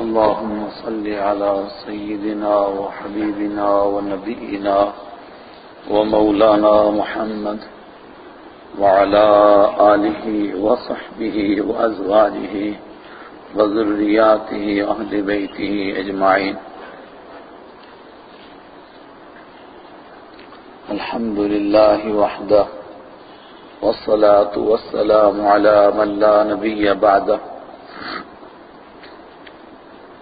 اللهم صل على سيدنا وحبيبنا ونبينا ومولانا محمد وعلى آله وصحبه وأزواجه وذرياته أهل بيته أجمعين. الحمد لله وحده والصلاة والسلام على من لا نبي بعده.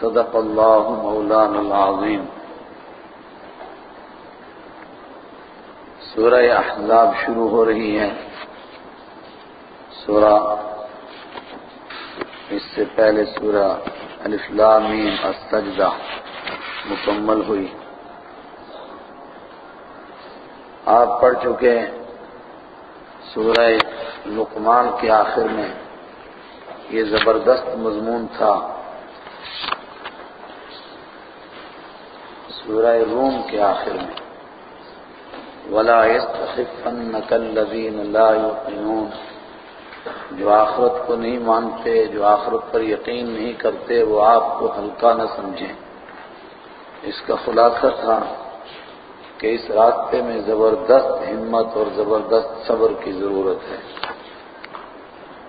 صدق الله مولانا العظيم سورہ احزاب شروع ہو رہی ہے۔ سورہ، اس سے پہلے سورہ الف السجدہ مکمل ہوئی۔ آپ پڑھ چکے سورہ لقمان کے آخر میں۔ یہ زبردست مضمون تھا۔ سورہ روم کے آخر میں۔ ولا يستخفنك الذين لا يؤمنون۔ جو آخرت کو نہیں مانتے، جو آخرت پر یقین نہیں کرتے، وہ آپ کو ہلکا نہ سمجھیں۔ اس کا خلاصہ تھا کہ اس راستے میں زبردست ہمت اور زبردست صبر کی ضرورت ہے۔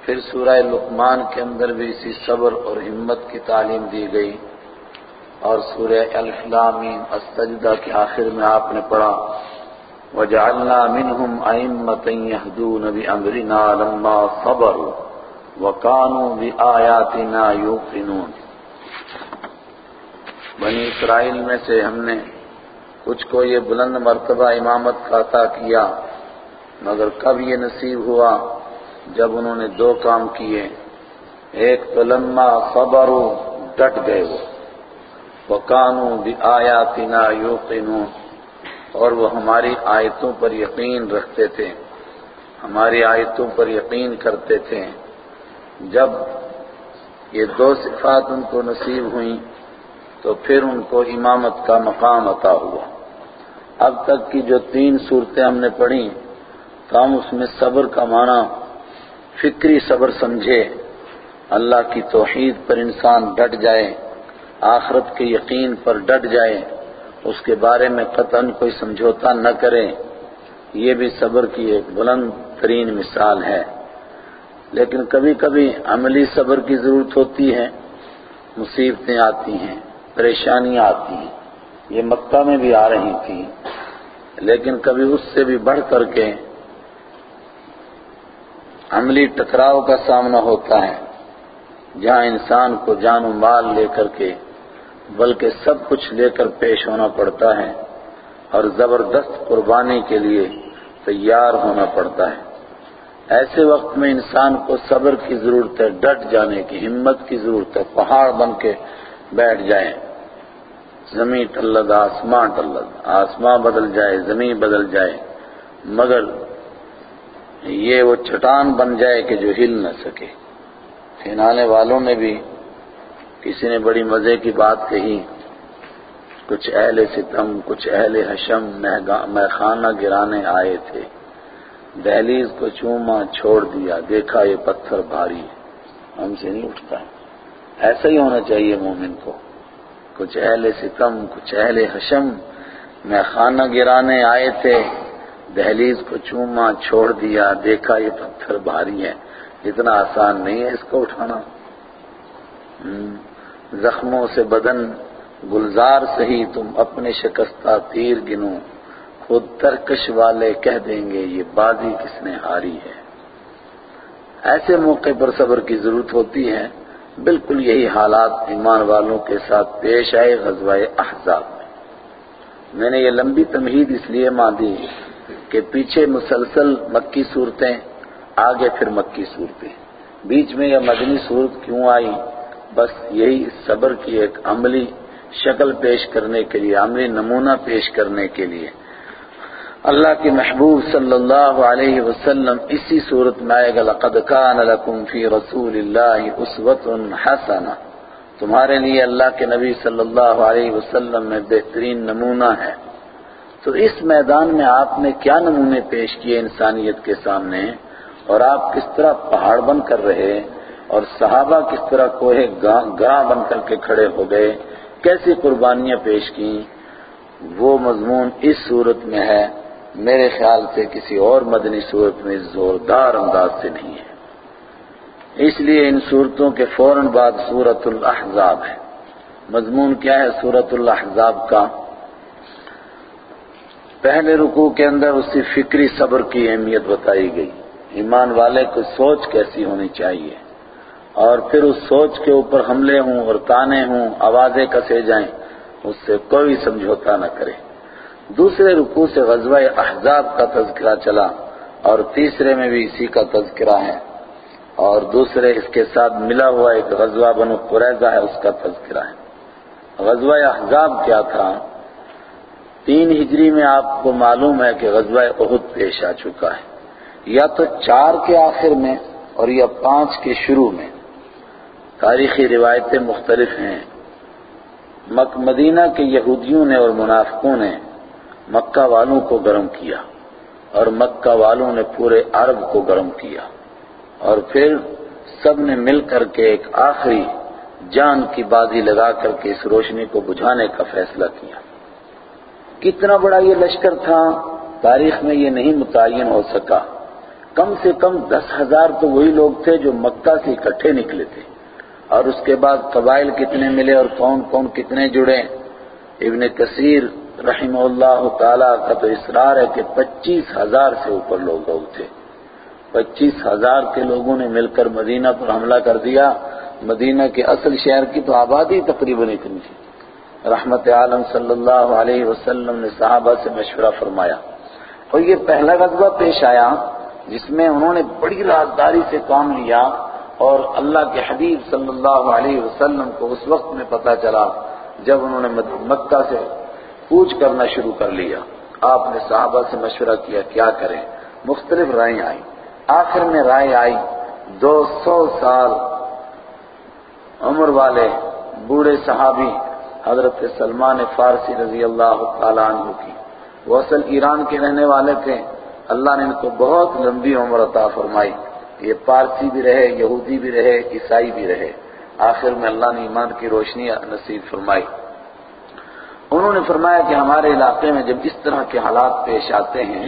پھر سورہ لقمان کے اندر بھی اسی صبر اور ہمت کی تعلیم دی گئی۔ اور سورہ الفلامین، السجدہ کے آخر میں آپ نے پڑھا، وَجَعَلْنَا مِنْهُمْ أَئِمَّةً يَهْدُونَ بِأَمْرِنَا لَمَّا صَبَرُوا وَكَانُوا بِآيَاتِنَا يُوقِنُونَ۔ بنی اسرائیل میں سے ہم نے کچھ کو یہ بلند مرتبہ امامت کا عطا کیا، مگر کب یہ نصیب ہوا؟ جب انہوں نے دو کام کیے، ایک تو لما صبروا، ڈٹ گئے وہ۔ وَكَانُوا بِآيَاتِنَا يُوقِنُونَ اور وہ ہماری آیتوں پر یقین رکھتے تھے، ہماری آیتوں پر یقین کرتے تھے۔ جب یہ دو صفات ان کو نصیب ہوئیں، تو پھر ان کو امامت کا مقام عطا ہوا۔ اب تک کی جو تین صورتیں ہم نے پڑھی تو ہم اس میں صبر کا معنی فکری صبر سمجھے۔ اللہ کی توحید پر انسان ڈٹ جائے۔ آخرت کے یقین پر ڈٹ جائے اس کے بارے میں قطعاً کوئی سمجھوتا نہ کرے یہ بھی صبر کی ایک بلند ترین مثال ہے۔ لیکن کبھی کبھی عملی صبر کی ضرورت ہوتی ہے، مصیبتیں آتی ہیں، پریشانیاں آتی ہیں۔ یہ مکہ میں بھی آ رہی تھیں لیکن کبھی اس سے بھی بڑھ کر کے عملی ٹکراؤ کا سامنا ہوتا ہے، جہاں انسان کو جان و مال لے کر کے بلکہ سب کچھ لے کر پیش ہونا پڑتا ہے اور زبردست قربانی کے لیے تیار ہونا پڑتا ہے۔ ایسے وقت میں انسان کو صبر کی ضرورت ہے، ڈٹ جانے کی، ہمت کی ضرورت ہے، پہاڑ بن کے بیٹھ جائیں۔ زمین ٹلد آسمان ٹلد آسمان بدل جائے، زمین بدل جائے۔ مگر یہ وہ چٹان بن جائے کہ جو ہل نہ سکے۔ پھینانے والوں نے بھی کسی نے بڑی مزے کی بات کہی، کچھ اہل ستم، کچھ اہل حشم میخانہ گرانے آئے تھے۔ دہلیز کو چوما، چھوڑ دیا۔ دیکھا یہ پتھر بھاری ہم سے نہیں اٹھتا۔ ایسا ہی ہونا چاہیے مومن کو۔ کچھ اہل ستم، کچھ اہل حشم میخانہ گرانے آئے تھے۔ دہلیز کو چوما، چھوڑ دیا۔ دیکھا یہ پتھر بھاری ہے۔ اتنا آسان نہیں ہے اس کو اٹھانا۔ زخموں سے بدن گلزار سہی، تم اپنے شکستہ تیر گنو، خود ترکش والے کہہ دیں گے، یہ بازی کس نے ہاری ہے؟ ایسے موقع پر صبر کی ضرورت ہوتی ہے۔ بالکل یہی حالات ایمان والوں کے ساتھ پیش آئے غزوہ احزاب میں۔ میں نے یہ لمبی تمہید اس لیے ماں دی کہ پیچھے مسلسل مکی صورتیں، آگے پھر مکی صورتیں۔ بیچ میں یہ مدنی صورت کیوں آئی؟ بس یہی صبر کی ایک عملی شکل پیش کرنے کے لیے، عملی نمونہ پیش کرنے کے لیے۔ اللہ کے محبوب صلی اللہ علیہ وسلم اسی صورت میں آئے گا، لقد كان لكم في رسول الله اسوه حسنہ۔ تمہارے لیے اللہ کے نبی صلی اللہ علیہ وسلم میں بہترین نمونہ ہے۔ تو اس میدان میں آپ نے کیا نمونے پیش کیے انسانیت کے سامنے؟ اور آپ کس طرح پہاڑ بن کر رہے؟ اور صحابہ کس طرح کوہ گاہ بن کر کے کھڑے ہو گئے، کیسی قربانیاں پیش کی وہ مضمون اس صورت میں ہے، میرے خیال سے کسی اور مدنی صورت میں زوردار انداز سے نہیں ہے۔ اس لیے ان صورتوں کے فوراً بعد سورت الاحزاب ہے۔ مضمون کیا ہے سورت الاحزاب کا؟ پہلے رکوع کے اندر اسی فکری صبر کی اہمیت بتائی گئی۔ ایمان والے کو سوچ کیسی ہونی چاہیے؟ اور پھر اس سوچ کے اوپر حملے ہوں اور تانے ہوں، آوازیں کسے جائیں، اس سے کوئی سمجھوتا نہ کرے۔ دوسرے رکوع سے غزوہ احزاب کا تذکرہ چلا اور تیسرے میں بھی اسی کا تذکرہ ہے۔ اور دوسرے اس کے ساتھ ملا ہوا ایک غزوہ بنو قریضہ ہے، اس کا تذکرہ ہے۔ غزوہ احزاب کیا تھا؟ تین ہجری میں آپ کو معلوم ہے کہ غزوہ احد پیش آ چکا ہے۔ یا تو چار کے آخر میں اور یا پانچ کے شروع میں۔ تاریخی روایتیں مختلف ہیں۔ مک، مدینہ کے یہودیوں نے اور منافقوں نے مکہ والوں کو گرم کیا اور مکہ والوں نے پورے عرب کو گرم کیا اور پھر سب نے مل کر کے ایک آخری جان کی بازی لگا کر کے اس روشنی کو بجھانے کا فیصلہ کیا۔ کتنا بڑا یہ لشکر تھا، تاریخ میں یہ نہیں متعین ہو سکا۔ کم سے کم دس ہزار تو وہی لوگ تھے جو مکہ سے اکٹھے نکلے تھے۔ اور اس کے بعد قبائل کتنے ملے اور کون کون کتنے جڑے؟ ابن کثیر رحمہ اللہ تعالیٰ کا تو اصرار ہے کہ پچیس ہزار سے اوپر لوگ تھے۔ پچیس ہزار کے لوگوں نے مل کر مدینہ پر حملہ کر دیا۔ مدینہ کے اصل شہر کی تو آبادی تقریباً اتنی تھی۔ رحمت عالم صلی اللہ علیہ وسلم نے صحابہ سے مشورہ فرمایا۔ اور یہ پہلا غزوہ پیش آیا جس میں انہوں نے بڑی رازداری سے کام لیا۔ اور اللہ کے حبیب صلی اللہ علیہ وسلم کو اس وقت میں پتا چلا جب انہوں نے مکہ سے پوچھ کرنا شروع کر لیا۔ آپ نے صحابہ سے مشورہ کیا کیا کریں؟ مختلف رائے آئیں۔ آخر میں رائے آئی دو سو سال عمر والے بوڑھے صحابی حضرت سلمان فارسی رضی اللہ تعالیٰ عنہ کی۔ وہ اصل ایران کے رہنے والے تھے۔ اللہ نے ان کو بہت لمبی عمر عطا فرمائی۔ یہ پارسی بھی رہے، یہودی بھی رہے، عیسائی بھی رہے۔ آخر میں اللہ نے ایمان کی روشنی نصیب فرمائی۔ انہوں نے فرمایا کہ ہمارے علاقے میں جب اس طرح کے حالات پیش آتے ہیں،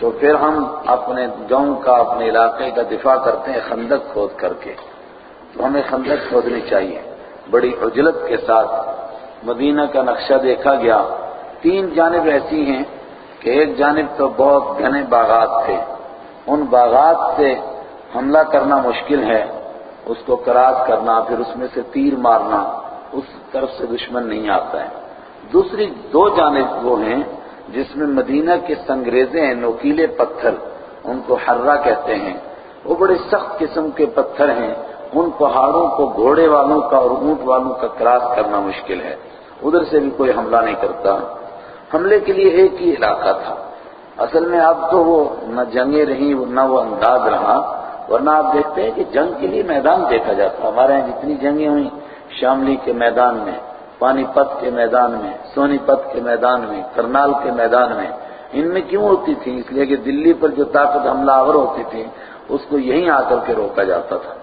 تو پھر ہم اپنے گاؤں کا، اپنے علاقے کا دفاع کرتے ہیں خندق کھود کر کے۔ تو ہمیں خندق کھودنی چاہیے۔ بڑی عجلت کے ساتھ مدینہ کا نقشہ دیکھا گیا۔ تین جانب ایسی ہیں کہ ایک جانب تو بہت گھنے باغات تھے۔ ان باغات سے حملہ کرنا مشکل ہے، اس کو کراس کرنا، پھر اس میں سے تیر مارنا، اس طرف سے دشمن نہیں آتا ہے۔ دوسری دو جانب وہ ہیں جس میں مدینہ کے سنگریزے ہیں، نوکیلے پتھر، ان کو ہررا کہتے ہیں۔ وہ بڑے سخت قسم کے پتھر ہیں، ان پہاڑوں کو گھوڑے والوں کا اور اونٹ والوں کا کراس کرنا مشکل ہے۔ ادھر سے بھی کوئی حملہ نہیں کرتا۔ حملے کے لیے ایک ہی علاقہ تھا۔ اصل میں اب تو وہ نہ جنگیں رہیں نہ وہ انداز رہا۔ ورنہ آپ دیکھتے ہیں کہ جنگ کے لیے میدان دیکھا جاتا ہمارے یہاں جتنی جنگیں ہوئیں، شاملی کے میدان میں، پانی پت کے میدان میں، سونی پت کے میدان میں، کرنال کے میدان میں، ان میں کیوں ہوتی تھی؟ اس لیے کہ دلی پر جو طاقت حملہ آور ہوتی تھی، اس کو یہیں آ کر کے روکا جاتا تھا۔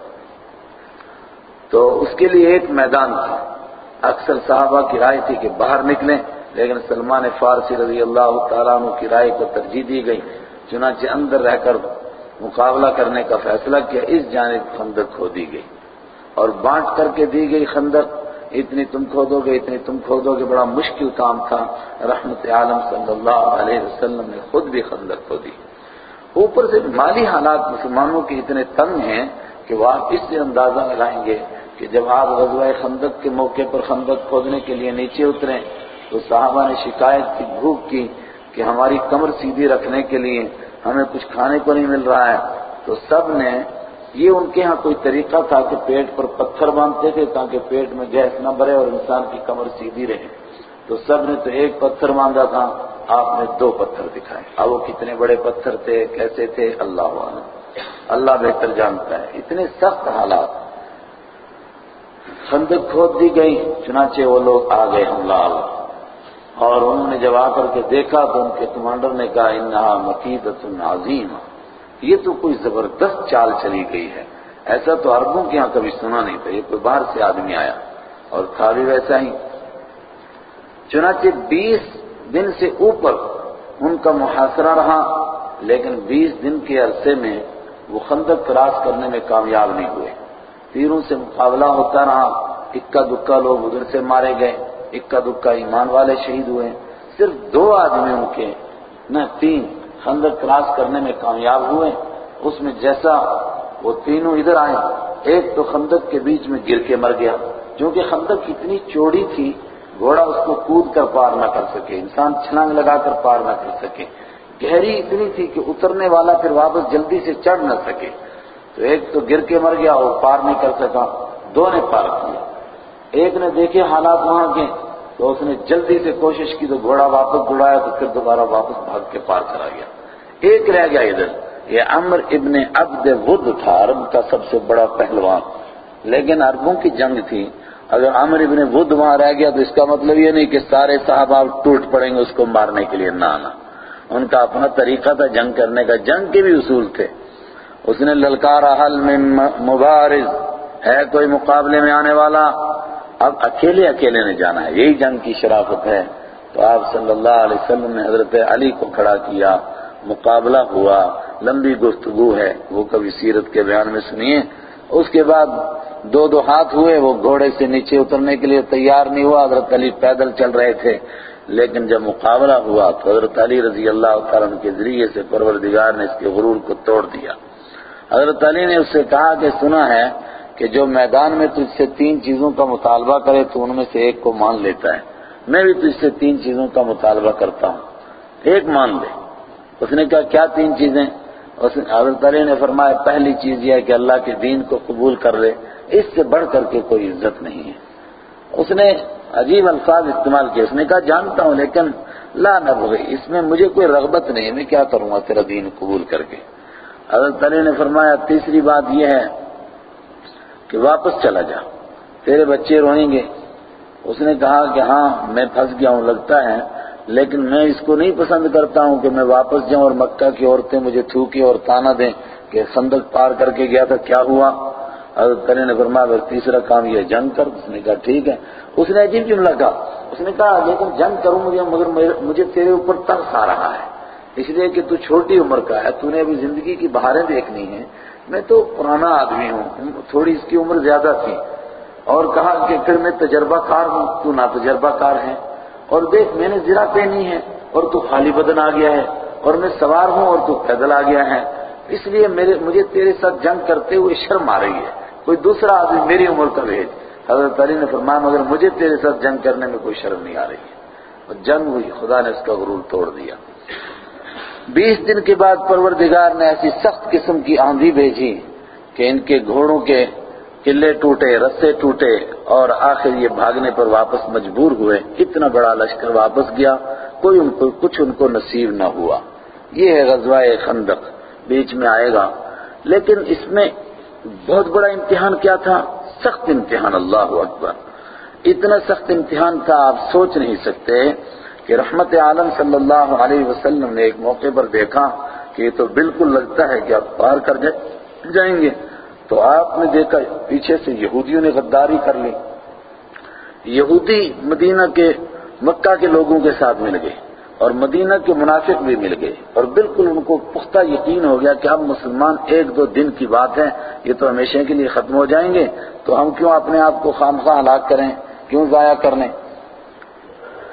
تو اس کے لیے ایک میدان تھا۔ اکثر صحابہ کی رائے تھی کہ باہر نکلیں، لیکن سلمان فارسی رضی اللہ تعالیٰ عنہ کی رائے کو ترجیح دی گئی، چنانچہ اندر رہ کر مقابلہ کرنے کا فیصلہ کیا، اس جانب خندق کھو دی گئی۔ اور بانٹ کر کے دی گئی خندق، اتنی تم کھودو گے، اتنی تم کھودو گے، بڑا مشکل کام تھا۔ رحمت عالم صلی اللہ علیہ وسلم نے خود بھی خندق کھو دی۔ اوپر سے مالی حالات مسلمانوں کے اتنے تنگ ہیں کہ وہ آپ اس سے اندازہ لگائیں گے کہ جب آپ غزوہ خندق کے موقع پر خندق کھودنے کے لیے نیچے اتریں، تو صحابہ نے شکایت کی، بھوک کی کہ ہماری کمر سیدھی رکھنے کے لیے ہمیں کچھ کھانے کو نہیں مل رہا ہے۔ تو سب نے یہ ان کے ہاں کوئی طریقہ تھا کہ پیٹ پر پتھر باندھتے تھے تاکہ پیٹ میں گیس نہ بھرے اور انسان کی کمر سیدھی رہے۔ تو سب نے تو ایک پتھر باندھا تھا۔ آپ نے دو پتھر دکھائے۔ اب وہ کتنے بڑے پتھر تھے، کیسے تھے؟ اللہ اللہ بہتر جانتا ہے۔ اتنے سخت حالات۔ خندق کھود دی گئی، چنانچہ وہ لوگ آ گئے حملہ اور انہوں نے جب آ کر کے دیکھا تو ان کے کمانڈر نے کہا، انہا مقیدت عظیم. یہ تو کوئی زبردست چال چلی گئی ہے۔ ایسا تو عربوں کے یہاں کبھی سنا نہیں تھا، یہ کوئی باہر سے آدمی آیا اور تھا بھی ویسا ہی۔ چنانچہ بیس دن سے اوپر ان کا محاصرہ رہا، لیکن بیس دن کے عرصے میں وہ خندق کراس کرنے میں کامیاب نہیں ہوئے۔ تیروں سے مقابلہ ہوتا رہا، اکا دکا لوگ ادھر سے مارے گئے۔ اکا دکا ایمان والے شہید ہوئے صرف دو آدمیوں کے، نہ تین خندق کراس کرنے میں کامیاب ہوئے۔ اس میں جیسا وہ تینوں ادھر آئے، ایک تو خندق کے بیچ میں گر کے مر گیا۔ کیونکہ خندق اتنی چوڑی تھی، گھوڑا اس کو کود کر پار نہ کر سکے، انسان چھلانگ لگا کر پار نہ کر سکے۔ گہری اتنی تھی کہ اترنے والا پھر واپس جلدی سے چڑھ نہ سکے۔ تو ایک تو گر کے مر گیا وہ پار نہیں کر سکا، دو نے پار کیا۔ ایک نے دیکھے حالات وہاں کے، تو اس نے جلدی سے کوشش کی تو گھوڑا واپس گڑایا تو پھر دوبارہ واپس بھاگ کے پار کرا گیا۔ ایک رہ گیا ادھر۔ یہ عمر ابن عبد ود تھا، عرب کا سب سے بڑا پہلوان۔ لیکن عربوں کی جنگ تھی۔ اگر عمر ابن ود وہاں رہ گیا تو اس کا مطلب یہ نہیں کہ سارے صحابہ ٹوٹ پڑیں گے، اس کو مارنے کے لیے نہ آنا ان کا اپنا طریقہ تھا جنگ کرنے کا۔ جنگ کے بھی اصول تھے۔ اس نے للکارا حل میں مبارز، ہے کوئی مقابلے میں آنے والا؟ اب اکیلے اکیلے نے جانا ہے۔ یہی جنگ کی شرافت ہے۔ تو آپ صلی اللہ علیہ وسلم نے حضرت علی کو کھڑا کیا، مقابلہ ہوا، لمبی گفتگو ہے۔ وہ کبھی سیرت کے بیان میں سنیے۔ اس کے بعد دو دو ہاتھ ہوئے، وہ گھوڑے سے نیچے اترنے کے لیے تیار نہیں ہوا۔ حضرت علی پیدل چل رہے تھے۔ لیکن جب مقابلہ ہوا تو حضرت علی رضی اللہ تعالیٰ کے ذریعے سے پروردگار نے اس کے غرور کو توڑ دیا۔ حضرت علی نے اس سے کہا کہ سنا ہے کہ جو میدان میں تجھ سے تین چیزوں کا مطالبہ کرے تو ان میں سے ایک کو مان لیتا ہے۔ میں بھی تجھ سے تین چیزوں کا مطالبہ کرتا ہوں۔ ایک مان لے۔ اس نے کہا، کیا تین چیزیں؟ حضرت علی نے فرمایا، پہلی چیز یہ ہے کہ اللہ کے دین کو قبول کر لے۔ اس سے بڑھ کر کے کوئی عزت نہیں ہے۔ اس نے عجیب الفاظ استعمال کیا اس نے کہا، جانتا ہوں، لیکن لا نہ اس میں مجھے کوئی رغبت نہیں، میں کیا کروں گا تیرا دین قبول کر کے؟ حضرت علی نے فرمایا، تیسری بات یہ ہے کہ واپس چلا جا۔ تیرے بچے روئیں گے۔ اس نے کہا کہ ہاں میں پھنس گیا ہوں، لگتا ہے، لیکن میں اس کو نہیں پسند کرتا ہوں کہ میں واپس جاؤں اور مکہ کی عورتیں مجھے تھوکیں اور تانا دیں کہ خندق پار کر کے گیا تھا، کیا ہوا؟ حضرت علی نے فرمایا بس تیسرا کام یہ جنگ کر۔ اس نے کہا، ٹھیک ہے۔ اس نے عجیب جملہ کہا۔ اس نے کہا، لیکن جنگ کروں مجھے، مگر مجھے تیرے اوپر ترس آ رہا ہے۔ اس لیے کہ تو چھوٹی عمر کا ہے، تو نے ابھی زندگی کی بہاریں دیکھنی ہیں۔ میں تو پرانا آدمی ہوں، تھوڑی اس کی عمر زیادہ تھی۔ اور کہا کہ پھر میں تجربہ کار ہوں، تو نہ تجربہ کار ہے اور دیکھ، میں نے زرا پہنی ہے اور تو خالی بدن آ گیا ہے، اور میں سوار ہوں اور تو پیدل آ گیا ہے۔ اس لیے میرے، مجھے تیرے ساتھ جنگ کرتے ہوئے شرم آ رہی ہے۔ کوئی دوسرا آدمی میری عمر کا بھیج۔ حضرت علی نے فرمایا، مگر مجھے تیرے ساتھ جنگ کرنے میں کوئی شرم نہیں آ رہی ہے۔ اور جنگ ہوئی، خدا نے اس کا غرور توڑ دیا۔ بیس دن کے بعد پروردگار نے ایسی سخت قسم کی آندھی بھیجی کہ ان کے گھوڑوں کے قلعے ٹوٹے رسے ٹوٹے اور آخر یہ بھاگنے پر واپس مجبور ہوئے۔ اتنا بڑا لشکر واپس گیا، کوئی ان کو، کچھ ان کو نصیب نہ ہوا۔ یہ ہے غزوہ خندق۔ بیچ میں آئے گا۔ لیکن اس میں بہت بڑا امتحان کیا تھا؟ سخت امتحان، اللہ اکبر۔ اتنا سخت امتحان تھا، آپ سوچ نہیں سکتے کہ رحمت عالم صلی اللہ علیہ وسلم نے ایک موقع پر دیکھا کہ یہ تو بالکل لگتا ہے کہ آپ پار کر جائیں گے۔ تو آپ نے دیکھا پیچھے سے یہودیوں نے غداری کر لی۔ یہودی مدینہ کے مکہ کے لوگوں کے ساتھ مل گئے اور مدینہ کے منافق بھی مل گئے۔ اور بالکل ان کو پختہ یقین ہو گیا کہ اب مسلمان ایک دو دن کی بات ہے یہ تو ہمیشہ کے لیے ختم ہو جائیں گے۔ تو ہم کیوں اپنے آپ کو خامخواہ ہلاک کریں؟ کیوں ضائع کرنے؟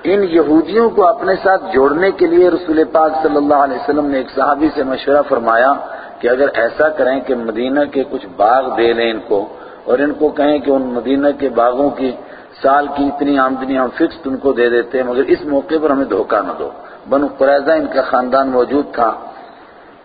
ان یہودیوں کو اپنے ساتھ جوڑنے کے لیے رسول پاک صلی اللہ علیہ وسلم نے ایک صحابی سے مشورہ فرمایا کہ اگر ایسا کریں کہ مدینہ کے کچھ باغ دے لیں ان کو اور ان کو کہیں کہ ان مدینہ کے باغوں کی سال کی اتنی آمدنی ہم فکس تم کو دے دیتے ہیں، مگر اس موقع پر ہمیں دھوکہ نہ دو۔ بنو قریضہ ان کا خاندان موجود تھا۔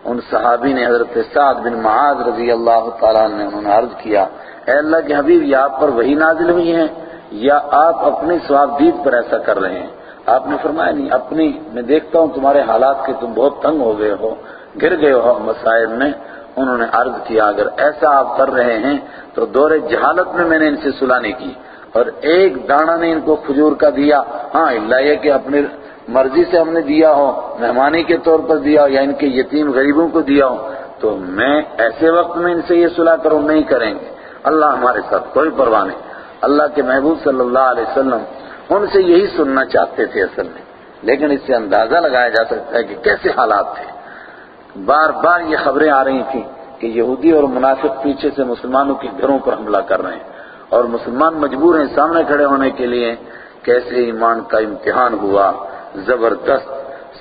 ان صحابی نے حضرت سعد بن معاذ رضی اللہ تعالیٰ نے انہوں نے عرض کیا، اے اللہ کے حبیب، یہ آپ پر وہی نازل ہوئی ہیں۔ یا آپ اپنی سواب دید پر ایسا کر رہے ہیں؟ آپ نے فرمایا، نہیں، اپنی، میں دیکھتا ہوں تمہارے حالات کے تم بہت تنگ ہو گئے ہو، گر گئے ہو مسائل میں، انہوں نے عرض کیا، اگر ایسا آپ کر رہے ہیں تو دور جہالت میں میں نے ان سے صلح نہیں کی، اور ایک دانہ نے ان کو کھجور کا دیا۔ ہاں اللہ یہ کہ اپنی مرضی سے ہم نے دیا ہو، مہمانی کے طور پر دیا ہو، یا ان کے یتیم غریبوں کو دیا ہو، تو میں ایسے وقت میں ان سے یہ صلح کروں، نہیں کریں گے۔ اللہ ہمارے ساتھ کوئی پرواہ نہیں۔ اللہ کے محبوب صلی اللہ علیہ وسلم ان سے یہی سننا چاہتے تھے اصل میں۔ لیکن اس سے اندازہ لگایا جا سکتا ہے کہ کیسے حالات تھے۔ بار بار یہ خبریں آ رہی تھیں کہ یہودی اور منافق پیچھے سے مسلمانوں کے گھروں پر حملہ کر رہے ہیں اور مسلمان مجبور ہیں سامنے کھڑے ہونے کے لیے کیسے ایمان کا امتحان ہوا۔ زبردست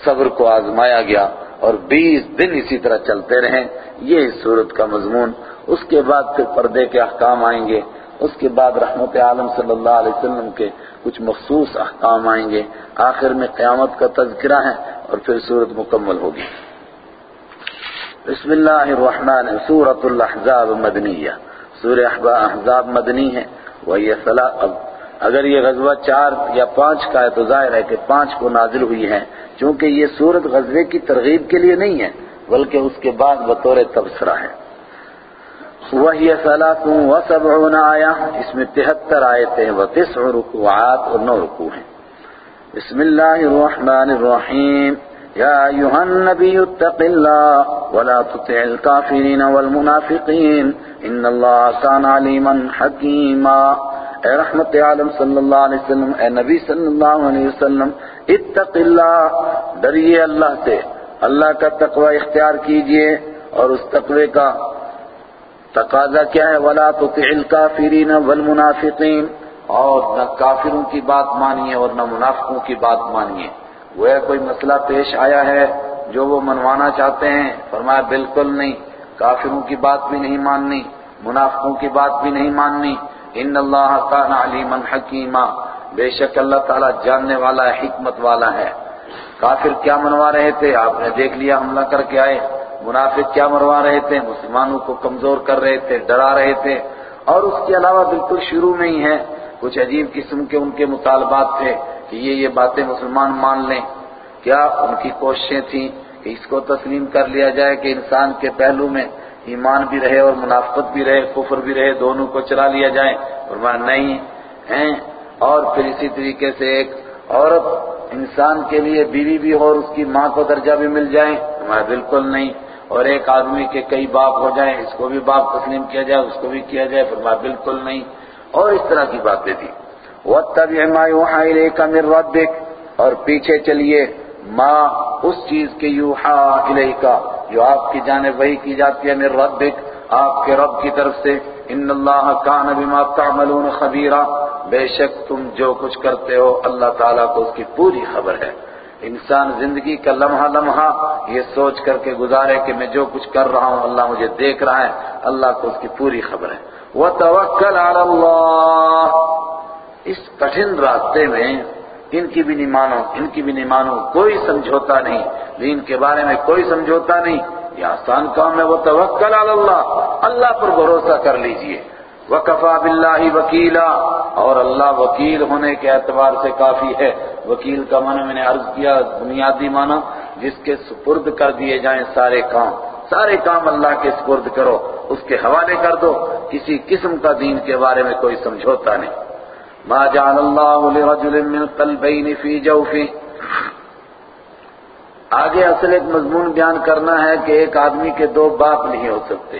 صبر کو آزمایا گیا اور بیس دن اسی طرح چلتے رہیں یہ اس صورت کا مضمون۔ اس کے بعد پھر پردے کے احکام آئیں گے۔ اس کے بعد رحمت عالم صلی اللہ علیہ وسلم کے کچھ مخصوص احکام آئیں گے۔ آخر میں قیامت کا تذکرہ ہے اور پھر صورت مکمل ہوگی۔ بسم اللہ الرحمن سورة الاحزاب مدنیہ۔ سورہ احزاب مدنی ہے۔ وہ یہ اگر یہ غزوہ چار یا پانچ کا ہے تو ظاہر ہے کہ پانچ کو نازل ہوئی ہے چونکہ یہ سورت غزوے کی ترغیب کے لیے نہیں ہے، بلکہ اس کے بعد بطور تبصرہ ہے۔ وہی سلاطوں و سب آیا اس میں تہتر آئے تھے وہ تیس رکوعات اور نو رکوع ہیں۔ بسم اللہ الرحمن الرحیم۔ یا ایوہ النبی اتق اللہ ولا تطع الكافرین والمنافقین۔ ان اللہ کان علیما حکیما۔ اے رحمت عالم صلی اللہ علیہ وسلم، اے نبی صلی اللہ علیہ وسلم، اتق اللہ، ڈریے اللہ سے۔ اللہ کا تقوی اختیار کیجیے اور اس تقوی کا تقاضا کیا ہے؟ ولا تطع الكافرین والمنافقین اور نہ کافروں کی بات مانیے اور نہ منافقوں کی بات مانیے۔ وہ کوئی مسئلہ پیش آیا ہے جو وہ منوانا چاہتے ہیں؟ فرمایا، بالکل نہیں۔ کافروں کی بات بھی نہیں ماننی، منافقوں کی بات بھی نہیں ماننی۔ ان اللہ کان علیما حکیما۔ بے شک اللہ تعالیٰ جاننے والا ہے حکمت والا ہے۔ کافر کیا منوا رہے تھے؟ آپ نے دیکھ لیا، حملہ کر کے آئے۔ منافق کیا مروا رہے تھے؟ مسلمانوں کو کمزور کر رہے تھے، ڈرا رہے تھے۔ اور اس کے علاوہ بالکل شروع میں ہی ہے کچھ عجیب قسم کے ان کے مطالبات تھے کہ یہ یہ باتیں مسلمان مان لیں۔ کیا ان کی کوششیں تھیں کہ اس کو تسلیم کر لیا جائے کہ انسان کے پہلو میں ایمان بھی رہے اور منافقت بھی رہے، کفر بھی رہے، دونوں کو چلا لیا جائے؟ اور فرمایا نہیں ہیں۔ اور پھر اسی طریقے سے ایک عورت انسان کے لیے بیوی بھی ہو اور اس کی ماں کو درجہ بھی مل جائے؟ فرمایا بالکل نہیں۔ اور ایک آدمی کے کئی باپ ہو جائیں، اس کو بھی باپ تسلیم کیا جائے، اس کو بھی کیا جائے، فرمایا بالکل نہیں، اور اس طرح کی باتیں تھی وَاتَّبِعْ مَا يُوحَى إِلَيْكَ مِن رَبِّكَ، اور پیچھے چلیے ماں اس چیز کے یوحا الیکا کا جو آپ کی جانب وہی کی جاتی ہے، من ربک آپ کے رب کی طرف سے۔ ان اللہ کان بما تعملون خبیرا بے شک تم جو کچھ کرتے ہو، اللہ تعالیٰ کو اس کی پوری خبر ہے۔ انسان زندگی کا لمحہ لمحہ یہ سوچ کر کے گزارے کہ میں جو کچھ کر رہا ہوں، اللہ مجھے دیکھ رہا ہے، اللہ کو اس کی پوری خبر ہے۔ وَتَوَكَّلْ عَلَى اللَّهِ۔ اس کٹھن راستے میں ان کی بھی نہیں مانو ان کی بھی نہیں مانو کوئی سمجھوتا نہیں، دین کے بارے میں کوئی سمجھوتا نہیں۔ یہ آسان کام ہے۔ وہ توکل اللہ اللہ پر بھروسہ کر لیجیے۔ وکفا باللہ وکیلا اور اللہ وکیل ہونے کے اعتبار سے کافی ہے۔ وکیل کا معنی میں نے عرض کیا، بنیادی معنی، جس کے سپرد کر دیے جائیں سارے کام۔ سارے کام اللہ کے سپرد کرو، اس کے حوالے کر دو۔ کسی قسم کا دین کے بارے میں کوئی سمجھوتا نہیں۔ ما جعل اللہ لرجل من قلبین فی جوفی آگے اصل ایک مضمون بیان کرنا ہے کہ ایک آدمی کے دو باپ نہیں ہو سکتے۔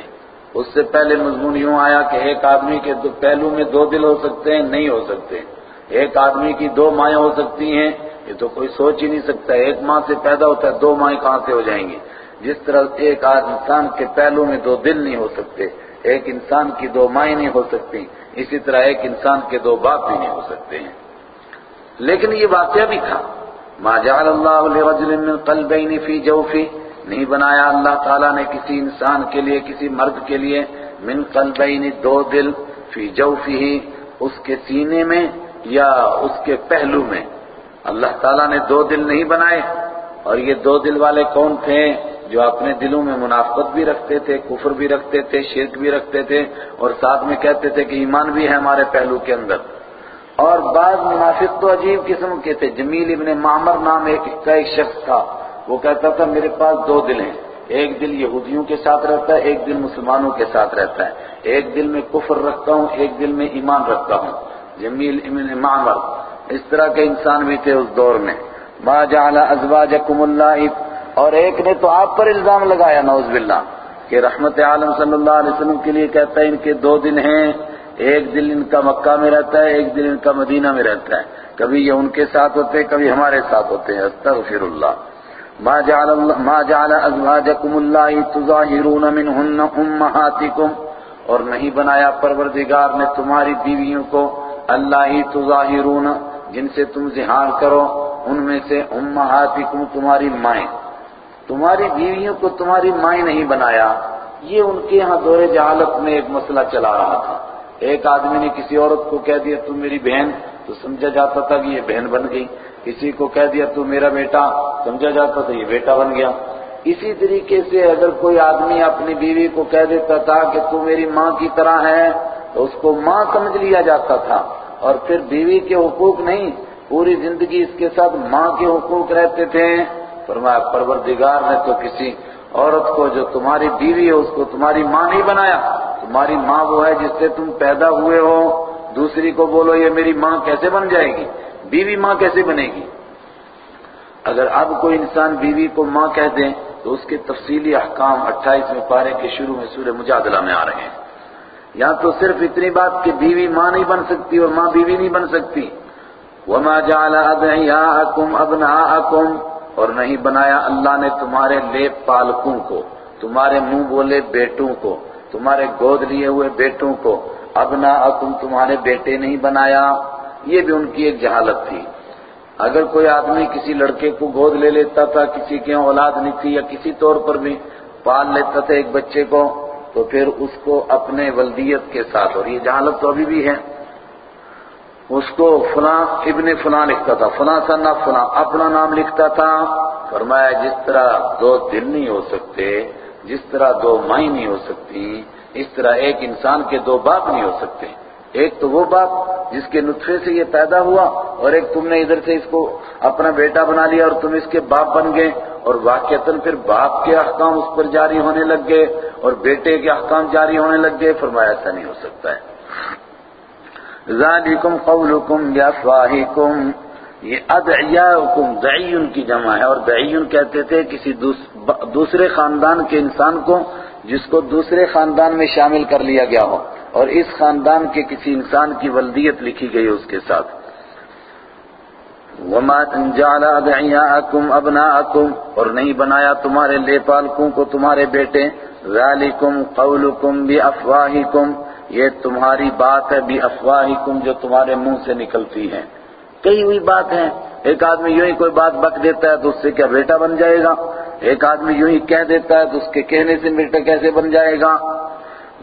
اس سے پہلے مضمون یوں آیا کہ ایک آدمی کے پہلو میں دو دل ہو سکتے ہیں، نہیں ہو سکتے۔ ایک آدمی کی دو مائیں ہو سکتی ہیں، یہ تو کوئی سوچ ہی نہیں سکتا۔ ایک ماں سے پیدا ہوتا ہے، دو مائیں کہاں سے ہو جائیں گی؟ جس طرح ایک انسان کے پہلو میں دو دل نہیں ہو سکتے، ایک انسان کی دو مائیں نہیں ہو سکتی، اسی طرح ایک انسان کے دو باپ بھی نہیں ہو سکتے ہیں۔ لیکن یہ واقعہ بھی تھا۔ ما جعل اللہ لرجل من قلبین فی جوفی نہیں بنایا اللہ تعالیٰ نے کسی انسان کے لیے، کسی مرد کے لیے، من قلبین دو دل فی جوفی ہی اس کے سینے میں یا اس کے پہلو میں۔ اللہ تعالیٰ نے دو دل نہیں بنائے۔ اور یہ دو دل والے کون تھے جو اپنے دلوں میں منافقت بھی رکھتے تھے، کفر بھی رکھتے تھے، شرک بھی رکھتے تھے، اور ساتھ میں کہتے تھے کہ ایمان بھی ہے ہمارے پہلو کے اندر۔ اور بعض منافق تو عجیب قسم کے تھے۔ جمیل ابن معمر نام ایک، کا ایک شخص تھا۔ وہ کہتا تھا، میرے پاس دو دل ہیں۔ ایک دل یہودیوں کے ساتھ رہتا ہے، ایک دل مسلمانوں کے ساتھ رہتا ہے۔ ایک دل میں کفر رکھتا ہوں، ایک دل میں ایمان رکھتا ہوں۔ جمیل ابن معمر اس طرح کے انسان بھی تھے اس دور میں۔ ما جعل ازواجکم اللہ اور ایک نے تو آپ پر الزام لگایا نوز باللہ، کہ رحمت عالم صلی اللہ علیہ وسلم کے لیے کہتا ہے، ان کے دو دن ہیں۔ ایک دل ان کا مکہ میں رہتا ہے، ایک دل ان کا مدینہ میں رہتا ہے۔ کبھی یہ ان کے ساتھ ہوتے ہیں کبھی ہمارے ساتھ ہوتے ہیں۔ استغفر اللہ۔ ما جعل ما جعل ازواجکم اللہ تظاہرون منہن امہاتکم اور نہیں بنایا پروردگار نے تمہاری بیویوں کو اللہ ہی تظاہرون، جن سے تم زہار کرو، ان میں سے امہاتکم تمہاری مائیں۔ تمہاری بیویوں کو تمہاری مائیں نہیں بنایا، یہ ان کے ہاں دور جہالت میں ایک مسئلہ چلا رہا تھا۔ ایک آدمی نے کسی عورت کو کہہ دیا تم میری بہن تو سمجھا جاتا تھا کہ یہ بہن بن گئی۔ کسی کو کہہ دیا تو میرا بیٹا، سمجھا جاتا تھا یہ بیٹا بن گیا۔ اسی طریقے سے اگر کوئی آدمی اپنی بیوی کو کہہ دیتا تھا کہ تو میری ماں کی طرح ہے، تو اس کو ماں سمجھ لیا جاتا تھا۔ اور پھر بیوی کے حقوق نہیں، پوری زندگی اس کے ساتھ ماں کے حقوق رہتے تھے۔ فرمایا، پروردگار نے تو کسی عورت کو جو تمہاری بیوی ہے، اس کو تمہاری ماں نہیں بنایا۔ تمہاری ماں وہ ہے جس سے تم پیدا ہوئے ہو۔ دوسری کو بولو، یہ میری ماں کیسے بن جائے گی؟ بیوی ماں کیسے بنے گی؟ اگر اب کوئی انسان بیوی کو ماں کہہ دیں تو اس کے تفصیلی احکام اٹھائیسویں پارے کے شروع میں سورہ مجادلہ میں آ رہے ہیں۔ یہاں تو صرف اتنی بات کہ بیوی ماں نہیں بن سکتی اور ماں بیوی نہیں بن سکتی۔ وَمَا جَعَلَ أَدْعِيَاءَكُمْ أَبْنَاءَكُمْ اور نہیں بنایا اللہ نے تمہارے لے پالکوں کو، تمہارے منہ بولے بیٹوں کو، تمہارے گود لیے ہوئے بیٹوں کو۔ ابناءکم تمہارے بیٹے نہیں بنایا۔ یہ بھی ان کی ایک جہالت تھی۔ اگر کوئی آدمی کسی لڑکے کو گود لے لیتا تھا، کسی کے اولاد نہیں تھی یا کسی طور پر بھی پال لیتا تھا ایک بچے کو، تو پھر اس کو اپنے ولدیت کے ساتھ، اور یہ جہالت تو ابھی بھی ہے۔ اس کو فلاں ابن فلاں لکھتا تھا۔ فلاں سنا فلاں، اپنا نام لکھتا تھا۔ فرمایا، جس طرح دو دل نہیں ہو سکتے، جس طرح دو مائیں نہیں ہو سکتی، اس طرح ایک انسان کے دو باپ نہیں ہو سکتے۔ ایک تو وہ باپ جس کے نطفے سے یہ پیدا ہوا اور ایک تم نے ادھر سے اس کو اپنا بیٹا بنا لیا اور تم اس کے باپ بن گئے اور واقعتاً پھر باپ کے احکام اس پر جاری ہونے لگ گئے اور بیٹے کے احکام جاری ہونے لگ گئے، فرمایا ایسا نہیں ہو سکتا ہے۔ ذالکم قولکم یافواہکم یہ ادعیاؤکم، دعیون کی جمع ہے اور دعیون کہتے تھے کسی دوسرے خاندان کے انسان کو جس کو دوسرے خاندان میں شامل کر لیا گیا ہو۔ اور اس خاندان کے کسی انسان کی ولدیت لکھی گئی اس کے ساتھ۔ وما جعل ادعیاءکم ابناءکم اور نہیں بنایا تمہارے لے پالکوں کو تمہارے بیٹے۔ ذالکم قولکم بافواہکم یہ تمہاری بات ہے بافواہکم جو تمہارے منہ سے نکلتی ہے۔ کئی ہوئی بات ہے، ایک آدمی یوں ہی کوئی بات بک دیتا ہے تو اس سے کیا بیٹا بن جائے گا؟ ایک آدمی یوں ہی کہہ دیتا ہے تو اس کے کہنے سے بیٹا کیسے بن جائے گا؟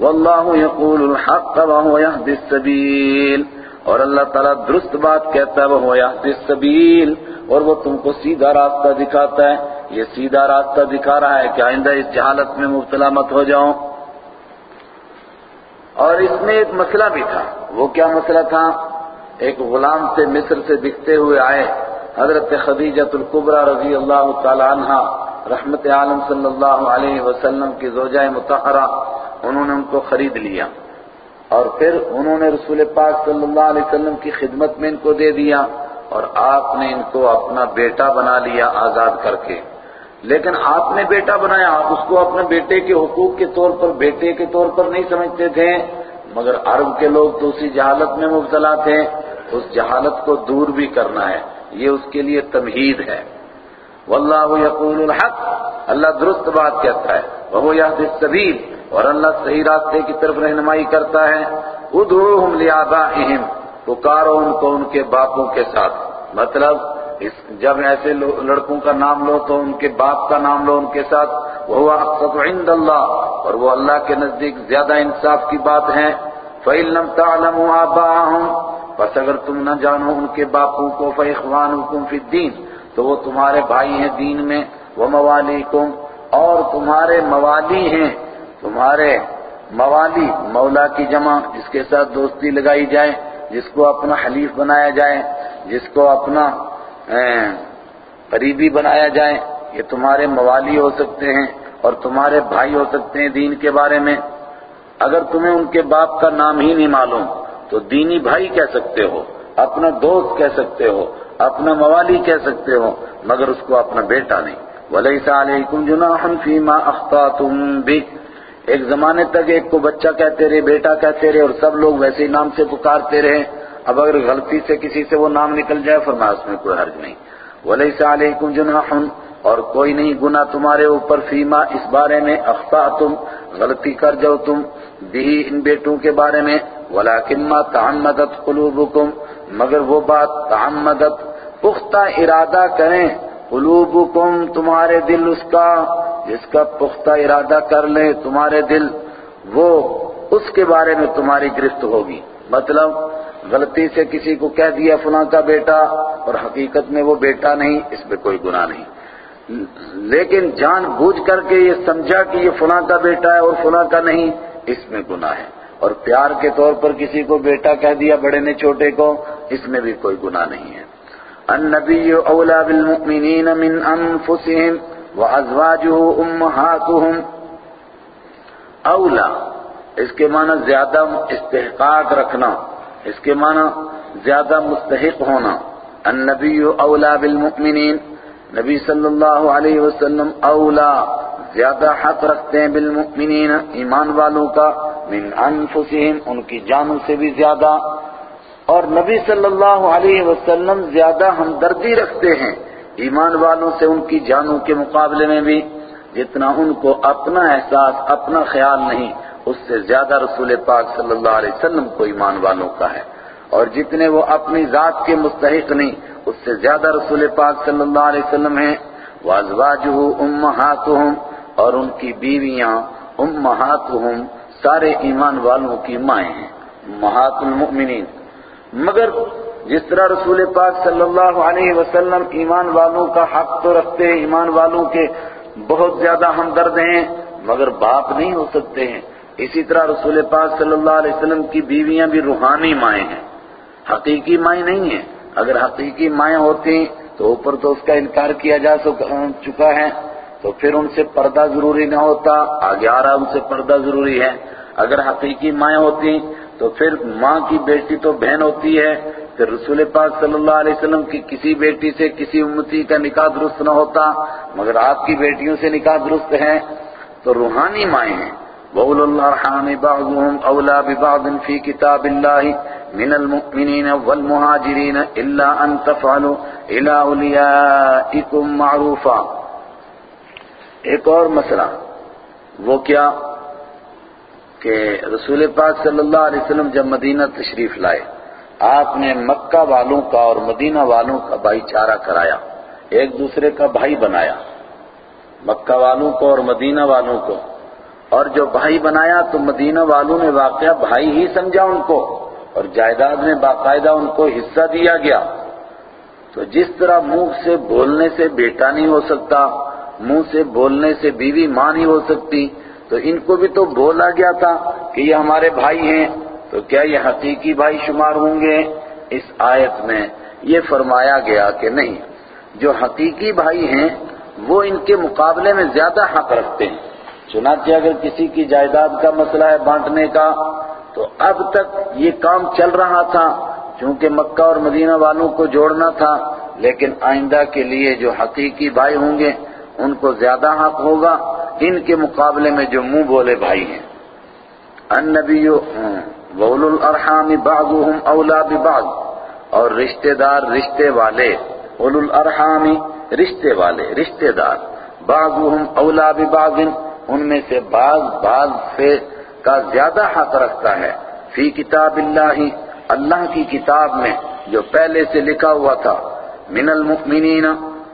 واللہ یقول الحق وهو يهدي السبيل اور اللہ تعالیٰ درست بات کہتا ہے وہ يهدي السبيل اور وہ تم کو سیدھا راستہ دکھاتا ہے۔ یہ سیدھا راستہ دکھا رہا ہے کہ آئندہ اس جہالت میں مبتلا مت ہو جاؤ۔ اور اس میں ایک مسئلہ بھی تھا۔ وہ کیا مسئلہ تھا؟ ایک غلام سے مصر سے دکھتے ہوئے آئے۔ حضرت خدیجت القبرہ رضی اللہ تعالی عنہ رحمت عالم صلی اللہ علیہ وسلم کی زوجہ متحرہ انہوں نے ان کو خرید لیا اور پھر انہوں نے رسول پاک صلی اللہ علیہ وسلم کی خدمت میں ان کو دے دیا اور آپ نے ان کو اپنا بیٹا بنا لیا آزاد کر کے۔ لیکن آپ نے بیٹا بنایا، آپ اس کو اپنے بیٹے کے حقوق کے طور پر، بیٹے کے طور پر نہیں سمجھتے تھے۔ مگر عرب کے لوگ تو اسی جہالت میں مبتلا تھے۔ اس جہالت کو دور بھی کرنا ہے۔ یہ اس کے لیے تمہید ہے۔ واللہ یقول الحق۔ اللہ درست بات کہتا ہے۔ وہ یہ السبیل۔ اور اللہ صحیح راستے کی طرف رہنمائی کرتا ہے۔ ادعوہم لیابائہم پکارو ان کو ان کے باپوں کے ساتھ۔ مطلب اس جب ایسے لڑکوں کا نام لو تو ان کے باپ کا نام لو ان کے ساتھ۔ وہ اقسط عند اللہ اور وہ اللہ کے نزدیک زیادہ انصاف کی بات ہے۔ فَإِن لَمْ تَعْلَمُوا آبَاءَهُمْ بس اگر تم نہ جانو ان کے باپوں کو، فَإِخْوَانُكُمْ فِي الدِّينِ، تو وہ تمہارے بھائی ہیں دین میں۔ وہ موالیکم اور تمہارے موالی ہیں۔ تمہارے موالی مولا کی جمع جس کے ساتھ دوستی لگائی جائے، جس کو اپنا حلیف بنایا جائے، جس کو اپنا قریبی بنایا جائے، یہ تمہارے موالی ہو سکتے ہیں اور تمہارے بھائی ہو سکتے ہیں دین کے بارے میں۔ اگر تمہیں ان کے باپ کا نام ہی نہیں معلوم، تو دینی بھائی کہہ سکتے ہو، اپنا دوست کہہ سکتے ہو، اپنا موالی کہہ سکتے ہو، مگر اس کو اپنا بیٹا نہیں۔ وَلَيْسَ عَلَيْكُمْ جُنَاحٌ فِي مَا أَخْطَأْتُمْ بِهِ۔ ایک زمانے تک ایک کو بچہ کہتے رہے، بیٹا کہتے رہے اور سب لوگ ویسے ہی نام سے پکارتے رہے۔ اب اگر غلطی سے کسی سے وہ نام نکل جائے، فرمایا اس میں کوئی حرج نہیں۔ وَلَيْسَ عَلَيْكُمْ جُنَاحٌ، اور کوئی نہیں، گناہ تمہارے اوپر فیما اس بارے میں، اخطأتم، غلطی کر جاؤ تم بھی ان بیٹوں کے بارے میں۔ ولیکن ما تعمدت قلوبکم مگر وہ بات تعمدت پختہ ارادہ کریں۔ قلوبکم تمہارے دل اس کا جس کا پختہ ارادہ کر لیں تمہارے دل، وہ اس کے بارے میں تمہاری گرفت ہوگی۔ مطلب غلطی سے کسی کو کہہ دیا فلاں کا بیٹا اور حقیقت میں وہ بیٹا نہیں، اس میں کوئی گناہ نہیں۔ لیکن جان بوجھ کر کے یہ سمجھا کہ یہ فلاں کا بیٹا ہے اور فلاں کا نہیں، اس میں گناہ ہے۔ اور پیار کے طور پر کسی کو بیٹا کہہ دیا بڑے نے چھوٹے کو، اس میں بھی کوئی گناہ نہیں ہے۔ النبی اولا بالمؤمنین من انفسهم وازواجه امہاتهم اولا، اس کے معنی زیادہ استحقاق رکھنا، اس کے معنی زیادہ مستحق ہونا۔ النبی اولا بالمؤمنین، نبی صلی اللہ علیہ وسلم اولا، زیادہ حق رکھتے ہیں بالمؤمنین، ایمان والوں کا، من انفسهم ان کی جانوں سے بھی زیادہ۔ اور نبی صلی اللہ علیہ وسلم زیادہ ہمدردی رکھتے ہیں۔ ایمان والوں سے ان کی جانوں کے مقابلے میں بھی جتنا ان کو اپنا احساس، اپنا خیال نہیں، اس سے زیادہ رسول پاک صلی اللہ علیہ وسلم کو ایمان والوں کا ہے۔ اور جتنے وہ اپنی ذات کے مستحق نہیں، اس سے زیادہ رسول پاک صلی اللہ علیہ وسلم ہیں۔ وَأَزْوَاجُهُ أُمَّهَاتُهُمْ، اور ان کی بیویاں امہاتہم سارے ایمان والوں کی مائیں ہیں۔ امہات المؤمنین مگر جس طرح رسول پاک صلی اللہ علیہ وسلم ایمان والوں کا حق تو رکھتے ہیں، ایمان والوں کے بہت زیادہ ہمدرد ہیں، مگر باپ نہیں ہو سکتے ہیں۔ اسی طرح رسول پاک صلی اللہ علیہ وسلم کی بیویاں بھی روحانی مائیں ہیں۔ حقیقی مائیں نہیں ہیں۔ اگر حقیقی مائیں ہوتی تو اوپر تو اس کا انکار کیا جا چکا ہے۔ تو پھر ان سے پردہ ضروری نہ ہوتا، آگے آ رہا ان سے پردہ ضروری ہے۔ اگر حقیقی مائیں ہوتی تو پھر ماں کی بیٹی تو بہن ہوتی ہے۔ پھر رسول پاک صلی اللہ علیہ وسلم کی کسی بیٹی سے کسی امتی کا نکاح درست نہ ہوتا، مگر آپ کی بیٹیوں سے نکاح درست ہے، تو روحانی مائیں ہیں۔ بول الرحام بعضهم اولا ببعض في كتاب الله من المؤمنين والمهاجرين الا ان تفعلوا الى اوليائكم معروفا۔ ایک اور مسئلہ، وہ کیا؟ کہ رسول پاک صلی اللہ علیہ وسلم جب مدینہ تشریف لائے آپ نے مکہ والوں کا اور مدینہ والوں کا بھائی چارہ کرایا، ایک دوسرے کا بھائی بنایا۔ مکہ والوں کو اور مدینہ والوں کو۔ اور جو بھائی بنایا تو مدینہ والوں نے واقعہ بھائی ہی سمجھا ان کو، اور جائیداد میں باقاعدہ ان کو حصہ دیا گیا۔ تو جس طرح منہ سے بولنے سے بیٹا نہیں ہو سکتا، منہ سے بولنے سے بیوی ماں نہیں ہو سکتی، تو ان کو بھی تو بولا گیا تھا کہ یہ ہمارے بھائی ہیں۔ تو کیا یہ حقیقی بھائی شمار ہوں گے؟ اس آیت میں یہ فرمایا گیا کہ نہیں، جو حقیقی بھائی ہیں، وہ ان کے مقابلے میں زیادہ حق رکھتے ہیں۔ چنانچہ اگر کسی کی جائیداد کا مسئلہ ہے بانٹنے کا، تو اب تک یہ کام چل رہا تھا، چونکہ مکہ اور مدینہ والوں کو جوڑنا تھا، لیکن آئندہ کے لیے جو حقیقی بھائی ہوں گے، ان کو زیادہ حق ہوگا۔ ان کے مقابلے میں جو منہ بولے بھائی ہیں۔ النبی وول الارحام بعضهم اولا ببعض اور رشتہ دار رشتے والے اول الارحام رشتے والے، رشتہ دار، بعضهم اولا ببعض، ان میں سے بعض بعض سے کا زیادہ حق رکھتا ہے۔ فی کتاب اللہ اللہ کی کتاب میں جو پہلے سے لکھا ہوا تھا۔ من المؤمنین،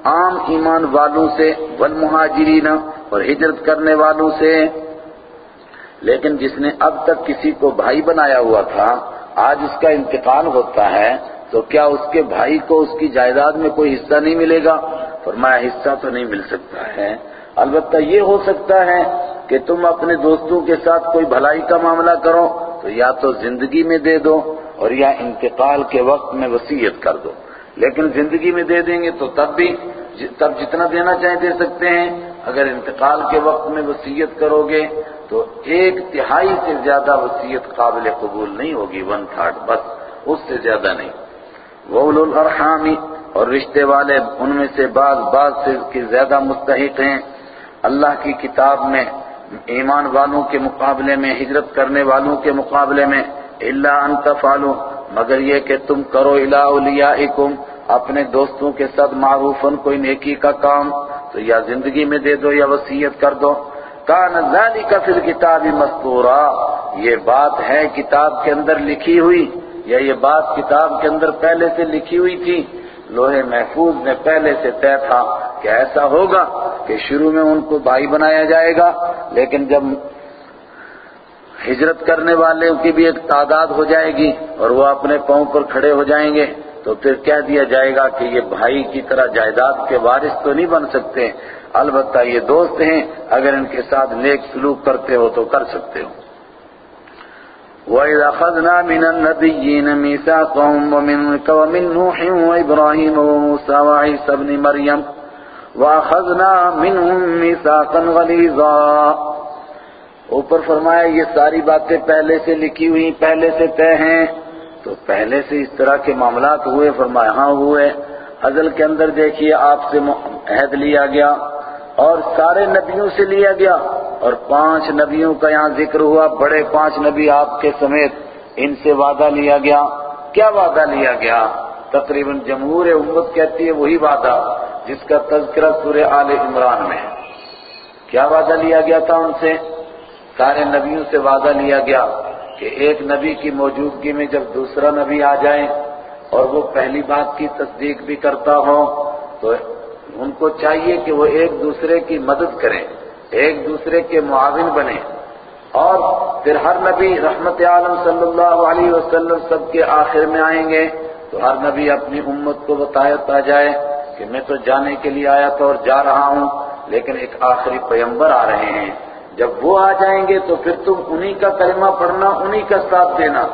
عام ایمان والوں سے، والمہاجرین اور ہجرت کرنے والوں سے لیکن جس نے اب تک کسی کو بھائی بنایا ہوا تھا، آج اس کا انتقال ہوتا ہے، تو کیا اس کے بھائی کو اس کی جائیداد میں کوئی حصہ نہیں ملے گا؟ فرمایا، حصہ تو نہیں مل سکتا ہے۔ البتہ یہ ہو سکتا ہے کہ تم اپنے دوستوں کے ساتھ کوئی بھلائی کا معاملہ کرو، تو یا تو زندگی میں دے دو اور یا انتقال کے وقت میں وسیعت کر دو۔ لیکن زندگی میں دے دیں گے تو تب بھی تب جتنا دینا چاہیں دے سکتے ہیں۔ اگر انتقال کے وقت میں وسیعت کرو گے تو ایک تہائی سے زیادہ وسیعت قابل قبول نہیں ہوگی ون تھرڈ بس اس سے زیادہ نہیں۔ وول الرحامی اور رشتے والے ان میں سے بعض بعض سے کی زیادہ مستحق ہیں۔ اللہ کی کتاب میں، ایمان والوں کے مقابلے میں، ہجرت کرنے والوں کے مقابلے میں اللہ ان تفعلوا مگر یہ کہ تم کرو الہ اولیائکم اپنے دوستوں کے ساتھ معروفن کوئی نیکی کا کام، تو یا زندگی میں دے دو یا وصیت کر دو۔ کان ذالک فی الکتاب مذکورا۔ یہ بات ہے کتاب کے اندر لکھی ہوئی۔ یا یہ بات کتاب کے اندر پہلے سے لکھی ہوئی تھی۔ لوہے محفوظ میں پہلے سے طے تھا کہ ایسا ہوگا کہ شروع میں ان کو بھائی بنایا جائے گا، لیکن جب ہجرت کرنے والوں کی بھی ایک تعداد ہو جائے گی اور وہ اپنے پاؤں پر کھڑے ہو جائیں گے، تو پھر کہہ دیا جائے گا کہ یہ بھائی کی طرح جائیداد کے وارث تو نہیں بن سکتے۔ البتہ یہ دوست ہیں، اگر ان کے ساتھ نیک سلوک کرتے ہو تو کر سکتے ہو۔ وَإِذْ أَخَذْنَا مِنَ النَّبِيِّينَ مِيثَاقَهُمْ وَمِنْكَ وَمِنْ نُوحٍ وَإِبْرَاهِيمَ وَمُوسَى وَعِيسَى ابْنِ مَرْيَمَ وَأَخَذْنَا مِنْهُمْ مِيثَاقًا غَلِيظًا۔ اوپر فرمایا، یہ ساری باتیں پہلے سے لکھی ہوئی، پہلے سے طے ہیں۔ تو پہلے سے اس طرح کے معاملات ہوئے، فرمایا ہاں ہوئے۔ ازل کے اندر دیکھیے، آپ سے عہد لیا گیا۔ اور سارے نبیوں سے لیا گیا۔ اور پانچ نبیوں کا یہاں ذکر ہوا، بڑے پانچ نبی آپ کے سمیت ان سے وعدہ لیا گیا۔ کیا وعدہ لیا گیا؟ تقریباً جمہور امت کہتی ہے وہی وعدہ جس کا تذکرہ سورہ آل عمران میں۔ ہے کیا وعدہ لیا گیا تھا ان سے؟ سارے نبیوں سے وعدہ لیا گیا کہ ایک نبی کی موجودگی میں جب دوسرا نبی آ جائے اور وہ پہلی بات کی تصدیق بھی کرتا ہو تو ان کو چاہیے کہ وہ ایک دوسرے کی مدد کریں، ایک دوسرے کے معاون بنے اور پھر ہر نبی رحمت عالم صلی اللہ علیہ وسلم سب کے آخر میں آئیں گے تو ہر نبی اپنی امت کو بتایا جائے کہ میں تو جانے کے لیے آیا تھا اور جا رہا ہوں، لیکن ایک آخری پیمبر آ رہے ہیں۔ جب وہ آ جائیں گے تو پھر تم انہی کا کلمہ پڑھنا، انہی کا ساتھ دینا۔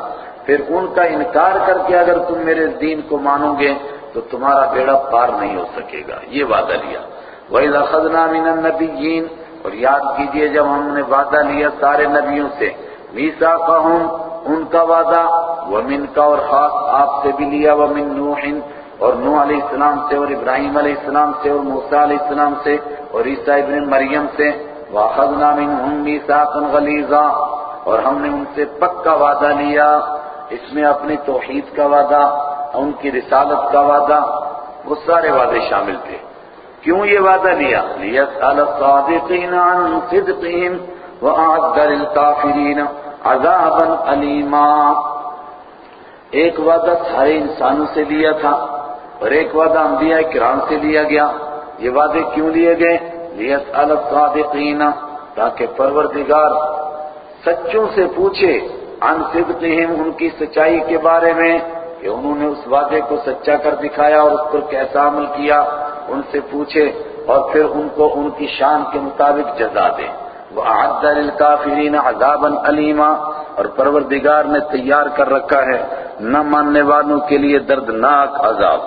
پھر ان کا انکار کر کے اگر تم میرے دین کو مانو گے تو تمہارا بیڑا پار نہیں ہو سکے گا۔ یہ وعدہ لیا۔ وَإِذَا خَذْنَا مِنَ النَّبِيِّينَ، اور یاد کیجیے جب ہم نے وعدہ لیا سارے نبیوں سے مِيثَاقَهُمْ ان کا وعدہ وَمِن کا اور خاص آپ سے بھی لیا، وَمِن نُوحٍ، اور نوح علیہ السلام سے، اور ابراہیم علیہ السلام سے، اور موسیٰ علیہ السلام سے، اور عیسیٰ ابن مریم سے، وَأَخَذْنَا مِنْهُمْ مِيثَاقًا غَلِيظًا۔ اور ہم نے ان سے پکا وعدہ لیا، اس میں اپنی توحید کا وعدہ ان کی رسالت کا وعدہ، وہ سارے وعدے شامل تھے۔ کیوں یہ وعدہ لیا؟ لِيَسْأَلَ الصَّادِقِينَ عَنْ صِدْقِهِمْ وَأَعَدَّ لِلْكَافِرِينَ عَذَابًا أَلِيمًا۔ ایک وعدہ سارے انسانوں سے لیا تھا اور ایک وعدہ انبیاء کرام سے لیا گیا۔ یہ وعدے کیوں لیے گئے؟ لِيَسْأَلَ الصَّادِقِينَ تاکہ پروردگار سچوں سے پوچھے عن صدقہم ان کی سچائی کے بارے میں۔ کہ انہوں نے اس وعدے کو سچا کر دکھایا اور اس پر کیسا عمل کیا، ان سے پوچھے اور پھر ان کو ان کی شان کے مطابق جزا دے۔ وَأَعَدَّ لِلْكَافِرِينَ عَذَابًا أَلِيمًا۔ اور پروردگار نے تیار کر رکھا ہے نہ ماننے والوں کے لیے دردناک عذاب۔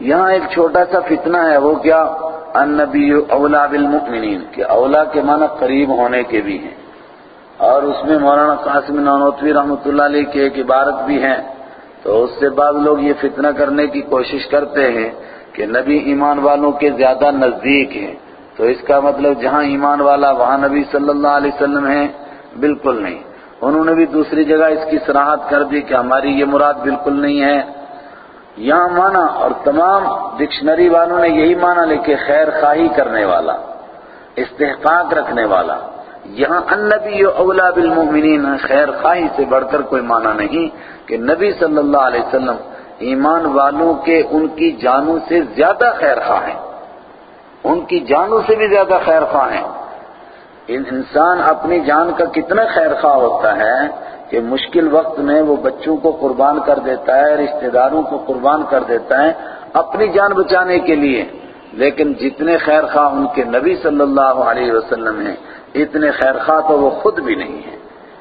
یہاں ایک چھوٹا سا فتنہ ہے، وہ کیا؟ النبی اولا بالمؤمنین، کہ اولا کے معنی قریب ہونے کے بھی ہیں۔ اور اس میں مولانا قاسم نانوتوی رحمۃ اللہ علیہ کی ایک عبارت بھی ہے۔ تو اس سے بعض لوگ یہ فتنہ کرنے کی کوشش کرتے ہیں کہ نبی ایمان والوں کے زیادہ نزدیک ہیں۔ تو اس کا مطلب جہاں ایمان والا وہاں نبی صلی اللہ علیہ وسلم ہیں، بالکل نہیں۔ انہوں نے بھی دوسری جگہ اس کی صراحت کر دی کہ ہماری یہ مراد بالکل نہیں ہے۔ یہاں مانا اور تمام ڈکشنری والوں نے یہی مانا لکھے خیر خواہی کرنے والا، استحقاق رکھنے والا۔ یہاں النبی اولا بالمؤمنین خیر خواہی سے بڑھ کر کوئی معنی نہیں کہ نبی صلی اللہ علیہ وسلم ایمان والوں کے ان کی جانوں سے زیادہ خیر خواہ ہیں۔ ان کی جانوں سے بھی زیادہ خیر خواہ ہیں۔ انسان اپنی جان کا کتنا خیر خواہ ہوتا ہے کہ مشکل وقت میں وہ بچوں کو قربان کر دیتا ہے، رشتہ داروں کو قربان کر دیتا ہے اپنی جان بچانے کے لیے۔ لیکن جتنے خیر خواہ ان کے نبی صلی اللہ علیہ وسلم ہیں اتنے خیر خواہ تو وہ خود بھی نہیں ہیں۔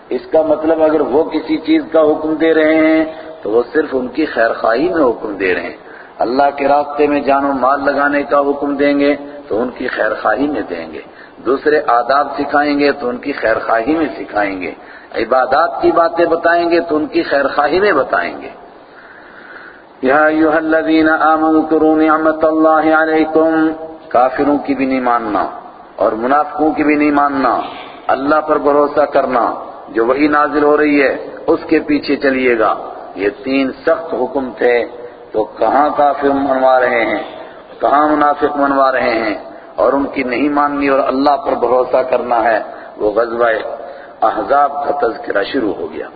اس کا مطلب اگر وہ کسی چیز کا حکم دے رہے ہیں، تو وہ صرف ان کی خیر خواہی میں حکم دے رہے ہیں۔ اللہ کے راستے میں جان و مال لگانے کا حکم دیں گے، تو ان کی خیر خواہی میں دیں گے۔ دوسرے آداب سکھائیں گے، تو ان کی خیر خواہی میں سکھائیں گے۔ عبادات کی باتیں بتائیں گے، تو ان کی خیر خواہی میں بتائیں گے۔ یا ایوہ الذین آمنوا نعمت اللہ علیکم، کافروں کی بھی نہیں ماننا۔ اور منافقوں کی بھی نہیں ماننا، اللہ پر بھروسہ کرنا، جو وہی نازل ہو رہی ہے، اس کے پیچھے چلیے گا۔ یہ تین سخت حکم تھے۔ تو کہاں کافر منوا رہے ہیں؟ کہاں منافق منوا رہے ہیں؟ اور ان کی نہیں ماننی اور اللہ پر بھروسہ کرنا ہے، وہ غزوہ احزاب کا تذکرہ شروع ہو گیا۔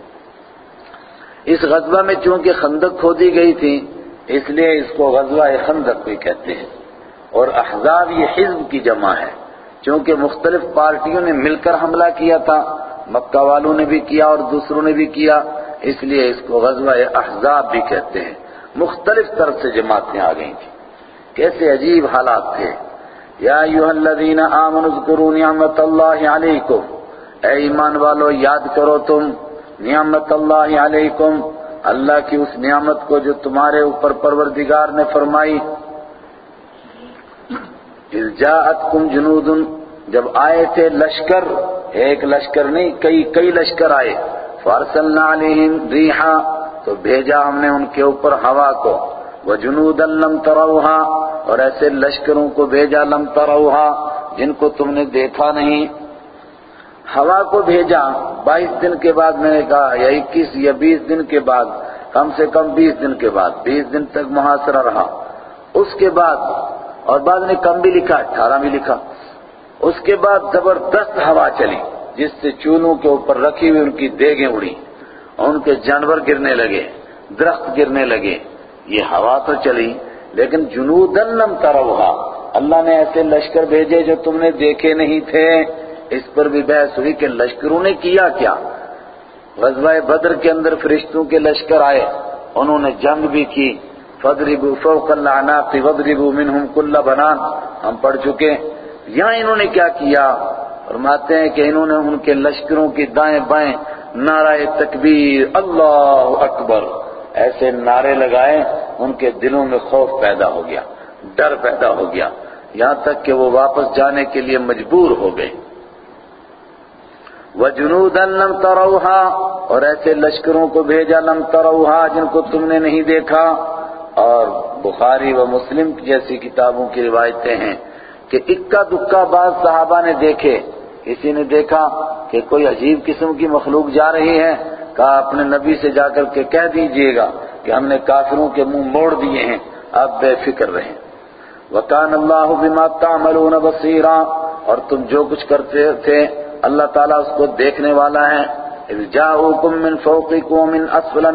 اس غزوہ میں چونکہ خندق کھودی گئی تھی، اس لیے اس کو غزوہ خندق بھی کہتے ہیں۔ اور احزاب یہ حزب کی جمع ہے۔ چونکہ مختلف پارٹیوں نے مل کر حملہ کیا تھا، مکہ والوں نے بھی کیا اور دوسروں نے بھی کیا، اس لیے اس کو غزوہ احزاب بھی کہتے ہیں۔ مختلف طرف سے جماعتیں آ گئی تھیں۔ کیسے عجیب حالات تھے۔ یا ایوہ الذین آمنوا اذکروا نعمت اللہ علیکم۔ اے ایمان والو، یاد کرو تم نعمت اللہ علیکم، اللہ کی اس نعمت کو جو تمہارے اوپر پروردگار نے فرمائی۔ اذ جاءتکم جنود جب آئے تھے لشکر، ایک لشکر نہیں، کئی کئی لشکر آئے۔ فارسلنا علیہم ریحا، تو بھیجا ہم نے ان کے اوپر ہوا کو۔ وجنودا لم تروہا، اور ایسے لشکروں کو بھیجا لم تروہا، جن کو تم نے دیکھا نہیں۔ ہوا کو بھیجا، بائیس دن کے بعد میں نے کہا، یا اکیس یا بیس دن کے بعد، کم سے کم بیس دن کے بعد، بیس دن تک محاصرہ رہا۔ اس کے بعد اور بعد نے کم بھی لکھا، اٹھارہ بھی لکھا۔ اس کے بعد زبردست ہوا چلی، جس سے چولوں کے اوپر رکھی ہوئی ان کی دیگیں اڑی اور ان کے جانور گرنے لگے، درخت گرنے لگے۔ یہ ہوا تو چلی، لیکن جنودن لم تروہا۔ اللہ نے ایسے لشکر بھیجے جو تم نے دیکھے نہیں تھے۔ اس پر بھی بحث ہوئی کہ لشکروں نے کیا کیا۔ غزوہ بدر کے اندر فرشتوں کے لشکر آئے، انہوں نے جنگ بھی کی۔ فضربوا فوق العناق وضربوا منهم كل بنان۔ ہم پڑھ چکے یہاں انہوں نے کیا کیا؟ فرماتے ہیں کہ انہوں نے ان کے لشکروں کی دائیں بائیں نعرہ تکبیر۔ اللہ اکبر۔ ایسے نعرے لگائے، ان کے دلوں میں خوف پیدا ہو گیا، ڈر پیدا ہو گیا۔ یہاں تک کہ وہ واپس جانے کے لیے مجبور ہو گئے۔ وَجُنُودًا لَمْ تَرَوْهَا۔ اور ایسے لشکروں کو بھیجا، لم تروہا جن کو تم نے نہیں دیکھا۔ اور بخاری و مسلم جیسی کتابوں کی روایتیں ہیں کہ اکا دکا بعض صحابہ نے دیکھے۔ کسی نے دیکھا کہ کوئی عجیب قسم کی مخلوق جا رہی ہے۔ کہا، اپنے نبی سے جا کر کے کہہ دیجیے گا کہ ہم نے کافروں کے منہ موڑ دیے ہیں۔ اب بے فکر رہیں۔ وَكَانَ اللَّهُ بِمَا تَعْمَلُونَ بَصِيرًا اور تم جو کچھ کرتے تھے، اللہ تعالیٰ اس کو دیکھنے والا ہے۔ اِذْ جَاءُكُم مِّن فَوْقِكُم وَمِنْ أَسْفَلَ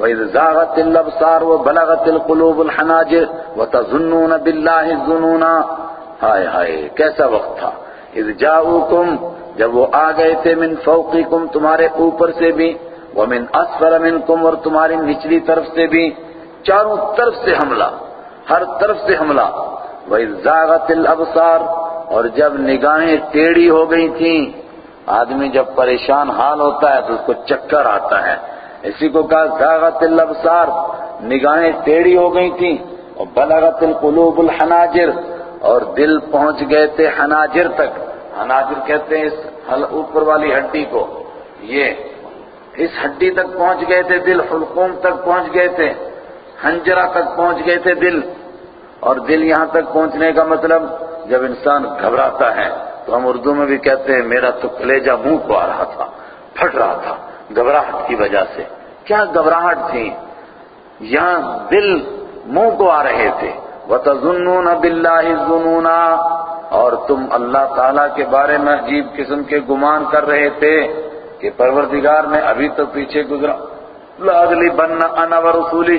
وَإِذْ زَاغَتِ الْأَبْصَارُ وَبَلَغَتِ الْقُلُوبُ الْحَنَاجِرَ وَتَظُنُّونَ بِاللَّهِ الظُّنُونَ ہائے ہائے کیسا وقت تھا۔ اذ جاؤکم جب وہ آ گئے تھے من فوقکم تمہارے اوپر سے بھی، ومن اسفل منکم اور تمہاری نچلی طرف سے بھی، چاروں طرف سے حملہ، ہر طرف سے حملہ۔ وَإِذْ زَاغَتِ الْأَبْصَارُ، اور جب نگاہیں ٹیڑھی ہو گئی تھیں، آدمی جب پریشان حال ہوتا ہے تو اس کو چکر آتا ہے۔ اسی کو کہا، زاغت الابصار، نگاہیں ٹیڑھی ہو گئی تھیں اور بلغت القلوب الحناجر، اور دل پہنچ گئے تھے حناجر تک۔ حناجر کہتے ہیں اس اوپر والی ہڈی کو۔ یہ اس ہڈی تک پہنچ گئے تھے، دل حلقوم تک پہنچ گئے تھے، ہنجرہ تک پہنچ گئے تھے دل۔ اور دل یہاں تک پہنچنے کا مطلب جب انسان گھبراتا ہے، تو ہم اردو میں بھی کہتے ہیں، میرا تو کلیجہ منہ کو آ رہا تھا، پھٹ رہا تھا۔ گھبراہٹ کی وجہ سے۔ کیا گھبراہٹ تھی یہاں دل منہ کو آ رہے تھے۔ وَتَظُنُّونَ بِاللَّهِ الظُّنُونَا۔ اور تم اللہ تعالیٰ کے بارے میں عجیب قسم کے گمان کر رہے تھے کہ پروردگار نے ابھی تو پیچھے گزرا۔ لاغلی بننا انا و رسولی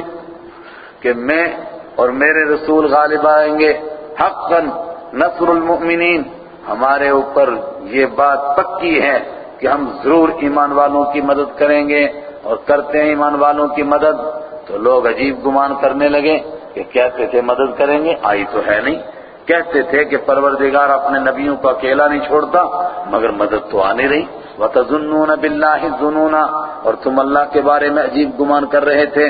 کہ میں اور میرے رسول غالب آئیں گے۔ حقا نصر المؤمنین۔ ہمارے اوپر یہ بات پکی ہے۔ کہ ہم ضرور ایمان والوں کی مدد کریں گے اور کرتے ہیں ایمان والوں کی مدد، تو لوگ عجیب گمان کرنے لگے کہ کہتے تھے مدد کریں گے؟ آئی تو ہے نہیں۔ کہتے تھے کہ پروردگار اپنے نبیوں کو اکیلا نہیں چھوڑتا، مگر مدد تو آ نہیں رہی۔ وَتَظُنُّونَ بِاللَّهِ الظُّنُونَ۔ اور تم اللہ کے بارے میں عجیب گمان کر رہے تھے۔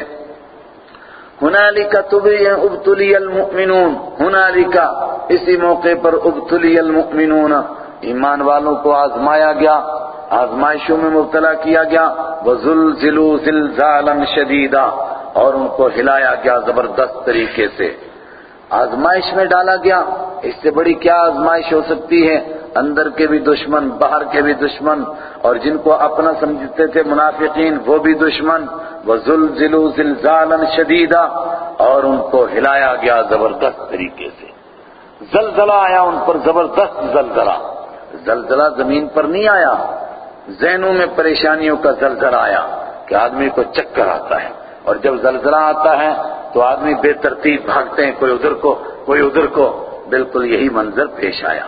هُنَالِكَ تُبْلِيَ ابْتُلِيَ الْمُؤْمِنُونَ۔ هُنَالِكَ اسی موقع پر ابتلی المؤمنون۔ ایمان والوں کو آزمایا گیا۔ آزمائشوں میں مبتلا کیا گیا۔ وَزُلْزِلُوا زِلْزَالًا شَدِيدًا۔ اور ان کو ہلایا گیا زبردست طریقے سے۔ آزمائش میں ڈالا گیا۔ اس سے بڑی کیا آزمائش ہو سکتی ہے؟ اندر کے بھی دشمن، باہر کے بھی دشمن۔ اور جن کو اپنا سمجھتے تھے منافقین، وہ بھی دشمن۔ وَزُلْزِلُوا زِلْزَالًا شَدِيدًا۔ اور ان کو ہلایا گیا زبردست طریقے سے۔ زلزلہ آیا ان پر، زبردست زلزلہ۔ زلزلہ زمین پر نہیں آیا۔ ذہنوں میں پریشانیوں کا زلزلہ آیا کہ آدمی کو چکر آتا ہے اور جب زلزلہ آتا ہے تو آدمی بے ترتیب بھاگتے ہیں، کوئی ادھر کو، کوئی ادھر کو، بالکل یہی منظر پیش آیا۔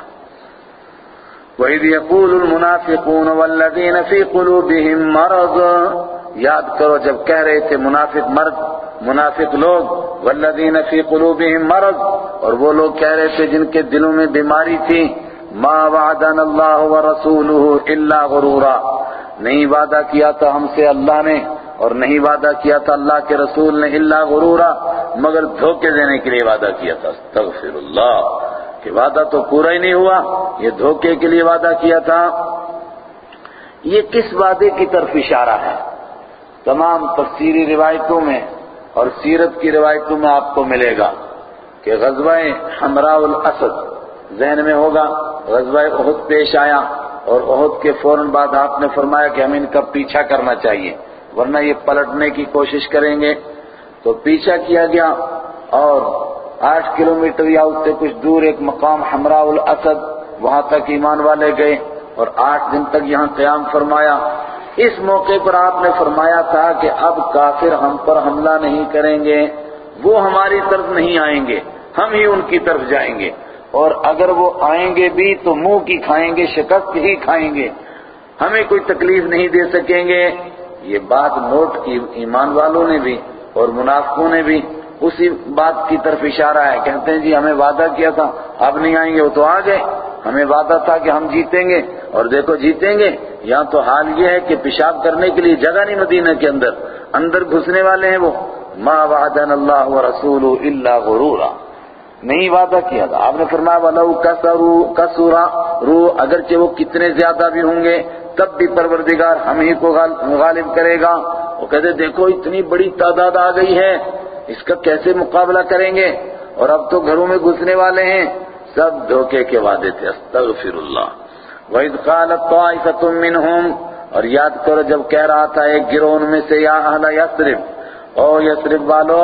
وَإِذْ يَقُولُ الْمُنَافِقُونَ وَالَّذِينَ فِي قُلُوبِهِم مَّرَضٌ، یاد کرو جب کہہ رہے تھے منافق مرد، منافق لوگ والذین فی قلوبہم مرض، اور وہ لوگ کہہ رہے تھے جن کے دلوں میں بیماری تھی ما وعدنا اللہ ورسولہ الا غرورا۔ نہیں وعدہ کیا تھا ہم سے اللہ نے اور نہیں وعدہ کیا تھا اللہ کے رسول نے الا غرورا۔ مگر دھوکے دینے کے لیے وعدہ کیا تھا۔ استغفر اللہ کہ وعدہ تو پورا ہی نہیں ہوا، یہ دھوکے کے لیے وعدہ کیا تھا۔ یہ کس وعدے کی طرف اشارہ ہے؟ تمام تفسیری روایتوں میں اور سیرت کی روایتوں میں آپ کو ملے گا کہ غزوہ حمراء الاسد ذہن میں ہوگا، غزوہ احد پیش آیا اور احد کے فوراً بعد آپ نے فرمایا کہ ہم ان کا پیچھا کرنا چاہیے، ورنہ یہ پلٹنے کی کوشش کریں گے۔ تو پیچھا کیا گیا اور آٹھ کلومیٹر یا اس سے کچھ دور ایک مقام حمراء الاسد، وہاں تک ایمان والے گئے اور آٹھ دن تک یہاں قیام فرمایا۔ اس موقع پر آپ نے فرمایا تھا کہ اب کافر ہم پر حملہ نہیں کریں گے، وہ ہماری طرف نہیں آئیں گے، ہم ہی ان کی طرف جائیں گے۔ اور اگر وہ آئیں گے بھی تو منہ کی کھائیں گے، شکست ہی کھائیں گے۔ ہمیں کوئی تکلیف نہیں دے سکیں گے۔ یہ بات نوٹ کی، ایمان والوں نے بھی اور منافقوں نے بھی۔ اسی بات کی طرف اشارہ ہے۔ کہتے ہیں جی ہمیں وعدہ کیا تھا، اب نہیں آئیں گے، وہ تو آ گئے۔ ہمیں وعدہ تھا کہ ہم جیتیں گے۔ اور دیکھو، جیتیں گے۔ یہاں تو حال یہ ہے کہ پیشاب کرنے کے لیے جگہ نہیں مدینہ کے اندر۔ اندر گھسنے والے ہیں وہ۔ ما وعدنا اللہ ورسول الا غرورا۔ نہیں وعدہ کیا تھا۔ آپ نے فرمایا، ولو کسرو کسورا رو، اگرچہ وہ کتنے زیادہ بھی ہوں گے، تب بھی پروردگار ہم ہی کو غالب کرے گا۔ وہ کہتے دیکھو، اتنی بڑی تعداد آ گئی ہے، اس کا کیسے مقابلہ کریں گے؟ اور اب تو گھروں میں گھسنے والے ہیں۔ سب دھوکے کے وعدے تھے۔ استغفر اللہ وَإِذْ قَالَتْ طَائِفَةٌ مِّنْهُمْ، اور یاد کرو، جب کہہ رہا تھا ایک گروہ ان میں سے، یا اہل یسرب او یسرب والو،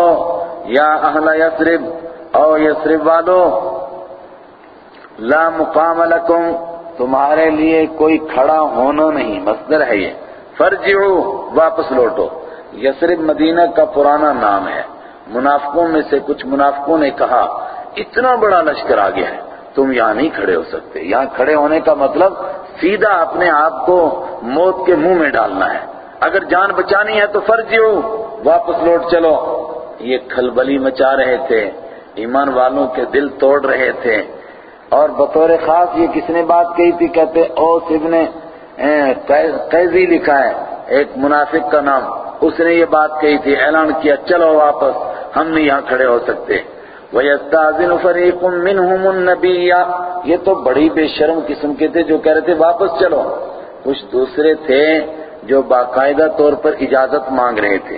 یا اہل یسرب او یسرب والو، لا مقام لکم، تمہارے لیے کوئی کھڑا ہونا نہیں، مصدر ہے یہ۔ فرجعو، واپس لوٹو۔ یسرب مدینہ کا پرانا نام ہے۔ منافقوں میں سے کچھ منافقوں نے کہا، اتنا بڑا لشکر آ گیا ہے، تم یہاں نہیں کھڑے ہو سکتے۔ یہاں کھڑے ہونے کا مطلب سیدھا اپنے آپ کو موت کے منہ میں ڈالنا ہے۔ اگر جان بچانی ہے تو فرض ہو واپس لوٹ چلو۔ یہ کھلبلی مچا رہے تھے۔ ایمان والوں کے دل توڑ رہے تھے۔ اور بطور خاص یہ کس نے بات کہی تھی؟ کہتے او ابن قیزی لکھا ہے، ایک منافق کا نام۔ اس نے یہ بات کہی تھی، اعلان کیا، چلو واپس، ہم نہیں یہاں کھڑے ہو سکتے۔ وَيَسْتَعْذِنُ فَرِيقٌ مِّنْهُمُ النَّبِيَّ۔ یہ تو بڑی بے شرم قسم کے تھے جو کہہ رہے تھے، واپس چلو۔ کچھ دوسرے تھے جو باقاعدہ طور پر اجازت مانگ رہے تھے۔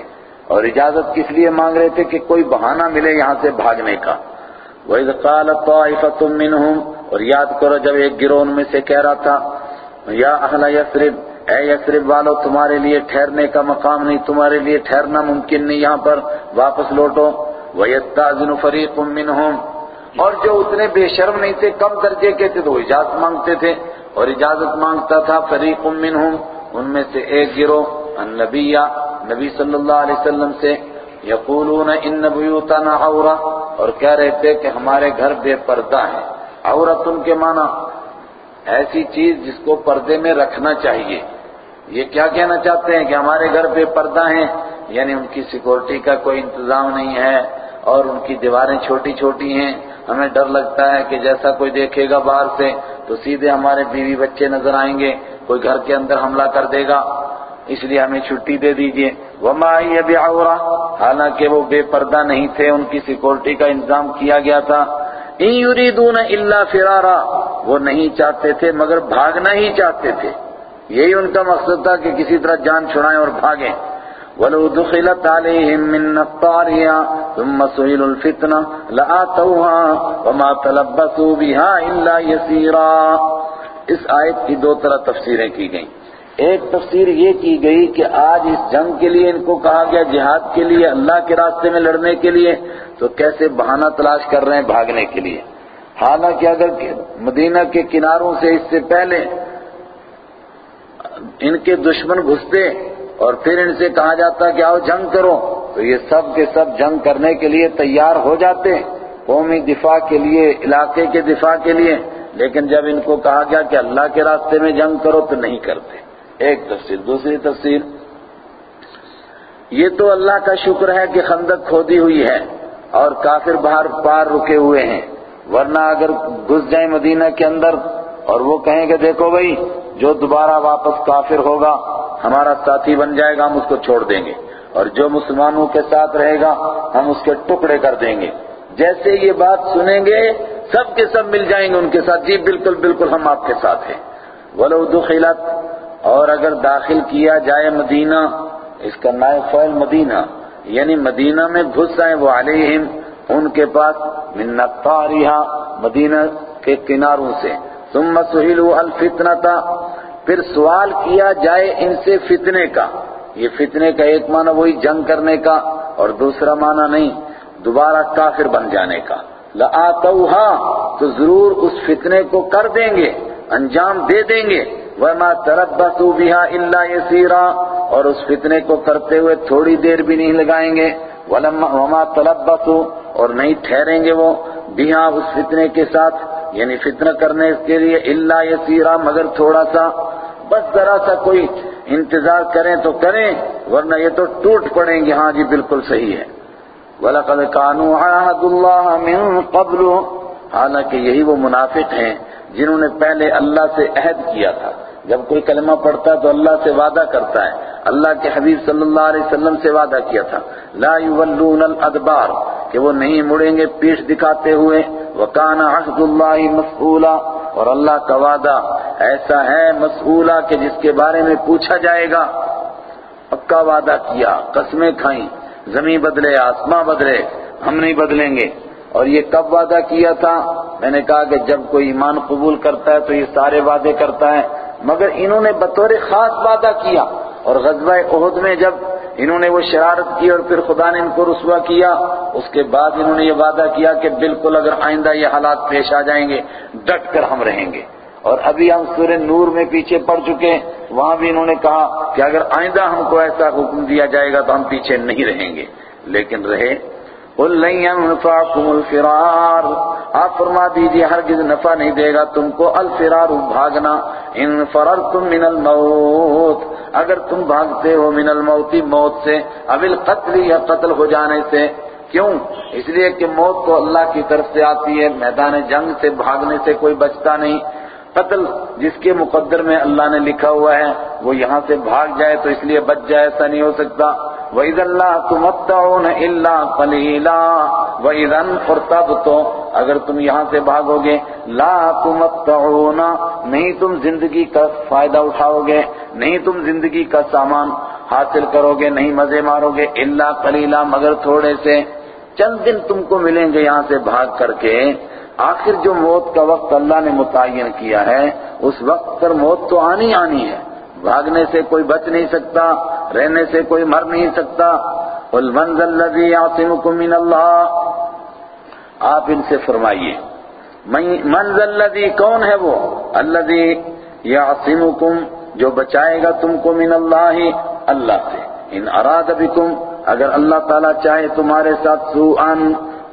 اور اجازت کس لیے مانگ رہے تھے کہ کوئی بہانہ ملے یہاں سے بھاگنے کا؟ وَإِذْ قَالَتْ طَائِفَةٌ مِّنْهُمْ، اور یاد کرو جب ایک گروہ ان میں سے کہہ رہا تھا، یا اہل یسرب اے یسرب والو، تمہارے لیے ٹھہرنے کا مقام نہیں، تمہارے لیے ٹھہرنا ممکن نہیں، یہاں پر واپس لوٹو۔ وَيَسْتَعْذِنُ فَرِيقٌ مِّنْهُمْ۔ اور جو اتنے بے شرم نہیں تھے، کم درجے کے تھے، تو وہ اجازت مانگتے تھے۔ اور اجازت مانگتا تھا فریق منہم ان میں سے ایک گروہ۔ النبیہ نبی صلی اللہ علیہ وسلم سے یقولون ان بیوتنا عورہ، اور کہہ رہے تھے کہ ہمارے گھر بے پردہ ہیں عورت ان کے معنی ایسی چیز جس کو پردے میں رکھنا چاہیے۔ یہ کیا کہنا چاہتے ہیں کہ ہمارے گھر بے پردہ ہیں؟ یعنی ان کی سیکورٹی کا کوئی انتظام نہیں ہے، اور ان کی دیواریں چھوٹی چھوٹی ہیں۔ ہمیں ڈر لگتا ہے کہ جیسا کوئی دیکھے گا باہر سے تو سیدھے ہمارے بیوی بچے نظر آئیں گے، کوئی گھر کے اندر حملہ کر دے گا۔ اس لیے ہمیں چھٹی دے دیجیے۔ وما هي بعورہ حالانکہ وہ بے پردہ نہیں تھے، ان کی سیکورٹی کا انتظام کیا گیا تھا۔ ان یریدون الا فرارا، وہ نہیں چاہتے تھے، مگر بھاگنا ہی چاہتے تھے۔ یہی ان کا مقصد تھا کہ کسی طرح جان چھڑائیں اور بھاگیں۔ وَلَوْ دُخِلَتْ عَلَيْهِمْ مِنْ نَقْطَارِهَا ثُمَّ سُئِلُوا الْفِتْنَةَ لَآتَوْهَا وَمَا تَلَبَّثُوا بِهَا إِلَّا يَسِيرًا۔ اس آیت کی دو طرح تفسیریں کی گئیں۔ ایک تفسیر یہ کی گئی کہ آج اس جنگ کے لیے ان کو کہا گیا جہاد کے لیے، اللہ کے راستے میں لڑنے کے لیے، تو کیسے بہانہ تلاش کر رہے ہیں بھاگنے کے لیے؟ حالانکہ اگر مدینہ کے کناروں سے اس سے پہلے ان کے دشمن گھستے اور پھر ان سے کہا جاتا کہ آؤ جنگ کرو، تو یہ سب کے سب جنگ کرنے کے لیے تیار ہو جاتے، قومی دفاع کے لیے، علاقے کے دفاع کے لیے، لیکن جب ان کو کہا گیا کہ اللہ کے راستے میں جنگ کرو تو نہیں کرتے۔ ایک تفسیر، دوسری تفسیر۔ یہ تو اللہ کا شکر ہے کہ خندق کھودی ہوئی ہے اور کافر باہر پار رکے ہوئے ہیں۔ ورنہ اگر گھس جائیں مدینہ کے اندر اور وہ کہیں کہ دیکھو بھائی، جو دوبارہ واپس کافر ہوگا، ہمارا ساتھی بن جائے گا، ہم اس کو چھوڑ دیں گے۔ اور جو مسلمانوں کے ساتھ رہے گا، ہم اس کے ٹکڑے کر دیں گے۔ جیسے یہ بات سنیں گے، سب کے سب مل جائیں گے ان کے ساتھ۔ جی بالکل بالکل، ہم آپ کے ساتھ ہیں۔ ولو دخلت اور اگر داخل کیا جائے مدینہ، اس کا نائب فعل مدینہ یعنی مدینہ میں گھس آئے وہ علیہم، ان کے پاس من نقطاریہا، مدینہ کے کناروں سے۔ ثم سہلوا الفتنہ پھر سوال کیا جائے ان سے فتنے کا۔ یہ فتنے کا ایک معنی وہی جنگ کرنے کا، اور دوسرا معنی نہیں، دوبارہ کافر بن جانے کا۔ لآتوها، تو ضرور اس فتنے کو کر دیں گے، انجام دے دیں گے۔ وما تربصوا بها الا يسيرا اور اس فتنے کو کرتے ہوئے تھوڑی دیر بھی نہیں لگائیں گے۔ وما تلبسوا اور نہیں ٹھہریں گے وہ۔ بها اس فتنے کے ساتھ یعنی فتنہ کرنے کے لیے الا يسيرا، مگر تھوڑا سا۔ بس ذرا سا کوئی انتظار کریں تو کریں، ورنہ یہ تو ٹوٹ پڑیں گے۔ ہاں جی بالکل صحیح ہے۔ وَلَقَدْ كَانُوا عَاهَدُ اللَّهَ مِن قَبْلُ حالانکہ یہی وہ منافق ہیں جنہوں نے پہلے اللہ سے عہد کیا تھا۔ جب کوئی کلمہ پڑھتا تو اللہ سے وعدہ کرتا ہے۔ اللہ کے حبیب صلی اللہ علیہ وسلم سے وعدہ کیا تھا۔ لا يولون الادبار، کہ وہ نہیں مڑیں گے پیش دکھاتے ہوئے۔ وکان عہد اللہ مسئولا، اور اللہ کا وعدہ ایسا ہے مسئولا کہ جس کے بارے میں پوچھا جائے گا۔ پکا وعدہ کیا، قسمیں کھائیں زمین بدلے، آسماں بدلے، ہم نہیں بدلیں گے۔ اور یہ کب وعدہ کیا تھا؟ میں نے کہا کہ جب کوئی ایمان قبول کرتا ہے تو یہ سارے وعدے کرتا ہے۔ مگر انہوں نے بطور خاص وعدہ کیا اور غزوہ عہد میں جب انہوں نے وہ شرارت کی اور پھر خدا نے ان کو رسوا کیا، اس کے بعد انہوں نے یہ وعدہ کیا کہ بالکل اگر آئندہ یہ حالات پیش آ جائیں گے، ڈٹ کر ہم رہیں گے۔ اور ابھی ہم سورہ نور میں پیچھے پڑ چکے وہاں بھی انہوں نے کہا کہ اگر آئندہ ہم کو ایسا حکم دیا جائے گا تو ہم پیچھے نہیں رہیں گے۔ لیکن رہے قل لن ينفعكم الفرار۔ آپ فرما دیجیے، ہرگز نفع نہیں دے گا تم کو الفرار، بھاگنا۔ ان فررتم من الموت۔ اگر تم بھاگتے ہو من الموت، موت سے اب القتل، یا قتل ہو جانے سے۔ کیوں؟ اس لیے کہ موت تو اللہ کی طرف سے آتی ہے، میدان جنگ سے، بھاگنے سے کوئی بچتا نہیں۔ قتل جس کے مقدر میں اللہ نے لکھا ہوا ہے، وہ یہاں سے بھاگ جائے تو اس لیے بچ جائے، ایسا نہیں ہو سکتا۔ وَإِذَا اللَّهَ تُمَتَّعُونَ إِلَّا قَلِيلًا۔ وَإِذَا اور تب تو اگر تم یہاں سے بھاگو گے، لا تُمَتَّعُونَ۔ نہیں تم زندگی کا فائدہ اٹھاؤ گے، نہیں تم زندگی کا سامان حاصل کرو گے، نہیں مزے مارو گے الا قلیلا مگر تھوڑے سے چند دن تم کو ملیں گے یہاں سے بھاگ کر کے۔ آخر جو موت کا وقت اللہ نے متعین کیا ہے، اس وقت پر موت تو آنی آنی ہے۔ بھاگنے سے کوئی بچ نہیں سکتا، رہنے سے کوئی مر نہیں سکتا۔ المنز الذي يعصمكم من اللہ آپ ان سے فرمائیے۔ منز الذي، کون ہے وہ؟ الذي يعصمكم، جو بچائے گا تم کو من اللہ اللہ سے۔ ان اراد بكم، اگر اللہ تعالیٰ چاہے تمہارے ساتھ سوءا،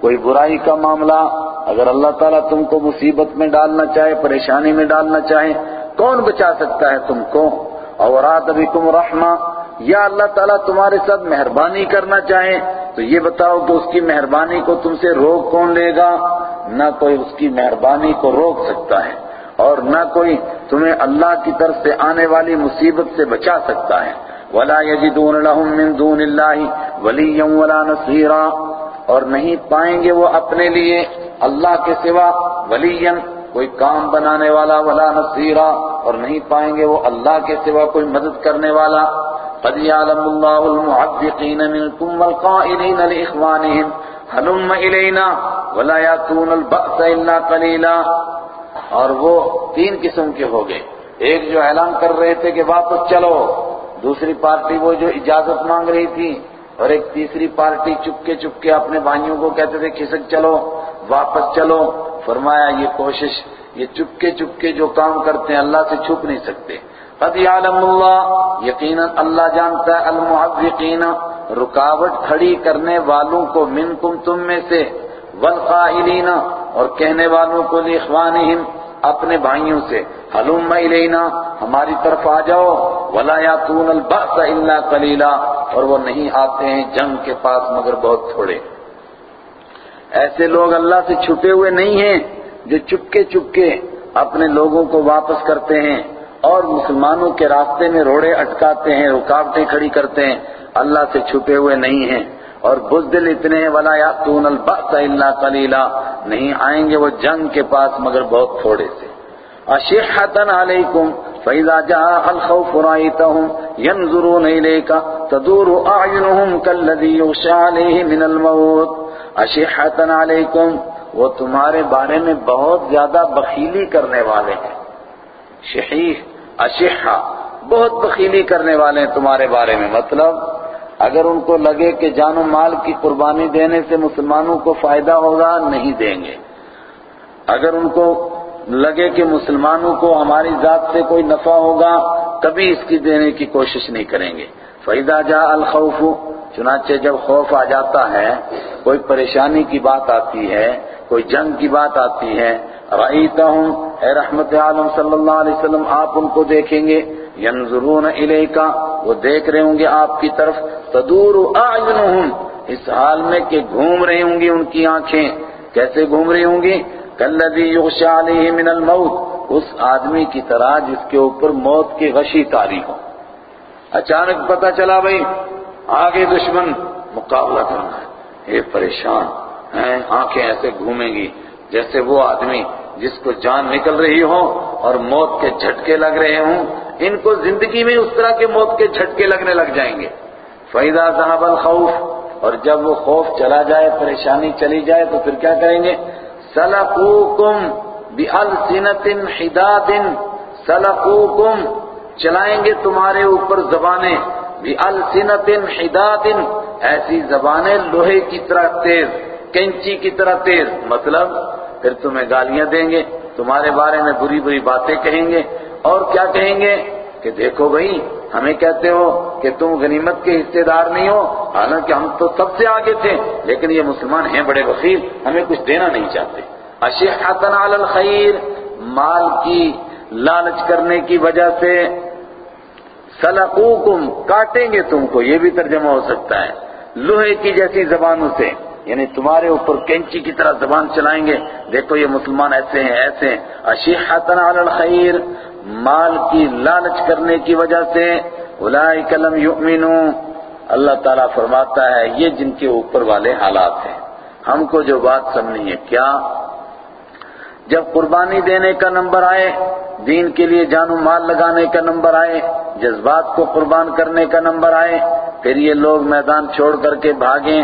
کوئی برائی کا معاملہ اگر اللہ تعالیٰ تم کو مصیبت میں ڈالنا چاہے، پریشانی میں ڈالنا چاہے، کون بچا سکتا ہے تم کو؟ اور اراد بكم رحمہ، یا اللہ تعالیٰ تمہارے ساتھ مہربانی کرنا چاہیں تو یہ بتاؤ کہ اس کی مہربانی کو تم سے روک کون لے گا؟ نہ کوئی اس کی مہربانی کو روک سکتا ہے، اور نہ کوئی تمہیں اللہ کی طرف سے آنے والی مصیبت سے بچا سکتا ہے۔ ولا يجدون لهم من دون الله وليا ولا نصيرا۔ اور نہیں پائیں گے وہ اپنے لیے اللہ کے سوا ولیا کوئی کام بنانے والا، ولا نصیرا، اور نہیں پائیں گے وہ اللہ کے سوا کوئی مدد کرنے والا۔ قد يعلم الله المعذقين منكم والقائلين لإخوانهم هلم إلينا ولا يأتون البأس إلا قليلا۔ اور وہ تین قسم کے ہو گئے۔ ایک جو اعلان کر رہے تھے کہ واپس چلو، دوسری پارٹی وہ جو اجازت مانگ رہی تھی۔ اور ایک تیسری پارٹی چپکے چپکے اپنے بھائیوں کو کہتے تھے، کھسک چلو، واپس چلو۔ فرمایا، یہ کوشش، یہ چپکے چپکے جو کام کرتے ہیں، اللہ سے چھپ نہیں سکتے۔ قد یعلم اللہ، یقیناً اللہ جانتا ہے، المحذقین، رکاوٹ کھڑی کرنے والوں کو منکم، تم میں سے، والقائلین، اور کہنے والوں کو لاخوانہم اپنے بھائیوں سے حلم الینا ہماری طرف آ جاؤ، ولا یاتون البأس الا قلیلا، اور وہ نہیں آتے ہیں جنگ کے پاس مگر بہت تھوڑے۔ ایسے لوگ اللہ سے چھپے ہوئے نہیں ہیں جو چپکے چپکے اپنے لوگوں کو واپس کرتے ہیں اور مسلمانوں کے راستے میں روڑے اٹکاتے ہیں، رکاوٹیں کھڑی کرتے ہیں۔ اللہ سے چھپے ہوئے نہیں ہیں۔ اور بزدل اتنے، ولا یاتون البأس الا قلیلا، نہیں آئیں گے وہ جنگ کے پاس مگر بہت تھوڑے سے۔ اشحتن علیکم، فإذا جاء الخوف رأيتهم ينظرون إليك، تدور أعينهم كالذي يغشى عليه من الموت۔ اشحتن علیکم، وہ تمہارے بارے میں بہت زیادہ بخیلی کرنے والے ہیں۔ شحیح اشحہ بہت بخیلی کرنے والے ہیں تمہارے بارے میں مطلب اگر ان کو لگے کہ جان و مال کی قربانی دینے سے مسلمانوں کو فائدہ ہوگا، نہیں دیں گے۔ اگر ان کو لگے کہ مسلمانوں کو ہماری ذات سے کوئی نفع ہوگا، کبھی اس کی دینے کی کوشش نہیں کریں گے۔ فیدا جا الخوف، چنانچہ جب خوف آ جاتا ہے، کوئی پریشانی کی بات آتی ہے، کوئی جنگ کی بات آتی ہے رأیتہم اے رحمت عالم صلی اللہ علیہ وسلم، آپ ان کو دیکھیں گے۔ ینظرون الیکا، وہ دیکھ رہے ہوں گے آپ کی طرف تدور اعینہم، اس حال میں کہ گھوم رہی ہوں گی ان کی آنکھیں۔ کیسے گھوم رہی ہوں گی کلذی یغشى علیہ من الموت، اس آدمی کی طرح جس کے اوپر موت کی غشی تاری ہو۔ اچانک پتہ چلا بھئی آگے دشمن مقابلہ کرنا ہے۔ یہ پریشان، ہیں، آنکھیں ایسے گھومیں گی جیسے وہ آدمی جس کو جان نکل رہی ہو اور موت کے جھٹکے لگ رہے ہوں، ان کو زندگی میں اس طرح کے موت کے جھٹکے لگنے لگ جائیں گے۔ فیدا صاحب الخوف، اور جب وہ خوف چلا جائے، پریشانی چلی جائے، تو پھر کیا کریں گے؟ سلقوکم بألسنت حداد سلقوکم چلائیں گے تمہارے اوپر زبانیں۔ بألسنت حداد، ایسی زبانیں لوہے کی طرح تیز، کینچی کی طرح تیز۔ مطلب پھر تمہیں گالیاں دیں گے، تمہارے بارے میں بری بری باتیں کہیں گے۔ اور کیا کہیں گے؟ کہ دیکھو بھائی، ہمیں کہتے ہو کہ تم غنیمت کے حصے دار نہیں ہو، حالانکہ ہم تو سب سے آگے تھے، لیکن یہ مسلمان ہیں بڑے وکیل، ہمیں کچھ دینا نہیں چاہتے۔ اشحتن علی الخیر، مال کی لالچ کرنے کی وجہ سے سلقوکم، کاٹیں گے تم کو، یہ بھی ترجمہ ہو سکتا ہے۔ لوہے کی جیسی زبانوں سے۔ یعنی تمہارے اوپر کینچی کی طرح زبان چلائیں گے۔ دیکھو یہ مسلمان ایسے ہیں ایسے ہیں۔ اشیحتن علی الخیر، مال کی لالچ کرنے کی وجہ سے اولئک لم یؤمنوا اللہ تعالیٰ فرماتا ہے، یہ جن کے اوپر والے حالات ہیں۔ ہم کو جو بات سمجھنی ہے، کیا؟ جب قربانی دینے کا نمبر آئے، دین کے لیے جان و مال لگانے کا نمبر آئے، جذبات کو قربان کرنے کا نمبر آئے، پھر یہ لوگ میدان چھوڑ کر کے بھاگیں۔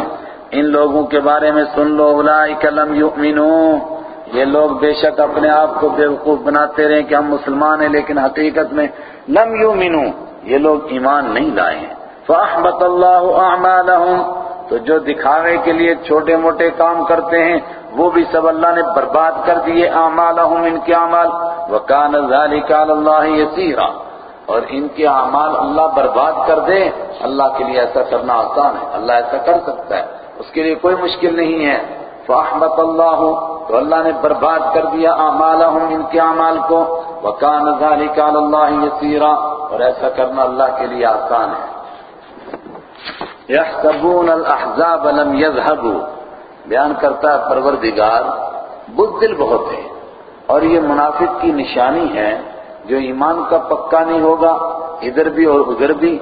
ان لوگوں کے بارے میں سن لو اولئک لم یؤمنوا یہ لوگ بے شک اپنے آپ کو بیوقوف بناتے رہے کہ ہم مسلمان ہیں، لیکن حقیقت میں لم یؤمنوا یہ لوگ ایمان نہیں لائے ہیں۔ فاحبط اللہ اعمالهم تو جو دکھاوے کے لیے چھوٹے موٹے کام کرتے ہیں، وہ بھی سب اللہ نے برباد کر دیے اعمالهم ان کے اعمال۔ وکان ذلک علی اللہ یسیرا۔ اور ان کے اعمال اللہ برباد کر دے۔ اللہ کے لیے ایسا کرنا آسان ہے۔ اللہ ایسا کر سکتا ہے۔ اس کے لیے کوئی مشکل نہیں ہے۔ فاحبط اللہ تو اللہ نے برباد کر دیا اعمالهم ان کے اعمال کو۔ وکان ذلک علی اللہ یسیرا اور ایسا کرنا اللہ کے لیے آسان ہے۔ یحسبون الاحزاب لم یذهبوا بیان کرتا ہے پروردگار، بزدل بہت ہے۔ اور یہ منافق کی نشانی ہے، جو ایمان کا پکا نہیں ہوگا، ادھر بھی اور ادھر بھی۔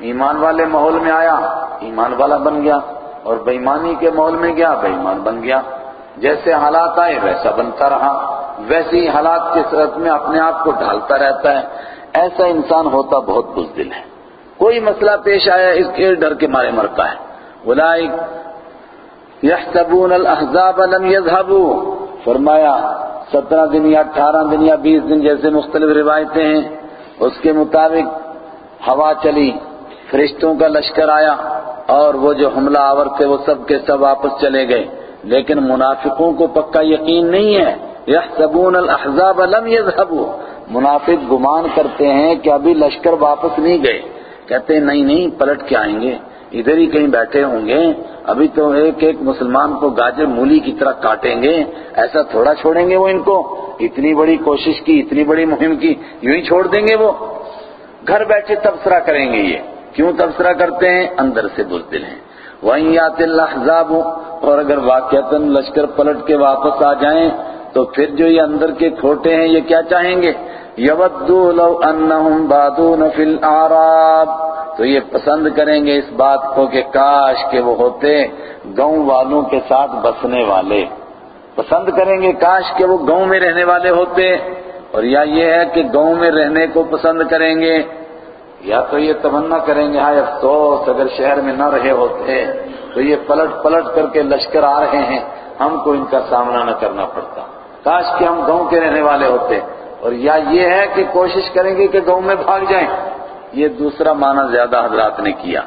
ایمان والے ماحول میں آیا، ایمان والا بن گیا۔ اور بےمانی کے ماحول میں گیا بےمان بن گیا۔ جیسے حالات آئے، ویسا بنتا رہا۔ ویسے ہی حالات کے صورت میں اپنے آپ کو ڈھالتا رہتا ہے۔ ایسا انسان ہوتا بہت بزدل ہے۔ کوئی مسئلہ پیش آیا، اس کے ڈر کے مارے مرتا ہے۔ اولئک یحسبون الاحزاب لم يذهبوا۔ فرمایا، سترہ دن یا اٹھارہ دن یا بیس دن جیسے مختلف روایتیں ہیں، اس کے مطابق ہوا چلی، فرشتوں کا لشکر آیا۔ اور وہ جو حملہ آور تھے وہ سب کے سب واپس چلے گئے۔ لیکن منافقوں کو پکا یقین نہیں ہے۔ یحسبون الاحزاب لم يذهبوا منافق گمان کرتے ہیں کہ ابھی لشکر واپس نہیں گئے۔ کہتے ہیں، نہیں نہیں، پلٹ کے آئیں گے۔ ادھر ہی کہیں بیٹھے ہوں گے۔ ابھی تو ایک ایک مسلمان کو گاجر مولی کی طرح کاٹیں گے۔ ایسا تھوڑا چھوڑیں گے وہ ان کو۔ اتنی بڑی کوشش کی، اتنی بڑی مہم کی، یوں ہی چھوڑ دیں گے وہ۔ گھر بیٹھے تبصرہ کریں گے یہ۔ کیوں تبصرہ کرتے ہیں؟ اندر سے بزدل ہیں وہیں آتے اللہ اور اگر واقعات لشکر پلٹ کے واپس آ جائیں، تو پھر جو یہ اندر کے کھوٹے ہیں، یہ کیا چاہیں گے؟ یودو لو انہم بادون فی الاعراب تو یہ پسند کریں گے اس بات کو کہ کاش کہ وہ ہوتے گاؤں والوں کے ساتھ بسنے والے۔ پسند کریں گے کاش کہ وہ گاؤں میں رہنے والے ہوتے۔ اور یا یہ ہے کہ گاؤں میں رہنے کو پسند کریں گے۔ یا تو یہ تمنا کریں گے، ہائے افسوس، اگر شہر میں نہ رہے ہوتے، تو یہ پلٹ پلٹ کر کے لشکر آ رہے ہیں، ہم کو ان کا سامنا نہ کرنا پڑتا۔ کاش کہ ہم گاؤں کے رہنے والے ہوتے۔ اور یا یہ ہے کہ کوشش کریں گے کہ گاؤں میں بھاگ جائیں۔ یہ دوسرا معنی زیادہ حضرات نے کیا۔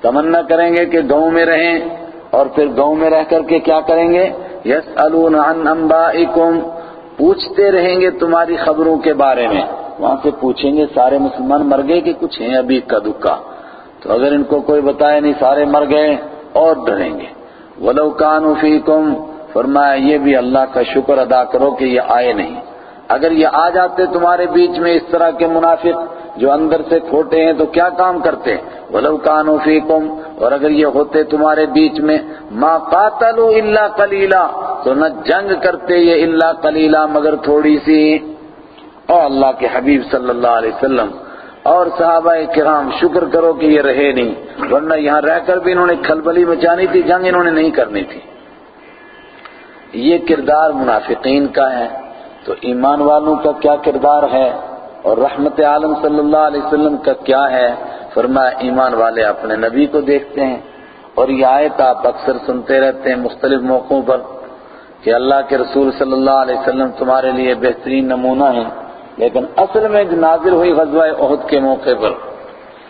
تمنا کریں گے کہ گاؤں میں رہیں اور پھر گاؤں میں رہ کر کے کیا کریں گے؟ یس عن انبائکم پوچھتے رہیں گے تمہاری خبروں کے بارے میں۔ وہاں سے پوچھیں گے، سارے مسلمان مر گئے کہ کچھ ہیں ابھی کا دکا؟ تو اگر ان کو کوئی بتایا نہیں، سارے مر گئے اور ڈریں گے۔ ولو کانوا فیکم فرمایا یہ بھی اللہ کا شکر ادا کرو کہ یہ آئے نہیں۔ اگر یہ آ جاتے تمہارے بیچ میں اس طرح کے منافق جو اندر سے کھوٹے ہیں تو کیا کام کرتے ولو کانوا فیکم اور اگر یہ ہوتے تمہارے بیچ میں، ما قاتلوا الا قلیلا تو نہ جنگ کرتے یہ الا قلیلا مگر تھوڑی سی۔ اے اللہ کے حبیب صلی اللہ علیہ وسلم، اور صحابہ کرام، شکر کرو کہ یہ رہے نہیں، ورنہ یہاں رہ کر بھی انہوں نے کھلبلی مچانی تھی، جنگ انہوں نے نہیں کرنی تھی۔ یہ کردار منافقین کا ہے۔ تو ایمان والوں کا کیا کردار ہے اور رحمت عالم صلی اللہ علیہ وسلم کا کیا ہے؟ فرمایا، ایمان والے اپنے نبی کو دیکھتے ہیں اور یہ آیت آپ اکثر سنتے رہتے ہیں مختلف موقعوں پر کہ اللہ کے رسول صلی اللہ علیہ وسلم تمہارے لیے بہترین نمونہ ہیں، لیکن اصل میں جو نازل ہوئی غزوہ عہد کے موقع پر۔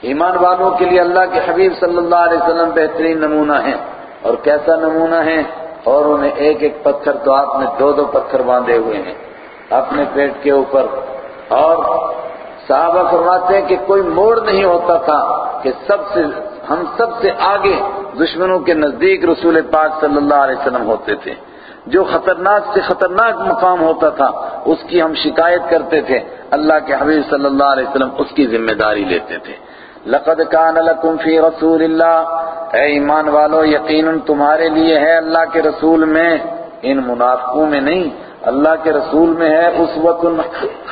ایمان والوں کے لیے اللہ کے حبیب صلی اللہ علیہ وسلم بہترین نمونہ ہیں۔ اور کیسا نمونہ ہے؟ اور انہیں ایک ایک پتھر تو آپ نے دو دو پتھر باندھے ہوئے ہیں۔ اپنے پیٹ کے اوپر۔ اور صحابہ فرماتے ہیں کہ کوئی موڑ نہیں ہوتا تھا کہ سب سے، ہم سب سے آگے دشمنوں کے نزدیک رسول پاک صلی اللہ علیہ وسلم ہوتے تھے۔ جو خطرناک سے خطرناک مقام ہوتا تھا، اس کی ہم شکایت کرتے تھے۔ اللہ کے حبیب صلی اللہ علیہ وسلم اس کی ذمہ داری لیتے تھے۔ لقد كان لكم في رسول اللہ۔ اے ایمان والو، یقیناً تمہارے لیے ہے اللہ کے رسول میں۔ ان منافقوں میں نہیں اللہ کے رسول میں ہے اس وقت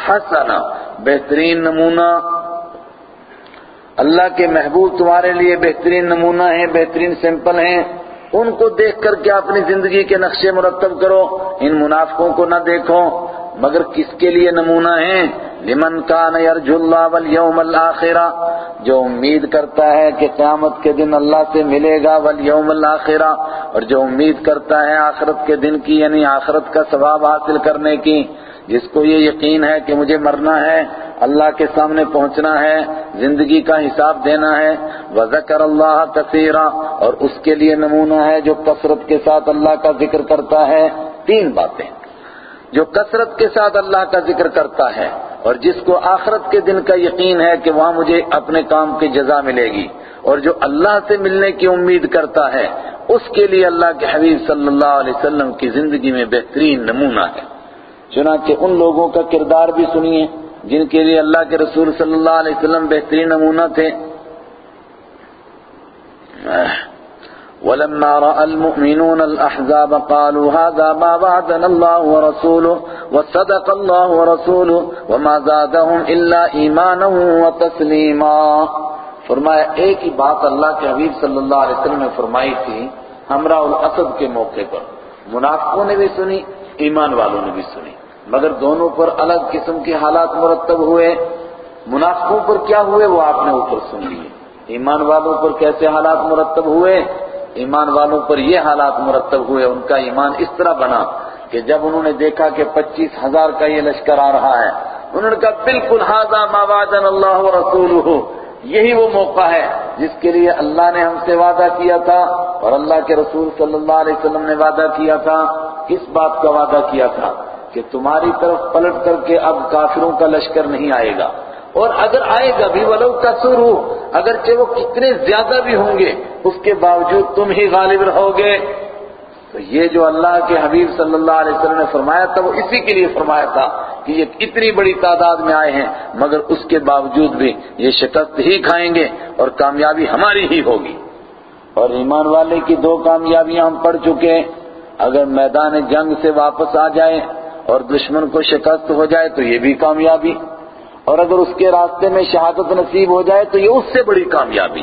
حسنا، بہترین نمونہ۔ اللہ کے محبوب تمہارے لیے بہترین نمونہ ہیں، بہترین سیمپل ہیں۔ ان کو دیکھ کر کے اپنی زندگی کے نقشے مرتب کرو۔ ان منافقوں کو نہ دیکھو۔ مگر کس کے لیے نمونہ ہیں؟ لمن کان یرجو اللہ والیوم الاخرہ، جو امید کرتا ہے کہ قیامت کے دن اللہ سے ملے گا والیوم الاخرہ، اور جو امید کرتا ہے آخرت کے دن کی یعنی آخرت کا ثواب حاصل کرنے کی۔ جس کو یہ یقین ہے کہ مجھے مرنا ہے، اللہ کے سامنے پہنچنا ہے، زندگی کا حساب دینا ہے۔ وذکر اللہ کثیرا اور اس کے لیے نمونہ ہے جو کثرت کے ساتھ اللہ کا ذکر کرتا ہے۔ تین باتیں۔ جو کثرت کے ساتھ اللہ کا ذکر کرتا ہے اور جس کو آخرت کے دن کا یقین ہے کہ وہاں مجھے اپنے کام کی جزا ملے گی اور جو اللہ سے ملنے کی امید کرتا ہے، اس کے لیے اللہ کے حبیب صلی اللہ علیہ وسلم کی زندگی میں بہترین نمونہ ہے۔ چنانچہ ان لوگوں کا کردار بھی سنیے، جن کے لیے اللہ کے رسول صلی اللہ علیہ وسلم بہترین نمونہ تھے۔ ولما رأى المؤمنون الأحزاب قالوا هذا ما وعدنا الله ورسوله وصدق الله ورسوله وما زادهم إلا إيمانا وتسليما. فرمایا، ایک ہی بات اللہ کے حبیب صلی اللہ علیہ وسلم نے فرمائی تھی، ہمراہ الاسد کے موقع پر۔ منافقوں نے بھی سنی، ایمان والوں نے بھی سنی۔ مگر دونوں پر الگ قسم کے حالات مرتب ہوئے۔ منافقوں پر کیا ہوئے، وہ آپ نے اوپر سن لیے۔ ایمان والوں پر کیسے حالات مرتب ہوئے؟ ایمان والوں پر یہ حالات مرتب ہوئے، ان کا ایمان اس طرح بنا کہ جب انہوں نے دیکھا کہ پچیس ہزار کا یہ لشکر آ رہا ہے، انہوں نے کہا، بالکل حاضہ ما اللہ رسولہ، یہی وہ موقع ہے جس کے لیے اللہ نے ہم سے وعدہ کیا تھا اور اللہ کے رسول صلی اللہ علیہ وسلم نے وعدہ کیا تھا۔ کس بات کا وعدہ کیا تھا؟ کہ تمہاری طرف پلٹ کر کے اب کافروں کا لشکر نہیں آئے گا۔ اور اگر آئے گا بھی ولو کسر ہو اگرچہ وہ کتنے زیادہ بھی ہوں گے، اس کے باوجود تم ہی غالب رہو گے تو یہ جو اللہ کے حبیب صلی اللہ علیہ وسلم نے فرمایا تھا، وہ اسی کے لیے فرمایا تھا کہ یہ اتنی بڑی تعداد میں آئے ہیں، مگر اس کے باوجود بھی یہ شکست ہی کھائیں گے اور کامیابی ہماری ہی ہوگی۔ اور ایمان والے کی دو کامیابیاں ہم پڑھ چکے ہیں۔ اگر میدان جنگ سے واپس آ جائے اور دشمن کو شکست ہو جائے تو یہ بھی کامیابی۔ اور اگر اس کے راستے میں شہادت نصیب ہو جائے تو یہ اس سے بڑی کامیابی۔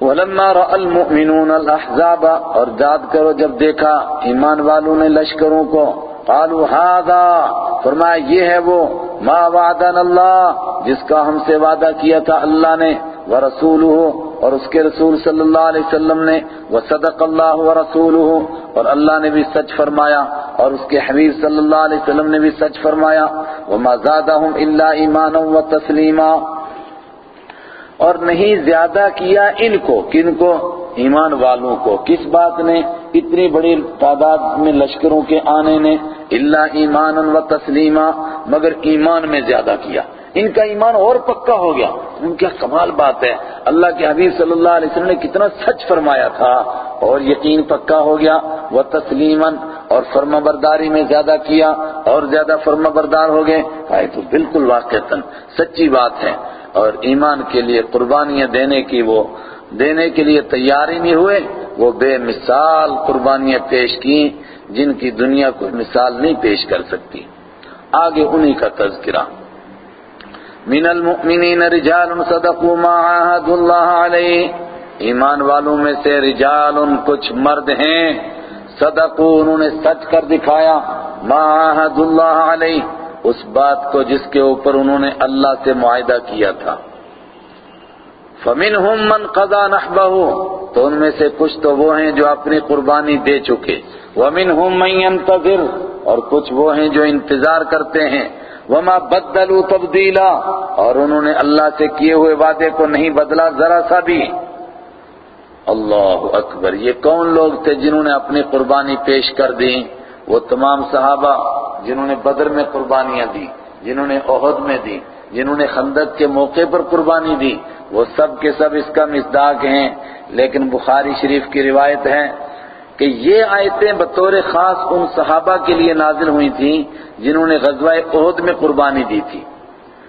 وَلَمَّا رَأَ الْمُؤْمِنُونَ الْأَحْزَابَ، اور یاد کرو جب دیکھا ایمان والوں نے لشکروں کو، قالوا هذا، فرمایا یہ ہے وہ، ما وعدنا اللہ، جس کا ہم سے وعدہ کیا تھا اللہ نے ورسولہ اور اس کے رسول صلی اللہ علیہ وسلم نے وصدق اللہ ورسولہ اور اللہ نے بھی سچ فرمایا، اور اس کے حبیب صلی اللہ علیہ وسلم نے بھی سچ فرمایا، وما زادهم الا ایمانا وتسلیما اور نہیں زیادہ کیا ان کو، کن کو؟ ایمان والوں کو۔ کس بات نے اتنی بڑی تعداد میں لشکروں کے آنے نے اللہ ایمان و تسلیمہ مگر ایمان میں زیادہ کیا؟ ان کا ایمان اور پکا ہو گیا۔ ان کیا کمال بات ہے۔ اللہ کے حبیب صلی اللہ علیہ وسلم نے کتنا سچ فرمایا تھا۔ اور یقین پکا ہو گیا۔ وہ تسلیمن اور فرما برداری میں زیادہ کیا اور زیادہ فرما بردار ہو گئے۔ آئے تو بالکل واقعتاً سچی بات ہے۔ اور ایمان کے لیے قربانیاں دینے کی وہ دینے کے لیے تیار ہی نہیں ہوئے۔ وہ بے مثال قربانیاں پیش کی جن کی دنیا کو مثال نہیں پیش کر سکتی۔ آگے انہی کا تذکرہ۔ من المؤمنین رجال صدقوا ما عاہد اللہ علیہ۔ ایمان والوں میں سے رجال کچھ مرد ہیں۔ صدقوا، انہوں نے سچ کر دکھایا۔ ما عاہد اللہ علیہ۔ اس بات کو جس کے اوپر انہوں نے اللہ سے معاہدہ کیا تھا۔ فَمِنْهُمْ مَنْ قَضَى نَحْبَهُ تو ان میں سے کچھ تو وہ ہیں جو اپنی قربانی دے چکے۔ وَمِنْهُمْ مَنْ يَنْتَظِرُ اور کچھ وہ ہیں جو انتظار کرتے ہیں۔ وَمَا بَدَّلُوا تَبْدِيلًا اور انہوں نے اللہ سے کیے ہوئے وعدے کو نہیں بدلا، ذرا سا بھی۔ اللہ اکبر، یہ کون لوگ تھے جنہوں نے اپنی قربانی پیش کر دی؟ وہ تمام صحابہ جنہوں نے بدر میں قربانیاں دی، جنہوں نے عہد میں دی، جنہوں نے خندق کے موقع پر قربانی دی۔ وہ سب کے سب اس کا مصداق ہیں، لیکن بخاری شریف کی روایت ہے کہ یہ آیتیں بطور خاص ان صحابہ کے لیے نازل ہوئی تھیں جنہوں نے غزوہ عہد میں قربانی دی تھی۔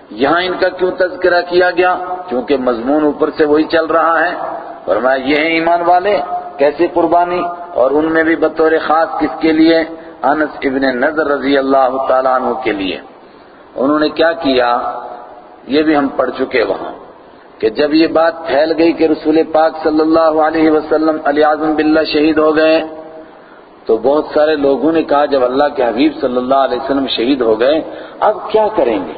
یہاں ان کا کیوں تذکرہ کیا گیا؟ کیونکہ مضمون اوپر سے وہی چل رہا ہے۔ فرمایا، یہ ہیں ایمان والے، کیسی قربانی؟ اور ان میں بھی بطور خاص کس کے لیے؟ انس ابن نظر رضی اللہ تعالیٰ عنہ کے لیے۔ انہوں نے کیا کیا؟ یہ بھی ہم پڑھ چکے وہاں۔ کہ جب یہ بات پھیل گئی کہ رسول پاک صلی اللہ علیہ وسلم علی اعظم باللہ شہید ہو گئے، تو بہت سارے لوگوں نے کہا جب اللہ کے حبیب صلی اللہ علیہ وسلم شہید ہو گئے، اب کیا کریں گے؟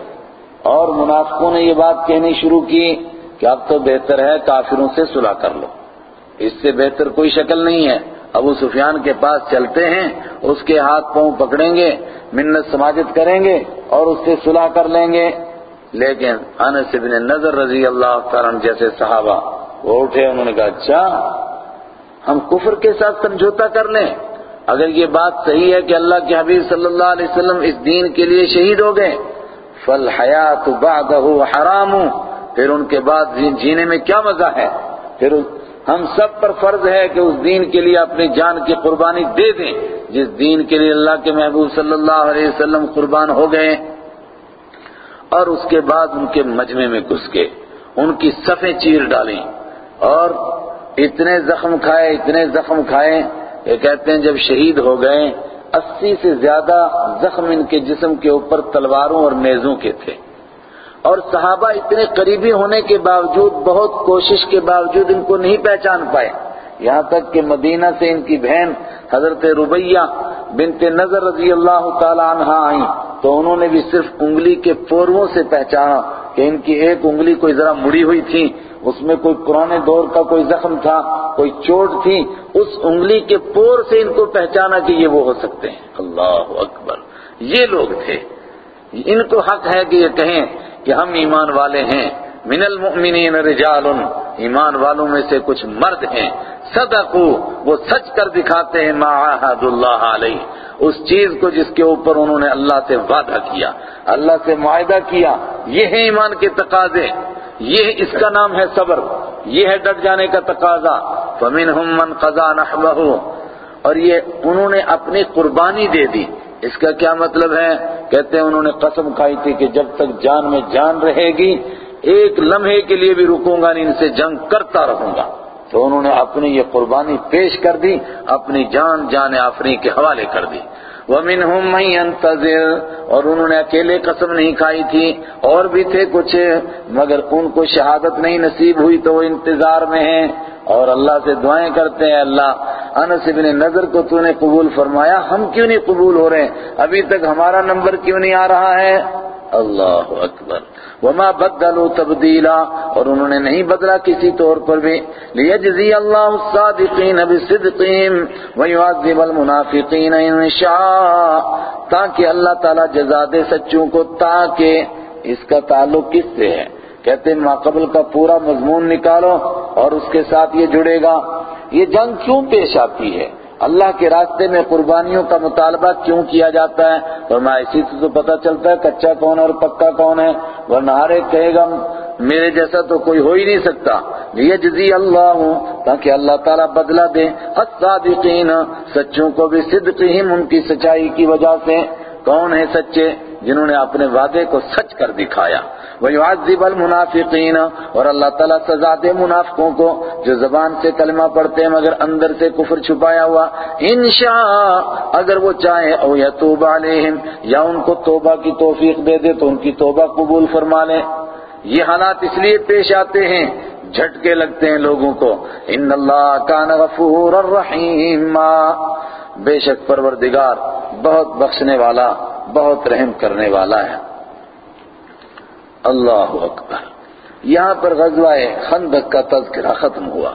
اور منافقوں نے یہ بات کہنی شروع کی کہ اب تو بہتر ہے کافروں سے صلح کر لو۔ اس سے بہتر کوئی شکل نہیں ہے۔ ابو سفیان کے پاس چلتے ہیں، اس کے ہاتھ پاؤں پکڑیں گے، منت سماجت کریں گے اور اس سے صلح کر لیں گے۔ لیکن انس بن نظر رضی اللہ تعالیٰ جیسے صحابہ وہ اٹھے، انہوں نے کہا اچھا ہم کفر کے ساتھ سمجھوتا کر لیں۔ اگر یہ بات صحیح ہے کہ اللہ کے حبیب صلی اللہ علیہ وسلم اس دین کے لیے شہید ہو گئے، فالحیات بعدہ حرام۔ پھر ان کے بعد جی- جینے میں کیا مزہ ہے؟ پھر ہم سب پر فرض ہے کہ اس دین کے لیے اپنی جان کی قربانی دے دیں۔ جس دین کے لیے اللہ کے محبوب صلی اللہ علیہ وسلم قربان ہو گئے اور اس کے بعد ان کے مجمع میں گھس گئے۔ ان کی صفیں چیر ڈالیں۔ اور اتنے زخم کھائے، اتنے زخم کھائے یہ کہتے ہیں جب شہید ہو گئے، اسی سے زیادہ زخم ان کے جسم کے اوپر تلواروں اور نیزوں کے تھے۔ اور صحابہ اتنے قریبی ہونے کے باوجود، بہت کوشش کے باوجود ان کو نہیں پہچان پائے۔ یہاں تک کہ مدینہ سے ان کی بہن حضرت ربیہ بنت نظر رضی اللہ تعالی عنہ آئیں۔ تو انہوں نے بھی صرف انگلی کے پورووں سے پہچانا کہ ان کی ایک انگلی کوئی ذرا مڑی ہوئی تھی، اس میں کوئی پرانے دور کا کوئی زخم تھا، کوئی چوٹ تھی، اس انگلی کے پور سے ان کو پہچانا کہ یہ وہ ہو سکتے ہیں۔ اللہ اکبر۔ یہ لوگ تھے۔ ان کو حق ہے کہ یہ کہیں کہ ہم ایمان والے ہیں۔ من المؤمنین رجال۔ ایمان والوں میں سے کچھ مرد ہیں۔ صدقو، وہ سچ کر دکھاتے ہیں، ما عہد اللہ علیہ اس چیز کو جس کے اوپر انہوں نے اللہ سے وعدہ کیا، اللہ سے معاہدہ کیا، یہ ہے ایمان کے تقاضے۔ یہ اس کا نام ہے صبر، یہ ہے ڈٹ جانے کا تقاضا۔ فمنہم من قضا نحبہ اور یہ انہوں نے اپنی قربانی دے دی۔ اس کا کیا مطلب ہے؟ کہتے ہیں انہوں نے قسم کھائی تھی کہ جب تک جان میں جان رہے گی، ایک لمحے کے لیے بھی رکوں گا نہیں، ان سے جنگ کرتا رہوں گا۔ تو انہوں نے اپنی یہ قربانی پیش کر دی، اپنی جان جان آفری کے حوالے کر دی۔ وَمِنْهُمْ مَنْ يَنْتَظِرُ، اور انہوں نے اکیلے قسم نہیں کھائی تھی۔ اور بھی تھے کچھ، مگر ان کو شہادت نہیں نصیب ہوئی تو وہ انتظار میں ہیں۔ اور اللہ سے دعائیں کرتے ہیں، اللہ، انس بن نظر کو تو نے قبول فرمایا، ہم کیوں نہیں قبول ہو رہے ہیں؟ ابھی تک ہمارا نمبر کیوں نہیں آ رہا ہے؟ اللہ اکبر۔ وما بدلوا تبدیلا، اور انہوں نے نہیں بدلا کسی طور پر بھی۔ لیجزی اللہ الصادقین بصدقیم ویعذب المنافقین ان شاء، تاکہ اللہ تعالی جزا دے سچوں کو، تاکہ اس کا تعلق کس سے ہے؟ کہتے ہیں، ماقبل کا پورا مضمون نکالو اور اس کے ساتھ یہ جڑے گا۔ یہ جنگ کیوں پیش آتی ہے؟ اللہ کے راستے میں قربانیوں کا مطالبہ کیوں کیا جاتا ہے؟ اور اسی سے تو پتہ چلتا ہے کچا کون ہے اور پکا کون ہے، ورنہ ہر ایک کہے گا، میرے جیسا تو کوئی ہو ہی نہیں سکتا۔ لیجزی اللہ ہوں تاکہ اللہ تعالیٰ بدلہ دے۔ الصادقین، سچوں کو بھی صدقہم ان کی سچائی کی وجہ سے۔ کون ہے سچے؟ جنہوں نے اپنے وعدے کو سچ کر دکھایا۔ وَيُعَذِّبَ الْمُنَافِقِينَ۔ اور اللہ تعالیٰ سزا دے منافقوں کو جو زبان سے کلمہ پڑھتے ہیں مگر اندر سے کفر چھپایا ہوا۔ انشاء، اگر وہ چاہیں او یتوب علیہم، یا ان کو توبہ کی توفیق دے دے تو ان کی توبہ قبول فرما لیں۔ یہ حالات اس لیے پیش آتے ہیں، جھٹکے لگتے ہیں لوگوں کو۔ ان اللہ کان غفور الرحیم بے شک پروردگار بہت بخشنے والا، بہت رحم کرنے والا ہے۔ اللہ اکبر۔ یہاں پر غزوہ خندق کا تذکرہ ختم ہوا۔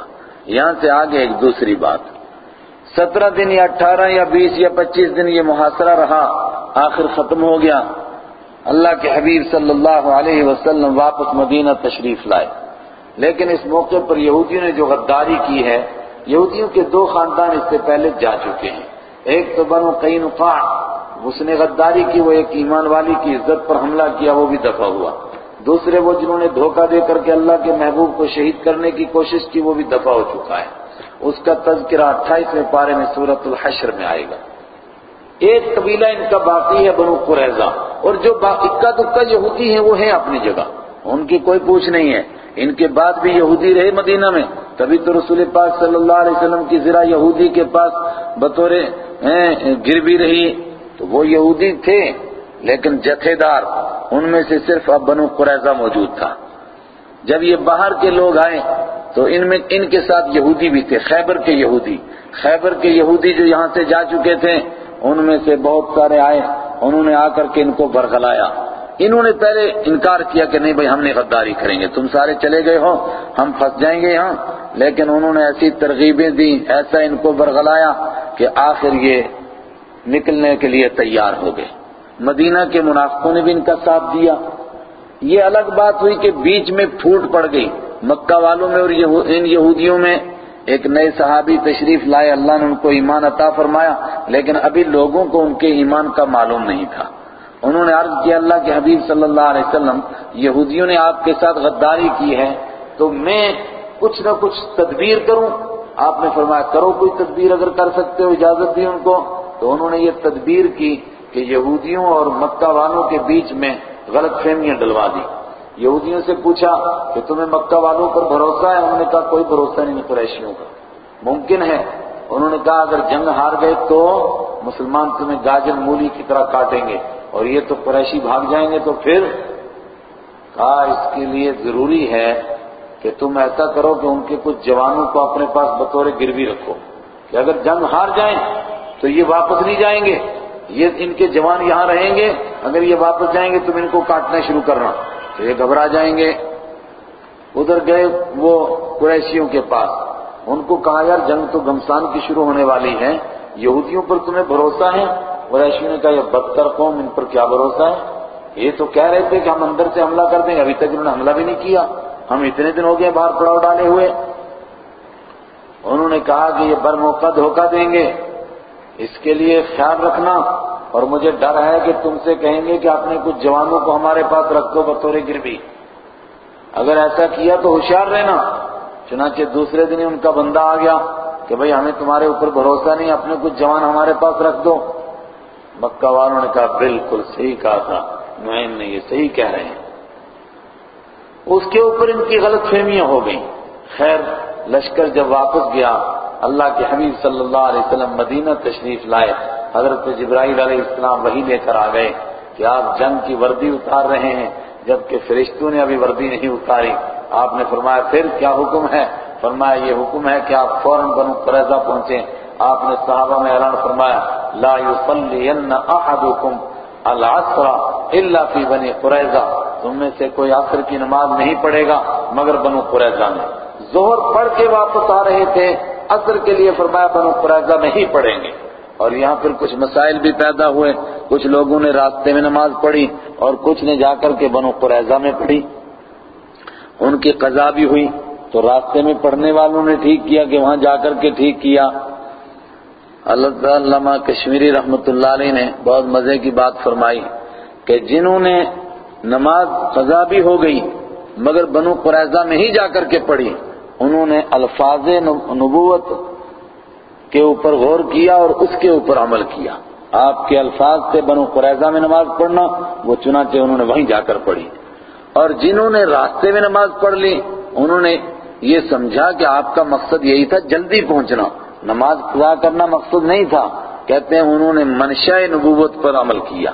یہاں سے آگے ایک دوسری بات۔ سترہ دن یا اٹھارہ یا بیس یا پچیس دن یہ محاصرہ رہا، آخر ختم ہو گیا۔ اللہ کے حبیب صلی اللہ علیہ وسلم واپس مدینہ تشریف لائے۔ لیکن اس موقع پر یہودیوں نے جو غداری کی ہے، یہودیوں کے دو خاندان اس سے پہلے جا چکے ہیں۔ ایک تو بنو قینقاع، اس نے غداری کی، وہ ایک ایمان والی کی، عزت پر حملہ کیا، وہ بھی دفع ہوا۔ دوسرے وہ جنہوں نے دھوکہ دے کر کے اللہ کے محبوب کو شہید کرنے کی کوشش کی، وہ بھی دفع ہو چکا ہے۔ اس کا تذکرہ اٹھائیسویں پارے میں سورت الحشر میں آئے گا۔ ایک قبیلہ ان کا باقی ہے بنو قریضہ اور جو اکا دکا یہودی ہیں، وہ ہیں اپنی جگہ۔ ان کی کوئی پوچھ نہیں ہے۔ ان کے بعد بھی یہودی رہے مدینہ میں۔ تبھی تو رسول پاک صلی اللہ علیہ وسلم کی ذرا یہودی کے پاس بطور گر بھی رہی۔ تو وہ یہودی تھے۔ لیکن جتھے دار ان میں سے صرف اب بنو قریضہ موجود تھا۔ جب یہ باہر کے لوگ آئے تو ان میں ان کے ساتھ یہودی بھی تھے۔ خیبر کے یہودی۔ خیبر کے یہودی جو یہاں سے جا چکے تھے، ان میں سے بہت سارے آئے۔ انہوں نے آ کر کے ان کو برگلایا انہوں نے پہلے انکار کیا کہ نہیں بھائی، ہم نے غداری کریں گے۔ تم سارے چلے گئے ہو، ہم پھنس جائیں گے یہاں۔ لیکن انہوں نے ایسی ترغیبیں دی ایسا ان کو برگلایا کہ آخر یہ نکلنے کے لیے تیار ہو گئے۔ مدینہ کے منافقوں نے بھی ان کا ساتھ دیا۔ یہ الگ بات ہوئی کہ بیچ میں پھوٹ پڑ گئی۔ مکہ والوں میں اور ان یہودیوں میں ایک نئے صحابی تشریف لائے۔ اللہ نے ان کو ایمان عطا فرمایا، لیکن ابھی لوگوں کو ان کے ایمان کا معلوم نہیں تھا۔ انہوں نے عرض کیا، اللہ کے حبیب صلی اللہ علیہ وسلم، یہودیوں نے آپ کے ساتھ غداری کی ہے، تو میں کچھ نہ کچھ تدبیر کروں۔ آپ نے فرمایا، کرو کوئی تدبیر اگر کر سکتے ہو، اجازت دی ان کو۔ تو انہوں نے یہ تدبیر کی۔ کہ یہودیوں اور مکہ والوں کے بیچ میں غلط فہمیاں ڈلوا دی۔ یہودیوں سے پوچھا کہ تمہیں مکہ والوں پر بھروسہ ہے؟ انہوں نے کہا کوئی بھروسہ نہیں قریشیوں کا ممکن ہے۔ انہوں نے کہا اگر جنگ ہار گئے تو مسلمان تمہیں گاجر مولی کی طرح کاٹیں گے اور یہ تو قریشی بھاگ جائیں گے تو پھر کہا اس کے لیے ضروری ہے کہ تم ایسا کرو کہ ان کے کچھ جوانوں کو اپنے پاس بطور گروی رکھو۔ کہ اگر جنگ ہار جائیں تو یہ واپس نہیں جائیں گے۔ یہ ان کے جوان یہاں رہیں گے، اگر یہ واپس جائیں گے تم ان کو کاٹنا شروع کرنا۔ تو یہ گھبرا جائیں گے۔ ادھر گئے وہ قریشیوں کے پاس۔ ان کو کہا، یار، جنگ تو گمسان کی شروع ہونے والی ہے۔ یہودیوں پر تمہیں بھروسہ ہے؟ قریشیوں نے کہا، یہ بدتر قوم ان پر کیا بھروسہ ہے؟ یہ تو کہہ رہے تھے کہ ہم اندر سے حملہ کر دیں۔ گے ابھی تک انہوں نے حملہ بھی نہیں کیا۔ ہم اتنے دن ہو گئے باہر پڑاؤ ڈالے ہوئے۔ انہوں نے کہا کہ یہ بر موقع دھوکہ دیں گے۔ اس کے لیے خیال رکھنا اور مجھے ڈر ہے کہ تم سے کہیں گے کہ اپنے کچھ جوانوں کو ہمارے پاس رکھ دو بطور گروی۔ اگر ایسا کیا تو ہوشیار رہنا، چنانچہ دوسرے دن ان کا بندہ آ گیا کہ بھئی ہمیں تمہارے اوپر بھروسہ نہیں، اپنے کچھ جوان ہمارے پاس رکھ دو۔ مکہ والوں نے کہا، بالکل صحیح کہا تھا۔ نعیم نے یہ صحیح کہہ رہے ہیں۔ اس کے اوپر ان کی غلط فہمیاں ہو گئیں۔ خیر، لشکر جب واپس گیا اللہ کے حبیب صلی اللہ علیہ وسلم مدینہ تشریف لائے۔ حضرت جبرائیل علیہ السلام وہی لے کر آ گئے کہ آپ جنگ کی وردی اتار رہے ہیں، جبکہ فرشتوں نے ابھی وردی نہیں اتاری۔ آپ نے فرمایا، پھر کیا حکم ہے؟ فرمایا، یہ حکم ہے کہ آپ فوراً بنو قریضہ پہنچیں۔ آپ نے صحابہ میں اعلان فرمایا، لا يصلين احدكم العصر الا في بني قریضہ تم میں سے کوئی عصر کی نماز نہیں پڑھے گا مگر بنو قریضہ میں ظہر پڑھ کے واپس آ رہے تھے۔ عصر کے لیے فرمایا بنو قریضہ میں ہی پڑھیں گے۔ اور یہاں پھر کچھ مسائل بھی پیدا ہوئے۔ کچھ لوگوں نے راستے میں نماز پڑھی اور کچھ نے جا کر کے بنو قریضہ میں پڑھی۔ ان کی قضا بھی ہوئی۔ تو راستے میں پڑھنے والوں نے ٹھیک کیا کہ وہاں جا کر کے ٹھیک کیا۔ اللہ علامہ کشمیری رحمت اللہ علیہ نے بہت مزے کی بات فرمائی کہ جنہوں نے نماز قضا بھی ہو گئی، مگر بنو قریضہ میں ہی جا کر کے پڑھی۔ انہوں نے الفاظ نبوت کے اوپر غور کیا اور اس کے اوپر عمل کیا۔ آپ کے الفاظ سے بنو قریضہ میں نماز پڑھنا، وہ چنانچہ انہوں نے وہیں جا کر پڑھی۔ اور جنہوں نے راستے میں نماز پڑھ لی، انہوں نے یہ سمجھا کہ آپ کا مقصد یہی تھا جلدی پہنچنا۔ نماز قضا کرنا مقصد نہیں تھا۔ کہتے ہیں انہوں نے منشاء نبوت پر عمل کیا۔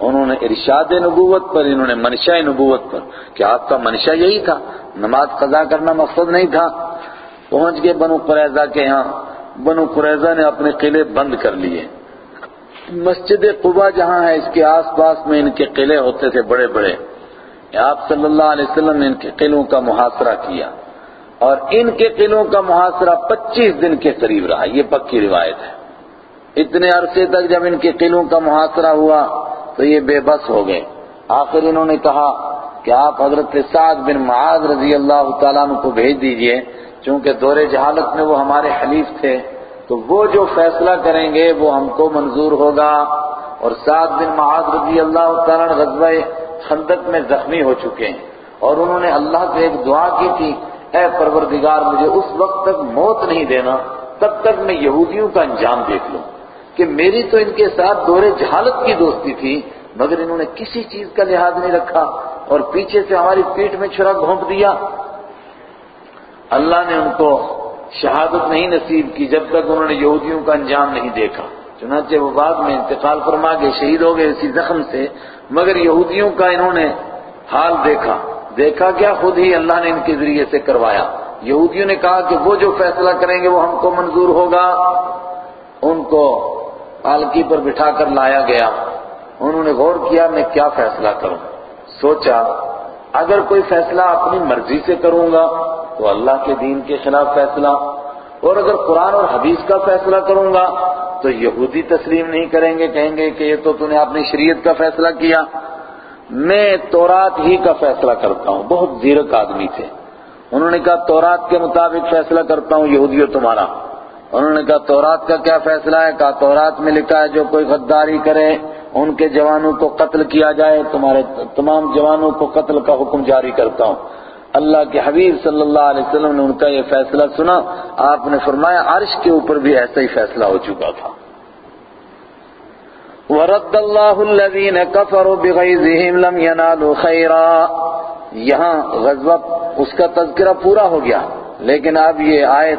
انہوں نے ارشاد نبوت پر، انہوں نے منشاء نبوت پر کہ آپ کا منشا یہی تھا، نماز قضا کرنا مقصد نہیں تھا۔ پہنچ گئے بنو قریضہ کے ہاں بنو قریضہ نے اپنے قلعے بند کر لیے۔ مسجد قبا جہاں ہے، اس کے آس پاس میں ان کے قلعے ہوتے تھے بڑے بڑے۔ آپ صلی اللہ علیہ وسلم نے ان کے قلعوں کا محاصرہ کیا۔ اور ان کے قلعوں کا محاصرہ پچیس دن کے قریب رہا۔ یہ پکی روایت ہے۔ اتنے عرصے تک جب ان کے قلعوں کا محاصرہ ہوا تو یہ بے بس ہو گئے۔ آخر انہوں نے کہا کہ آپ حضرت سعد بن معاذ رضی اللہ تعالیٰ عنہ کو بھیج دیجیے، چونکہ دور جہالت میں وہ ہمارے حلیف تھے، تو وہ جو فیصلہ کریں گے وہ ہم کو منظور ہوگا۔ اور سعد بن معاذ رضی اللہ تعالیٰ غزوہ خندق میں زخمی ہو چکے ہیں۔ اور انہوں نے اللہ سے ایک دعا کی تھی، اے پروردگار، مجھے اس وقت تک موت نہیں دینا، تب تک میں یہودیوں کا انجام دیکھ لوں۔ کہ میری تو ان کے ساتھ دور جہالت کی دوستی تھی، مگر انہوں نے کسی چیز کا لحاظ نہیں رکھا اور پیچھے سے ہماری پیٹ میں چھرا گھونپ دیا۔ اللہ نے ان کو شہادت نہیں نصیب کی جب تک انہوں نے یہودیوں کا انجام نہیں دیکھا۔ چنانچہ وہ بعد میں انتقال فرما کے شہید ہو گئے اسی زخم سے، مگر یہودیوں کا انہوں نے حال دیکھا۔ دیکھا کیا؟ خود ہی اللہ نے ان کے ذریعے سے کروایا۔ یہودیوں نے کہا کہ وہ جو فیصلہ کریں گے وہ ہم کو منظور ہوگا۔ ان کو پالکی پر بٹھا کر لایا گیا۔ انہوں نے غور کیا، میں کیا فیصلہ کروں؟ سوچا، اگر کوئی فیصلہ اپنی مرضی سے کروں گا تو اللہ کے دین کے خلاف فیصلہ، اور اگر قرآن اور حدیث کا فیصلہ کروں گا تو یہودی تسلیم نہیں کریں گے، کہیں گے کہ یہ تو نے اپنی شریعت کا فیصلہ کیا۔ میں تورات ہی کا فیصلہ کرتا ہوں۔ بہت زیرک آدمی تھے۔ انہوں نے کہا، تورات کے مطابق فیصلہ کرتا ہوں، یہودیوں تمہارا۔ انہوں نے کہا، تورات کا کیا فیصلہ ہے؟ کہا، تورات میں لکھا ہے، جو کوئی غداری کرے، ان کے جوانوں کو قتل کیا جائے، تمہارے تمام جوانوں کو قتل کا حکم جاری کرتا ہوں۔ اللہ کے حبیب صلی اللہ علیہ وسلم نے ان کا یہ فیصلہ سنا۔ آپ نے فرمایا، عرش کے اوپر بھی ایسا ہی فیصلہ ہو چکا تھا۔ وَرَدَّ اللَّهُ الَّذِينَ كَفَرُوا بِغَيْظِهِمْ لَمْ يَنَالُوا خَيْرًا۔ یہاں غزوہ اس کا تذکرہ پورا ہو گیا، لیکن اب یہ آیت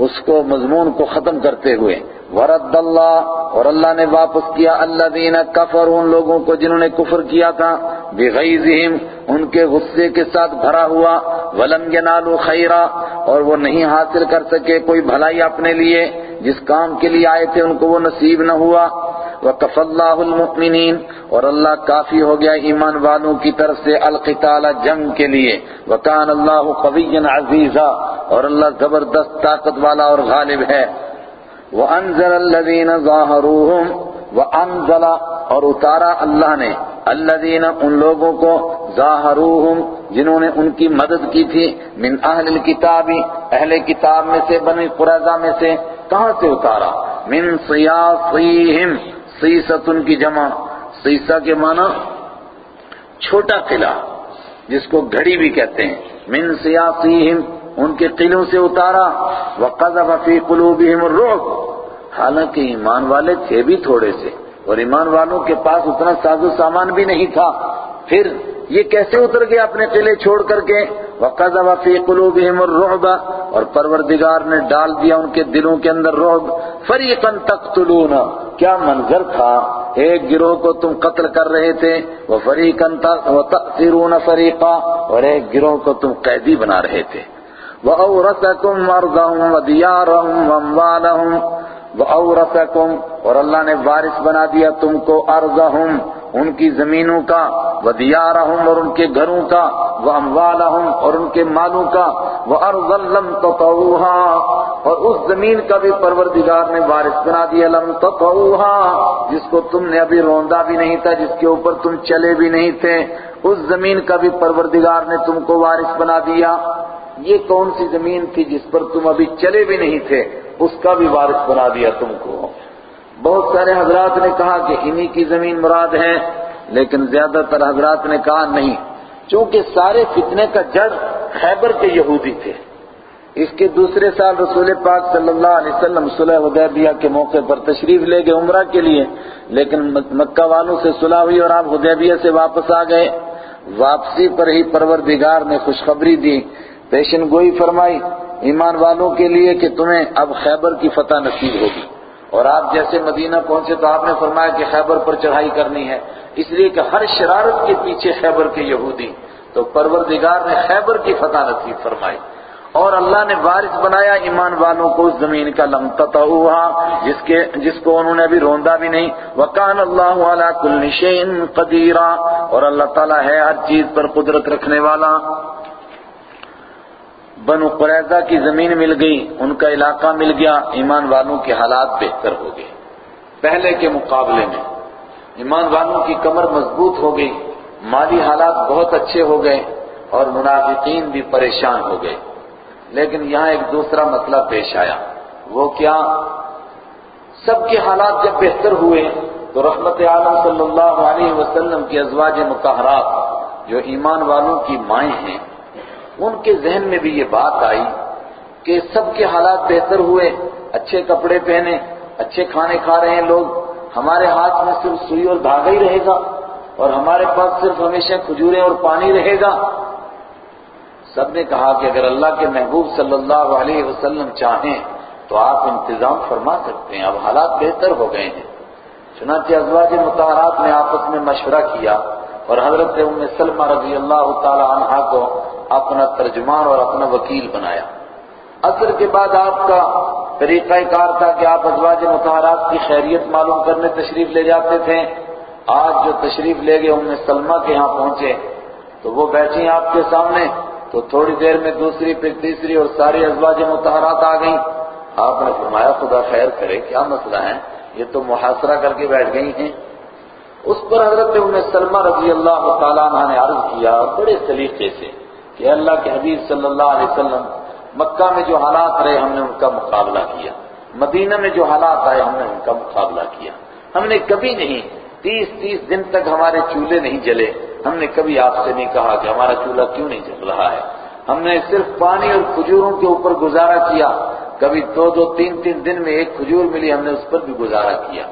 اس کو مضمون کو ختم کرتے ہوئے، ورد اللہ اور اللہ نے واپس کیا اللہ دینا کفر ان لوگوں کو جنہوں نے کفر کیا تھا بغیظہم ان کے غصے کے ساتھ بھرا ہوا، ولم ینالو خیرا اور وہ نہیں حاصل کر سکے کوئی بھلائی اپنے لیے، جس کام کے لیے آئے تھے، ان کو وہ نصیب نہ ہوا۔ وکف اللہ المؤمنین اور اللہ کافی ہو گیا ایمان والوں کی طرف سے القتال جنگ کے لیے۔ وکان اللہ قوی عزیزا اور اللہ زبردست طاقت والا اور غالب ہے۔ وَأَنزَلَ الَّذِينَ ظَاهَرُوهُمْ وَأَنزَلَ اور اتارا اللہ نے۔ الذین ان لوگوں کو ظاہروہم جنہوں نے ان کی مدد کی تھی من اہل الكتابی اہل کتاب میں سے، بنی قریظہ میں سے، کہاں سے اتارا؟ من سیاسیہم سیست ان کی جمع سیسہ کے معنی چھوٹا قلعہ، جس کو گھڑی بھی کہتے ہیں۔ من سیاسیہم ان کے قلعوں سے اتارا۔ وقذف فی قلوبہم الرعب۔ حالانکہ ایمان والے تھے بھی تھوڑے سے، اور ایمان والوں کے پاس اتنا ساز و سامان بھی نہیں تھا۔ پھر یہ کیسے اتر گیا اپنے قلعے چھوڑ کر کے؟ وَقَذَوَ فِي قُلُوبِهِمُ الرُّعْبَ، اور پروردگار نے ڈال دیا ان کے دلوں کے اندر رعب فَرِيقًا تَقْتُلُونَ، کیا منظر تھا؟ ایک گروہ کو تم قتل کر رہے تھے وَفَرِيقًا وَتَأْثِرُونَ فَرِيقًا اور ایک گروہ کو تم قیدی بنا رہے تھے۔ وَأَوْرَثَكُمْ وَارْضَهُمْ وَدِيَارَهُمْ وَامْوَالَهُمْ وَأَوْرَثَكُمْ، اور اللہ نے وارث بنا دیا تم کو ارضہم۔ ان کی زمینوں کا، ودیارہم اور ان کے گھروں کا، واموالہم اور ان کے مالوں کا وَأَرْضًا لَمْ تَطَوُوهَا اور اس زمین کا بھی پروردگار نے وارث بنا دیا، لم تطوها جس کو تم نے ابھی روندا بھی نہیں تھا، جس کے اوپر تم چلے بھی نہیں تھے، اس زمین کا بھی پروردگار نے تم کو وارث بنا دیا۔ یہ کون سی زمین تھی جس پر تم ابھی چلے بھی نہیں تھے؟ اس کا بھی وارث بنا دیا تم کو۔ بہت سارے حضرات نے کہا کہ انہی کی زمین مراد ہے، لیکن زیادہ تر حضرات نے کہا نہیں، چونکہ سارے فتنے کا جڑ خیبر کے یہودی تھے۔ اس کے دوسرے سال رسول پاک صلی اللہ علیہ وسلم صلح حدیبیہ کے موقع پر تشریف لے گئے عمرہ کے لیے، لیکن مکہ والوں سے صلح ہوئی اور آپ حدیبیہ سے واپس آ گئے۔ واپسی پر ہی پروردگار نے خوشخبری دی۔ پیشن گوئی فرمائی، ایمان والوں کے لیے کہ تمہیں اب خیبر کی فتح نصیب ہوگی۔ اور آپ جیسے مدینہ پہنچے تو آپ نے فرمایا کہ خیبر پر چڑھائی کرنی ہے۔ اس لیے کہ ہر شرارت کے پیچھے خیبر کے یہودی۔ تو پروردگار نے خیبر کی فتح نصیب فرمائی۔ اور اللہ نے وارث بنایا ایمان والوں کو اس زمین کا لم ہوا جس کے جس کو انہوں نے ابھی روندا بھی نہیں۔ وکان اللہ علی کل شیء قدیرا۔ اور اللہ تعالیٰ ہے ہر چیز پر قدرت رکھنے والا۔ بنو قریضہ کی زمین مل گئی، ان کا علاقہ مل گیا، ایمان والوں کے حالات بہتر ہو گئے۔ پہلے کے مقابلے میں ایمان والوں کی کمر مضبوط ہو گئی، مالی حالات بہت اچھے ہو گئے اور منافقین بھی پریشان ہو گئے۔ لیکن یہاں ایک دوسرا مسئلہ پیش آیا۔ وہ کیا؟ سب کے حالات جب بہتر ہوئے تو رحمت عالم صلی اللہ علیہ وسلم کی ازواج متحرات جو ایمان والوں کی مائیں ہیں ان کے ذہن میں بھی یہ بات آئی کہ سب کے حالات بہتر ہوئے، اچھے کپڑے پہنے، اچھے کھانے کھا رہے ہیں لوگ، ہمارے ہاتھ میں صرف سوئی اور دھاگا ہی رہے گا اور ہمارے پاس صرف ہمیشہ کھجورے اور پانی رہے گا۔ سب نے کہا کہ اگر اللہ کے محبوب صلی اللہ علیہ وسلم چاہیں تو آپ انتظام فرما سکتے ہیں، اب حالات بہتر ہو گئے ہیں۔ چنانچہ ازواج متحرات نے آپس میں مشورہ کیا اور حضرت ام سلمہ رضی اللہ تعالی عنہ کو اپنا ترجمان اور اپنا وکیل بنایا۔ اثر کے بعد آپ کا طریقہ کار تھا کہ آپ ازواج متحرات کی خیریت معلوم کرنے تشریف لے جاتے تھے۔ آج جو تشریف لے گئے ام سلمہ کے ہاں پہنچے تو وہ بیٹھی آپ کے سامنے تو تھوڑی دیر میں دوسری پھر تیسری اور ساری ازواج متحرات آ گئیں۔ آپ نے فرمایا، خدا خیر کرے، کیا مسئلہ ہے؟ یہ تو محاصرہ کر کے بیٹھ گئی ہیں۔ اس پر حضرت ام سلمہ رضی اللہ تعالیٰ عنہ نے عرض کیا بڑے سلیقے سے کہ اللہ کے حبیب صلی اللہ علیہ وسلم مکہ میں جو حالات رہے، ہم نے ان کا مقابلہ کیا۔ مدینہ میں جو حالات آئے ہم نے ان کا مقابلہ کیا۔ ہم نے کبھی نہیں، تیس تیس دن تک ہمارے چولہے نہیں جلے۔ ہم نے کبھی آپ سے نہیں کہا کہ ہمارا چولہا کیوں نہیں جل رہا ہے۔ ہم نے صرف پانی اور کھجوروں کے اوپر گزارا کیا۔ کبھی دو دو تین تین دن میں ایک کھجور ملی، ہم نے اس پر بھی گزارا کیا۔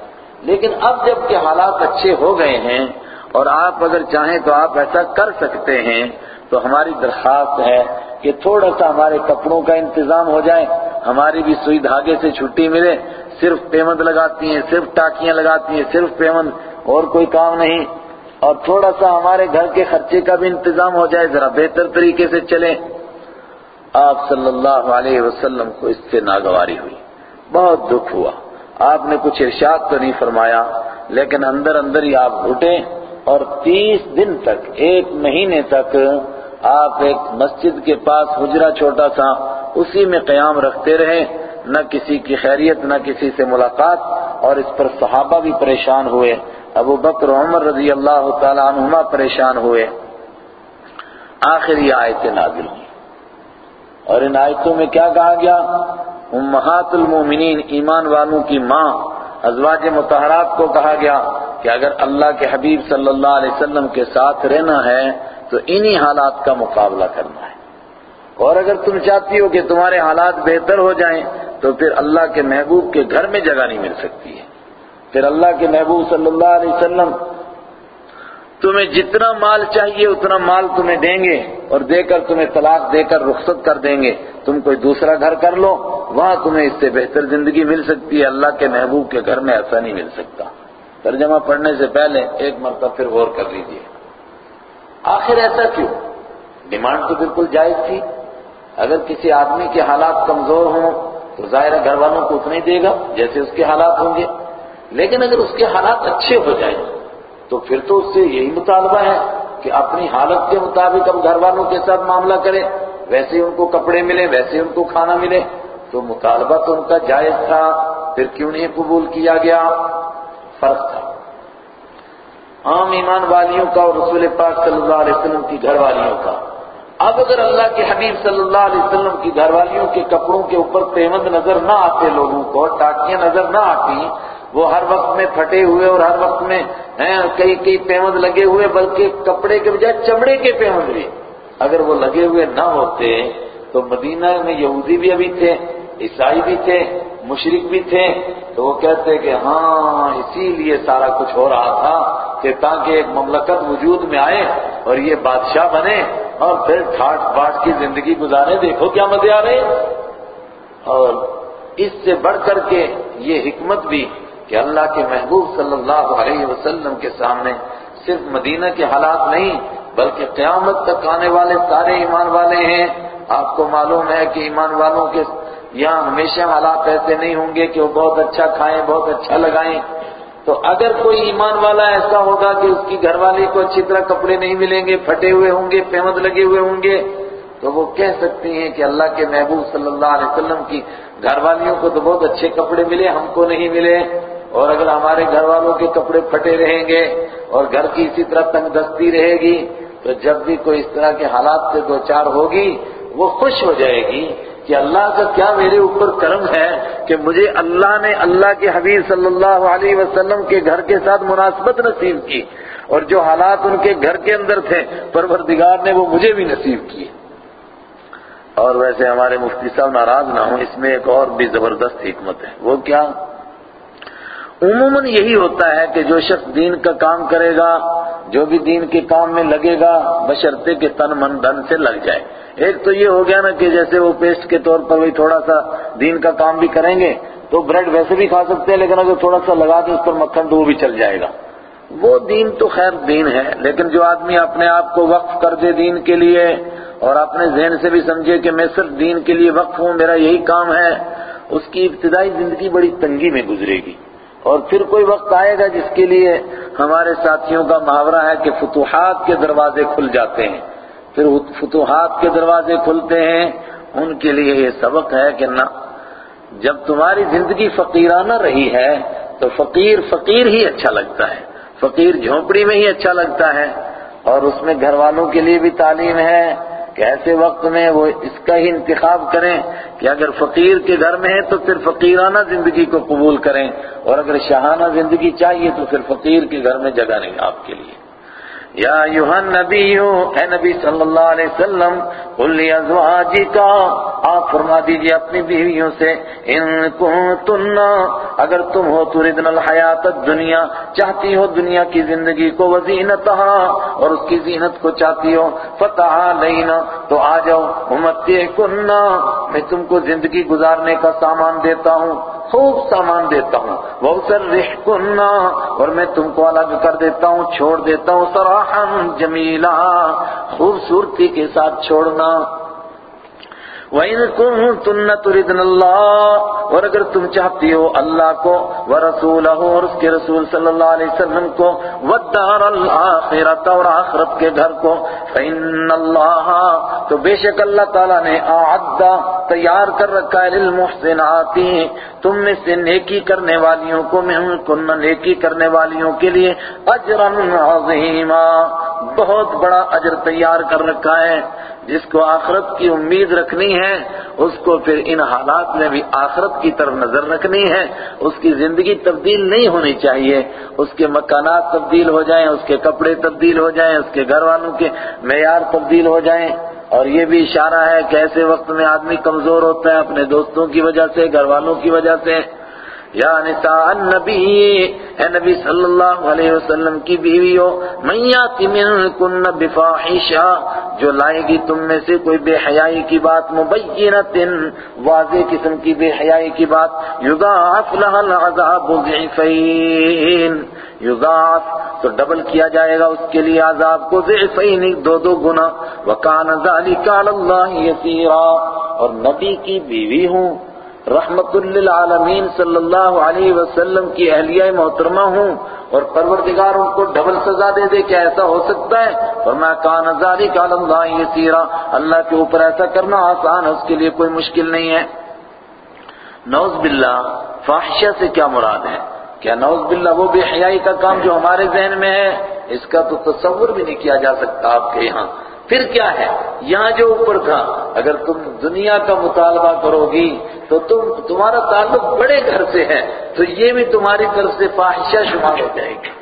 لیکن اب جبکہ حالات اچھے ہو گئے ہیں اور آپ اگر چاہیں تو آپ ایسا کر سکتے ہیں، تو ہماری درخواست ہے کہ تھوڑا سا ہمارے کپڑوں کا انتظام ہو جائے، ہماری بھی سوئی دھاگے سے چھٹی ملے، صرف پیمند لگاتی ہیں، صرف ٹاکیاں لگاتی ہیں، صرف پیمند اور کوئی کام نہیں۔ اور تھوڑا سا ہمارے گھر کے خرچے کا بھی انتظام ہو جائے، ذرا بہتر طریقے سے چلے۔ آپ صلی اللہ علیہ وسلم کو اس سے ناگواری ہوئی، بہت دکھ ہوا۔ آپ نے کچھ ارشاد تو نہیں فرمایا، لیکن اندر اندر ہی آپ گھٹے اور تیس دن تک، ایک مہینے تک آپ ایک مسجد کے پاس حجرہ چھوٹا سا اسی میں قیام رکھتے رہے نہ کسی کی خیریت، نہ کسی سے ملاقات، اور اس پر صحابہ بھی پریشان ہوئے، ابو بکر عمر رضی اللہ تعالی عنہما پریشان ہوئے۔ آخر یہ آیتیں نازل ہوئی اور ان آیتوں میں کیا کہا گیا؟ امہات المومنین، ایمان والوں کی ماں، ازواج متحرات کو کہا گیا کہ اگر اللہ کے حبیب صلی اللہ علیہ وسلم کے ساتھ رہنا ہے، تو انہی حالات کا مقابلہ کرنا ہے۔ اور اگر تم چاہتی ہو کہ تمہارے حالات بہتر ہو جائیں، تو پھر اللہ کے محبوب کے گھر میں جگہ نہیں مل سکتی ہے۔ پھر اللہ کے محبوب صلی اللہ علیہ وسلم تمہیں جتنا مال چاہیے اتنا مال تمہیں دیں گے اور دے کر تمہیں طلاق دے کر رخصت کر دیں گے۔ تم کوئی دوسرا گھر کر لو، وہاں تمہیں اس سے بہتر زندگی مل سکتی ہے۔ اللہ کے محبوب کے گھر میں ایسا نہیں مل سکتا۔ ترجمہ پڑھنے سے پہلے ایک مرتبہ پھر غور کر لیجیے۔ آخر ایسا کیوں؟ ڈیمانڈ تو بالکل جائز تھی۔ اگر کسی آدمی کے حالات کمزور ہوں تو ظاہر گھر والوں کو اتنا ہی دے گا جیسے اس کے حالات ہوں گے۔ لیکن اگر اس کے حالات اچھے ہو جائیں تو پھر تو اس سے یہی مطالبہ ہے کہ اپنی حالت کے مطابق اب گھر والوں کے ساتھ معاملہ کرے ویسے ان کو کپڑے ملے، ویسے ان کو کھانا ملے۔ تو مطالبہ تو ان کا جائز تھا، پھر کیوں نہیں قبول کیا گیا؟ فرق تھا۔ عام ایمان والیوں کا اور رسول پاک صلی اللہ علیہ وسلم کی گھر والیوں کا۔ اب اگر اللہ کے حبیب صلی اللہ علیہ وسلم کی گھر والیوں کے کپڑوں کے اوپر پیمند نظر نہ آتے، لوگوں کو ٹاکیاں نظر نہ آتی وہ ہر وقت میں پھٹے ہوئے اور ہر وقت میں کئی کئی پیمند لگے ہوئے، بلکہ کپڑے کے بجائے چمڑے کے پیمند بھی۔ اگر وہ لگے ہوئے نہ ہوتے تو مدینہ میں یہودی بھی ابھی تھے، عیسائی بھی تھے مشرق بھی تھے۔ تو وہ کہتے کہ ہاں اسی لیے سارا کچھ ہو رہا تھا کہ تاکہ ایک مملکت وجود میں آئے اور یہ بادشاہ بنے اور پھر ٹھاٹ باٹ کی زندگی گزارے۔ دیکھو کیا مزے آ رہے اور اس سے بڑھ کر کے یہ حکمت بھی کہ اللہ کے محبوب صلی اللہ علیہ وسلم کے سامنے صرف مدینہ کے حالات نہیں بلکہ قیامت تک آنے والے سارے ایمان والے ہیں۔ آپ کو معلوم ہے کہ ایمان والوں کے یہاں ہمیشہ حالات ایسے نہیں ہوں گے کہ وہ بہت اچھا کھائیں، بہت اچھا لگائیں۔ تو اگر کوئی ایمان والا ایسا ہوگا کہ اس کی گھر والی کو اچھی طرح کپڑے نہیں ملیں گے، پھٹے ہوئے ہوں گے پیمد لگے ہوئے ہوں گے، تو وہ کہہ سکتی ہیں کہ اللہ کے محبوب صلی اللہ علیہ وسلم کی گھر والیوں کو تو بہت اچھے کپڑے ملے، ہم کو نہیں ملے۔ اور اگر ہمارے گھر والوں کے کپڑے پھٹے رہیں گے اور گھر کی اسی طرح تنگ دستی رہے گی، تو جب بھی کوئی اس طرح کے حالات سے دو چار ہوگی، وہ خوش ہو جائے گی کہ اللہ کا کیا میرے اوپر کرم ہے کہ مجھے اللہ نے اللہ کے حبیب صلی اللہ علیہ وسلم کے گھر کے ساتھ مناسبت نصیب کی اور جو حالات ان کے گھر کے اندر تھے، پروردگار نے وہ مجھے بھی نصیب کی۔ اور ویسے ہمارے مفتی صاحب ناراض نہ ہوں، اس میں ایک اور بھی زبردست حکمت ہے۔ وہ کیا؟ عموماً یہی ہوتا ہے کہ جو شخص دین کا کام کرے گا، جو بھی دین کے کام میں لگے گا بشرتے کے تن من دھن سے لگ جائے۔ ایک تو یہ ہو گیا نا کہ جیسے وہ پیسٹ کے طور پر وہی تھوڑا سا دین کا کام بھی کریں گے، تو بریڈ ویسے بھی کھا سکتے ہیں، لیکن اگر تھوڑا سا لگا دیں اس پر مکھن تو وہ بھی چل جائے گا۔ وہ دین تو خیر دین ہے، لیکن جو آدمی اپنے آپ کو وقف کر دے دین کے لیے اور اپنے ذہن سے بھی سمجھے کہ میں صرف دین کے لیے وقف ہوں، میرا یہی کام ہے، اس کی ابتدائی زندگی بڑی تنگی میں گزرے گی۔ اور پھر کوئی وقت آئے گا جس کے لیے ہمارے ساتھیوں کا محاورہ ہے کہ فتوحات کے دروازے کھل جاتے ہیں۔ پھر فتوحات کے دروازے کھلتے ہیں۔ ان کے لیے یہ سبق ہے کہ نہ، جب تمہاری زندگی فقیرانہ رہی ہے تو فقیر فقیر ہی اچھا لگتا ہے۔ فقیر جھونپڑی میں ہی اچھا لگتا ہے۔ اور اس میں گھر والوں کے لیے بھی تعلیم ہے۔ کہ ایسے وقت میں وہ اس کا ہی انتخاب کریں کہ اگر فقیر کے گھر میں ہے تو پھر فقیرانہ زندگی کو قبول کریں اور اگر شہانہ زندگی چاہیے تو پھر فقیر کے گھر میں جگہ نہیں آپ کے لیے۔ یا ایوہ نبیو اے نبی صلی اللہ علیہ وسلم، قل ازواجی کا آپ فرما دیجیے اپنی بیویوں سے، ان کنتن، اگر تم ہو تردن الحیات الدنیا، چاہتی ہو دنیا کی زندگی کو وزینتہا، اور اس کی زینت کو چاہتی ہو فتح لینا تو آ جاؤ امتی کننا میں تم کو زندگی گزارنے کا سامان دیتا ہوں۔ خوب سامان دیتا ہوں۔ وہ سر کننا اور میں تم کو الگ کر دیتا ہوں، چھوڑ دیتا ہوں سراہن جمیلا، خوبصورتی کے ساتھ چھوڑنا۔ وَإِن كُنتُنَّ تُرِدْنَ اللَّهَ اور اگر تم چاہتی ہو اللہ کو ورسولہ اور اس کے رسول صلی اللہ علیہ وسلم کو وَالدَّارَ الْآخِرَةَ اور آخرت کے گھر کو، فَإِنَّ اللَّهَ، تو بے شک اللہ تعالیٰ نے آعدہ تیار کر رکھا ہے للمحسنات، تم میں سے نیکی کرنے والیوں کو میں کن نیکی کرنے والیوں کے لیے اجرا عظیما۔ بہت بڑا اجر تیار کر رکھا ہے۔ جس کو آخرت کی امید رکھنی ہے، اس کو پھر ان حالات میں بھی آخرت کی طرف نظر رکھنی ہے۔ اس کی زندگی تبدیل نہیں ہونی چاہیے۔ اس کے مکانات تبدیل ہو جائیں، اس کے کپڑے تبدیل ہو جائیں، اس کے گھر والوں کے معیار تبدیل ہو جائیں۔ اور یہ بھی اشارہ ہے کہ ایسے وقت میں آدمی کمزور ہوتا ہے اپنے دوستوں کی وجہ سے گھر والوں کی وجہ سے۔ یعنی یا نساء النبی، اے نبی صلی اللہ علیہ وسلم کی بیوی ہو میاتی من کن بفاحشہ، جو لائے گی تم میں سے کوئی بے حیائی کی بات مبینت واضح قسم کی بے حیائی کی بات، یضاعف لها العذاب ضعفین۔ یضاعف تو ڈبل کیا جائے گا اس کے لیے عذاب کو، ضعفین دو دو گنا۔ وکان ذالک علی اللہ یسیرا۔ اور نبی کی بیوی ہوں رحمت للعالمین صلی اللہ علیہ وسلم کی اہلیہ محترمہ ہوں اور پروردگار ان کو ڈبل سزا دے دے کیا ایسا ہو سکتا ہے۔ فرمایا کان ذالک علی اللہ یسیرا اللہ کے اوپر ایسا کرنا آسان ہے، اس کے لیے کوئی مشکل نہیں ہے۔ نوز باللہ، فاحشہ سے کیا مراد ہے؟ کیا نوز باللہ وہ بے حیائی کا کام جو ہمارے ذہن میں ہے، اس کا تو تصور بھی نہیں کیا جا سکتا آپ کے یہاں۔ پھر کیا ہے؟ یہاں جو اوپر تھا، اگر تم دنیا کا مطالبہ کرو گی، تو تم، تمہارا تعلق بڑے گھر سے ہے، تو یہ بھی تمہاری طرف سے فاحشہ شمار ہو جائے گی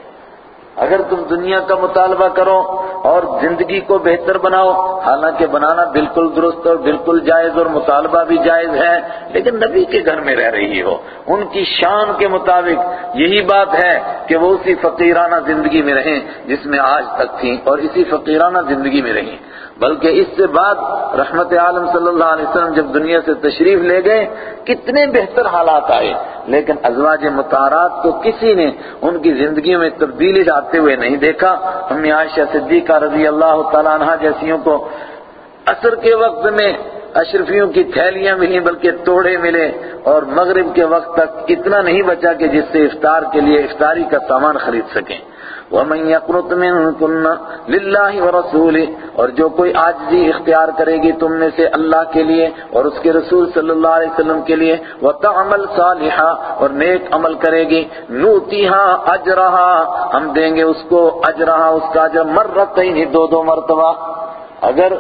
اگر تم دنیا کا مطالبہ کرو اور زندگی کو بہتر بناؤ، حالانکہ بنانا بالکل درست اور بالکل جائز اور مطالبہ بھی جائز ہے، لیکن نبی کے گھر میں رہ رہی ہو۔ ان کی شان کے مطابق یہی بات ہے کہ وہ اسی فقیرانہ زندگی میں رہیں جس میں آج تک تھیں اور اسی فقیرانہ زندگی میں رہیں۔ بلکہ اس سے بعد رحمت عالم صلی اللہ علیہ وسلم جب دنیا سے تشریف لے گئے، کتنے بہتر حالات آئے۔ لیکن ازواج متارات کو کسی نے ان کی زندگیوں میں تبدیلی جاتے ہوئے نہیں دیکھا۔ ہم عائشہ صدیقہ رضی اللہ تعالیٰ عنہ جیسیوں کو عصر کے وقت میں اشرفیوں کی تھیلیاں ملی بلکہ توڑے ملے۔ اور مغرب کے وقت تک اتنا نہیں بچا کہ جس سے افطار کے لیے افطاری کا سامان خرید سکیں۔ وَمَن يَقْنُتْ مِنكُنَّ لِلَّهِ وَرَسُولِهِ اور جو کوئی عاجزی اختیار کرے گی تم میں سے اللہ کے لیے اور اس کے رسول صلی اللہ علیہ وسلم کے لیے وَتَعْمَلْ صَالِحًا اور نیک عمل کرے گی نُوتِهَا أَجْرَهَا ہم دیں گے اس کو اجرہا اس کا اجر مرتين دو دو مرتبہ اگر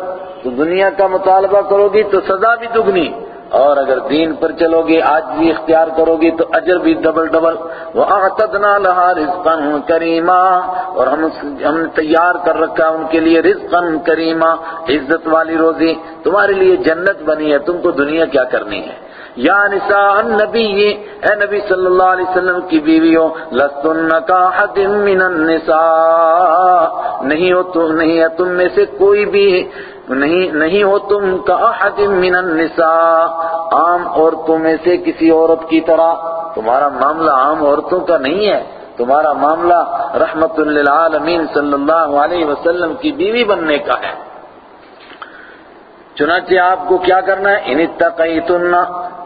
تو دنیا کا مطالبہ کرو گی تو سزا بھی دگنی اور اگر دین پر چلو گے، آج بھی اختیار کرو گی تو اجر بھی ڈبل ڈبل۔ وَأَعْتَدْنَا لَهَا رِزْقًا كَرِيمًا۔ اور ہم ہم نے تیار کر رکھا ان کے لیے رزقاً کریما عزت والی روزی۔ تمہارے لیے جنت بنی ہے، تم کو دنیا کیا کرنی ہے؟ یا نساء النبی، اے نبی صلی اللہ علیہ وسلم کی بیویوں، لستن کاحد من النساء۔ نہیں ہو تو نہیں ہے تم میں سے کوئی بھی نہیں نہیں ہو تم کا احد من النساء، عام عورتوں میں سے کسی عورت کی طرح۔ تمہارا معاملہ عام عورتوں کا نہیں ہے۔ تمہارا معاملہ رحمت للعالمین صلی اللہ علیہ وسلم کی بیوی بننے کا ہے۔ چنانچہ آپ کو کیا کرنا ہے؟ ان اتقیتن،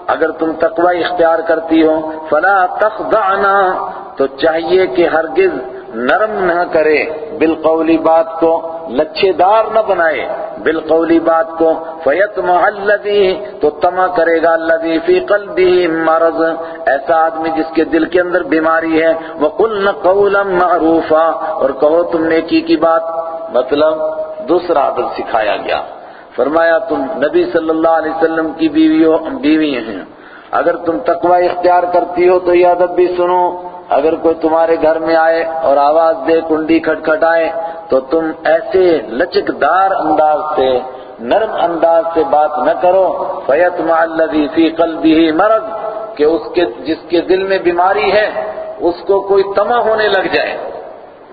اگر تم تقوی اختیار کرتی ہو، فلا تخضعنا، تو چاہیے کہ ہرگز نرم نہ کرے، بالقولی بات کو لچھے دار نہ بنائے، بالقولی بات کو فیتمع الذی، تو تما کرے گا الذی فی قلبه مرض۔ ایسا آدمی جس کے دل کے اندر بیماری ہے، وقلن قولا معروفا، اور کہو تم نیکی کی بات۔ مطلب دوسرا عدل سکھایا گیا۔ فرمایا تم نبی صلی اللہ علیہ وسلم کی بیوی ہو بیوی ہیں۔ اگر تم تقوی اختیار کرتی ہو تو یہ ادب بھی سنو۔ اگر کوئی تمہارے گھر میں آئے اور آواز دے کنڈی کھٹکھٹائے، تو تم ایسے لچکدار انداز سے، نرم انداز سے بات نہ کرو۔ فَيَتْمَعَ الَّذِي فِي قَلْبِهِ مرض، کہ اس کے، جس کے دل میں بیماری ہے، اس کو کوئی تما ہونے لگ جائے۔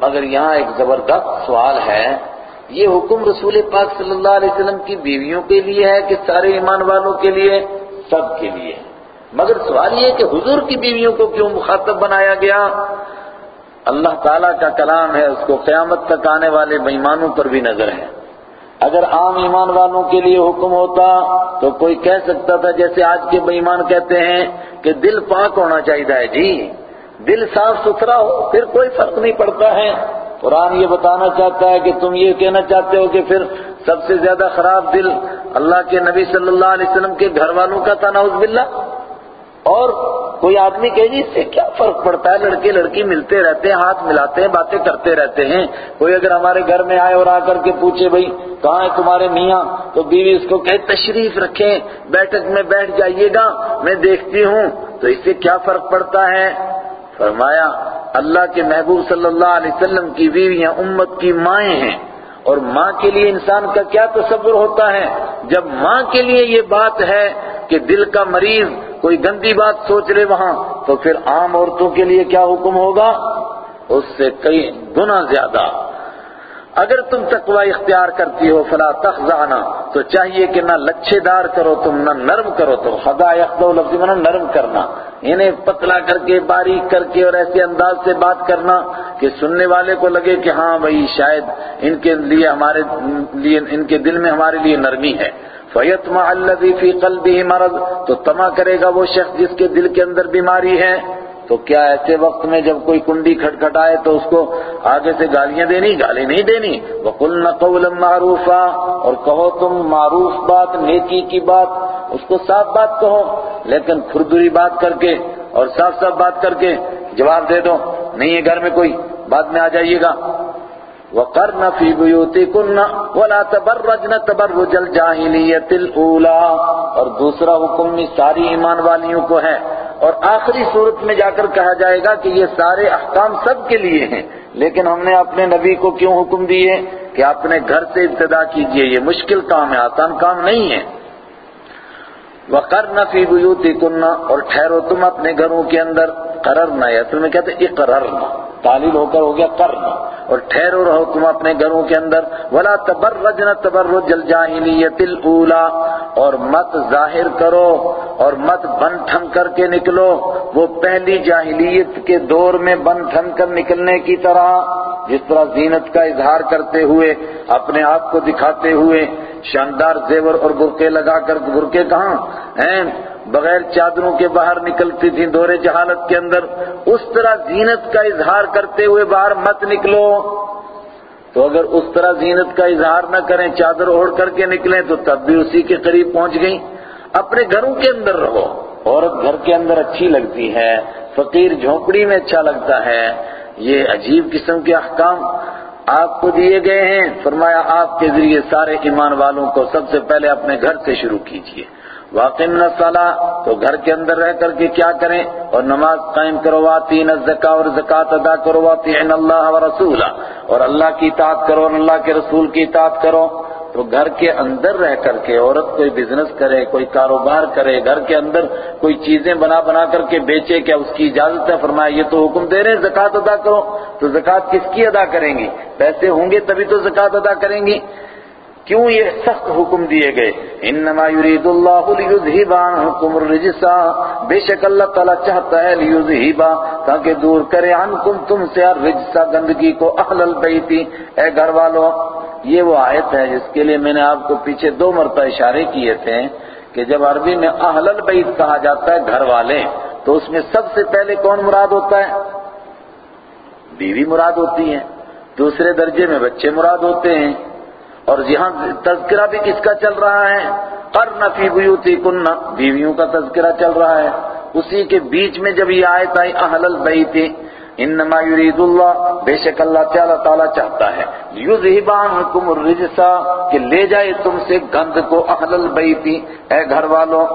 مگر یہاں ایک زبردست سوال ہے۔ یہ حکم رسول پاک صلی اللہ علیہ وسلم کی بیویوں کے لیے ہے کہ سارے ایمان والوں کے لیے؟ سب کے لیے۔ مگر سوال یہ کہ حضور کی بیویوں کو کیوں مخاطب بنایا گیا؟ اللہ تعالیٰ کا کلام ہے، اس کو قیامت تک آنے والے بےمانوں پر بھی نظر ہے۔ اگر عام ایمان والوں کے لیے حکم ہوتا تو کوئی کہہ سکتا تھا جیسے آج کے بےمان کہتے ہیں کہ دل پاک ہونا چاہیے۔ جی دل صاف ستھرا ہو، پھر کوئی فرق نہیں پڑتا ہے۔ قرآن یہ بتانا چاہتا ہے کہ تم یہ کہنا چاہتے ہو کہ پھر سب سے زیادہ خراب دل اللہ کے نبی صلی اللہ علیہ وسلم کے گھر والوں کا تھا، نعوذ باللہ۔ اور کوئی آدمی کہے جی اس سے کیا فرق پڑتا ہے؟ لڑکے لڑکی ملتے رہتے ہیں، ہاتھ ملاتے ہیں، باتیں کرتے رہتے ہیں۔ کوئی اگر ہمارے گھر میں آئے اور آ کر کے پوچھے بھائی، کہاں ہے تمہارے میاں؟ تو بیوی اس کو کہے، تشریف رکھیں، بیٹھک میں بیٹھ جائیے گا، میں دیکھتی ہوں۔ تو اس سے کیا فرق پڑتا ہے؟ فرمایا، اللہ کے محبوب صلی اللہ علیہ وسلم کی بیویاں امت کی مائیں ہیں۔ اور ماں کے لیے انسان کا کیا تصور ہوتا ہے؟ جب ماں کے لیے یہ بات ہے کہ دل کا مریض کوئی گندی بات سوچ لے وہاں، تو پھر عام عورتوں کے لیے کیا حکم ہوگا؟ اس سے کئی گنا زیادہ۔ اگر تم تقوی اختیار کرتی ہو، فلا تخزانا تو چاہیے کہ نہ لچھے دار کرو تم، نہ نرم کرو تم۔ خدا یخدو لفظ میں نرم کرنا۔ انہیں پتلا کر کے، باریک کر کے اور ایسے انداز سے بات کرنا کہ سننے والے کو لگے کہ ہاں بھائی، شاید ان کے لیے ہمارے لیے، ان کے دل میں ہمارے لیے نرمی ہے۔ فَيَتْمَعَ الَّذِي فِي قَلْبِهِ مرض، تو تما کرے گا وہ شخص جس کے دل کے اندر بیماری ہے۔ تو کیا ایسے وقت میں جب کوئی کنڈی کھٹکھٹائے تو اس کو آگے سے گالیاں دینی؟ گالی نہیں دینی؟ وَقُلْنَ قَوْلًا مَعْرُوفًا، اور کہو تم معروف بات، نیکی کی بات، اس کو صاف بات کہو، لیکن کھردری بات کر کے اور صاف صاف بات کر کے جواب دے دو، نہیں ہے گھر میں کوئی بعد میں آ جائیے گا۔ وَقَرْنَ فِي بُيُوتِكُنَّ وَلَا تَبَرَّجْنَ تَبَرُّجَ الْجَاهِلِيَّةِ الْأُولَى۔ اور دوسرا حکم بھی ساری ایمان والیوں کو ہے۔ اور آخری صورت میں جا کر کہا جائے گا کہ یہ سارے احکام سب کے لیے ہیں، لیکن ہم نے اپنے نبی کو کیوں حکم دیے کہ اپنے گھر سے ابتدا کیجیے، یہ مشکل کام ہے، آسان کام نہیں ہے۔ وَقَرْنَ فِي بُيُوتِكُنَّ اور ٹھہرو تم اپنے گھروں کے اندر قررنا یا یعنی اصل میں کہتے ہیں اقررنا۔ تعلیل ہو کر ہو گیا کرنا اور ٹھہرو رہو تم اپنے گھروں کے اندر۔ ولا تبرجن تبرج الجاہلیت الاولا اور مت ظاہر کرو اور مت بن ٹھن کر کے نکلو۔ وہ پہلی جاہلیت کے دور میں بن ٹھن کر نکلنے کی طرح۔ جس طرح زینت کا اظہار کرتے ہوئے، اپنے آپ کو دکھاتے ہوئے، شاندار زیور اور برقے لگا کر برقے کہاں ہیں؟ بغیر چادروں کے باہر نکلتی تھی دورے جہالت کے اندر، اس طرح زینت کا اظہار کرتے ہوئے باہر مت نکلو۔ تو اگر اس طرح زینت کا اظہار نہ کریں، چادر اوڑھ کر کے نکلیں، تو تب بھی اسی کے قریب پہنچ گئیں۔ اپنے گھروں کے اندر رہو۔ عورت گھر کے اندر اچھی لگتی ہے، فقیر جھونپڑی میں اچھا لگتا ہے۔ یہ عجیب قسم کے احکام آپ کو دیے گئے ہیں۔ فرمایا، آپ کے ذریعے سارے ایمان والوں کو سب سے پہلے اپنے گھر سے شروع کیجیے واقع نسالہ تو گھر کے اندر رہ کر کے کیا کریں اور نماز قائم کرو، واتی الزکا اور زکات ادا کرو، واتی اللہ و رسول اور اللہ کی اطاعت کرو اور اللہ کے رسول کی اطاعت کرو۔ تو گھر کے اندر رہ کر کے عورت کوئی بزنس کرے، کوئی کاروبار کرے، گھر کے اندر کوئی چیزیں بنا بنا کر کے بیچے کیا اس کی اجازت ہے؟ فرمایا، یہ تو حکم دے رہے ہیں، زکات ادا کرو۔ تو زکات کس کی ادا کریں گی؟ پیسے ہوں گے تبھی تو زکات ادا کریں گی۔ کیوں یہ سخت حکم دیے گئے؟ انما یرید اللہ لیذہب عنکم الرجس. بے شک اللہ تعالیٰ چاہتا ہے لیذہب، تاکہ دور کرے عنکم تم سے الرجس، گندگی کو اہل البیت. اے گھر والوں یہ وہ آیت ہے جس کے لیے میں نے آپ کو پیچھے دو مرتبہ اشارے کیے تھے کہ جب عربی میں اہل البیت کہا جاتا ہے گھر والے تو اس میں سب سے پہلے کون مراد ہوتا ہے؟ بیوی مراد ہوتی ہے، دوسرے درجے میں بچے مراد ہوتے ہیں اور یہاں تذکرہ بھی کس کا چل رہا ہے؟ قرن فی بیوتکن بیویوں کا تذکرہ چل رہا ہے۔ اسی کے بیچ میں جب یہ آیت آئی، اہل البیت، انما یرید اللہ، بے شک اللہ تعالیٰ تعالیٰ چاہتا ہے۔ یذہب عنکم الرجس، کہ لے جائے تم سے گند کو اہل البیت، اے گھر والوں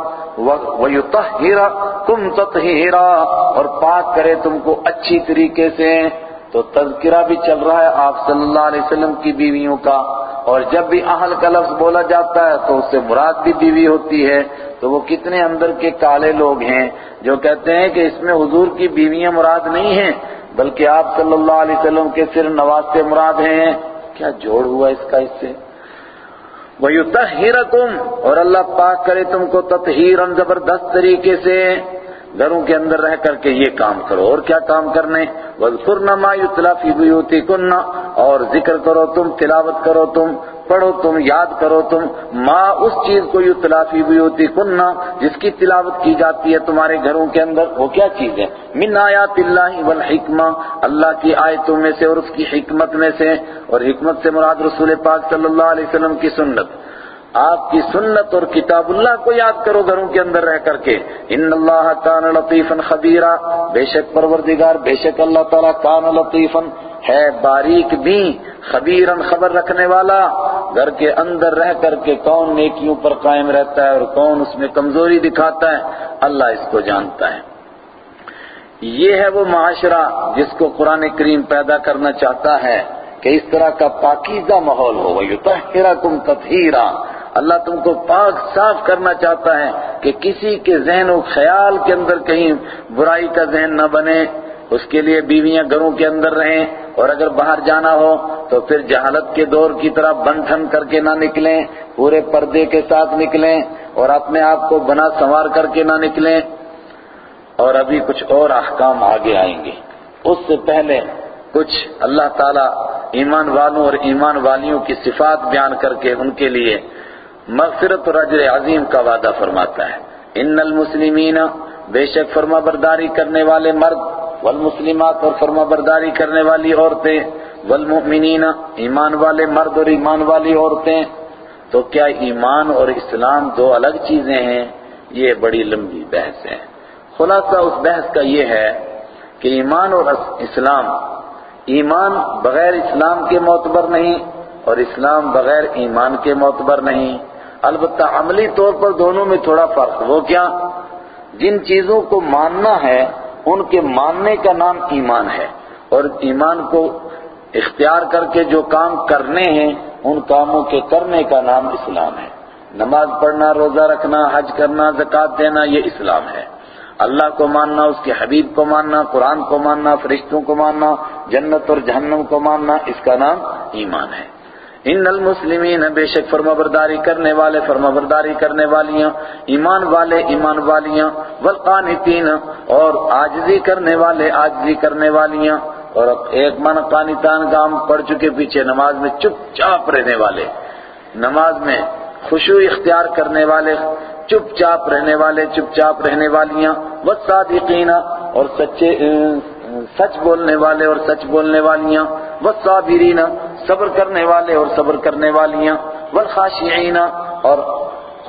ویطہرکم تطہیرا، اور پاک کرے تم کو اچھی طریقے سے۔ تو تذکرہ بھی چل رہا ہے آپ صلی اللہ علیہ وسلم کی بیویوں کا۔ اور جب بھی اہل کا لفظ بولا جاتا ہے تو اس سے مراد بھی بیوی ہوتی ہے، تو وہ کتنے اندر کے کالے لوگ ہیں جو کہتے ہیں کہ اس میں حضور کی بیویاں مراد نہیں ہیں، بلکہ آپ صلی اللہ علیہ وسلم کے صرف نواز سے مراد ہیں۔ کیا جوڑ ہوا اس کا اس سے؟ وَيُتَحِّرَكُمْ اور اللہ پاک کرے تم کو تطہیرن زبردست طریقے سے۔ گھروں کے اندر رہ کر کے یہ کام کرو اور کیا کام کرنے؟ وَذْكُرْنَ مَا يُتْلَى فِي بُيُوتِكُنَّ اور ذکر کرو تم، تلاوت کرو تم، پڑھو تم، یاد کرو تم، ما اس چیز کو یتلا فی بیوتکن جس کی تلاوت کی جاتی ہے تمہارے گھروں کے اندر، وہ کیا چیز ہے؟ من آیات اللہ والحکمہ اللہ کی آیتوں میں سے اور اس کی حکمت میں سے، اور حکمت سے مراد رسول پاک صلی اللہ علیہ وسلم کی سنت۔ آپ کی سنت اور کتاب اللہ کو یاد کرو گھروں کے اندر رہ کر کے۔ ان اللہ کان لطیفا خبیرا۔ بے شک پروردگار، بے شک اللہ تعالیٰ کان لطیفا۔ ہے باریک بھی خبیرن خبر رکھنے والا۔ گھر کے اندر رہ کر کے کون نیکیوں پر قائم رہتا ہے اور کون اس میں کمزوری دکھاتا ہے، اللہ اس کو جانتا ہے۔ یہ ہے وہ معاشرہ جس کو قرآن کریم پیدا کرنا چاہتا ہے کہ اس طرح کا پاکیزہ ماحول ہو۔ یطہرکم تطہیرا۔ اللہ تم کو پاک صاف کرنا چاہتا ہے کہ کسی کے ذہن و خیال کے اندر کہیں برائی کا ذہن نہ بنے، اس کے لیے بیویاں گھروں کے اندر رہیں، اور اگر باہر جانا ہو تو پھر جہالت کے دور کی طرح بنٹھن کر کے نہ نکلیں، پورے پردے کے ساتھ نکلیں، اور اپنے آپ کو بنا سنوار کر کے نہ نکلیں۔ اور ابھی کچھ اور احکام آگے آئیں گے۔ اس سے پہلے کچھ اللہ تعالیٰ ایمان والوں اور ایمان والیوں کی صفات بیان کر کے ان کے لیے مغفرت اور عجر عظیم کا وعدہ فرماتا ہے۔ ان المسلمین بے شک فرما برداری کرنے والے مرد والمسلمات اور فرما برداری کرنے والی عورتیں والمؤمنین ایمان والے مرد اور ایمان والی عورتیں، تو کیا ایمان اور اسلام دو الگ چیزیں ہیں؟ یہ بڑی لمبی بحث ہے۔ خلاصہ اس بحث کا یہ ہے کہ ایمان اور اسلام، ایمان بغیر اسلام کے معتبر نہیں اور اسلام بغیر ایمان کے معتبر نہیں۔ البتہ عملی طور پر دونوں میں تھوڑا فرق۔ وہ کیا؟ جن چیزوں کو ماننا ہے، ان کے ماننے کا نام ایمان ہے۔ اور ایمان کو اختیار کر کے جو کام کرنے ہیں، ان کاموں کے کرنے کا نام اسلام ہے۔ نماز پڑھنا، روزہ رکھنا، حج کرنا، زکوٰۃ دینا، یہ اسلام ہے۔ اللہ کو ماننا، اس کے حبیب کو ماننا، قرآن کو ماننا، فرشتوں کو ماننا، جنت اور جہنم کو ماننا، اس کا نام ایمان ہے۔ ان المسلمین بے شک فرما برداری کرنے والے فرما برداری کرنے والیاں، ایمان والے، ایمان والیاں، والقانتین اور آجزی کرنے والے آجزی کرنے والیاں اور ایک من قانتان کا ہم پڑھ چکے پیچھے نماز میں چپ چاپ رہنے والے، نماز میں خوشو اختیار کرنے والے، چپ چاپ رہنے والے، چپ چاپ رہنے والیاں، والصادقین اور سچے سچ بولنے والے اور سچ بولنے والیاں، والصابرین، صبر کرنے والے اور صبر کرنے والیاں، والخاشعین اور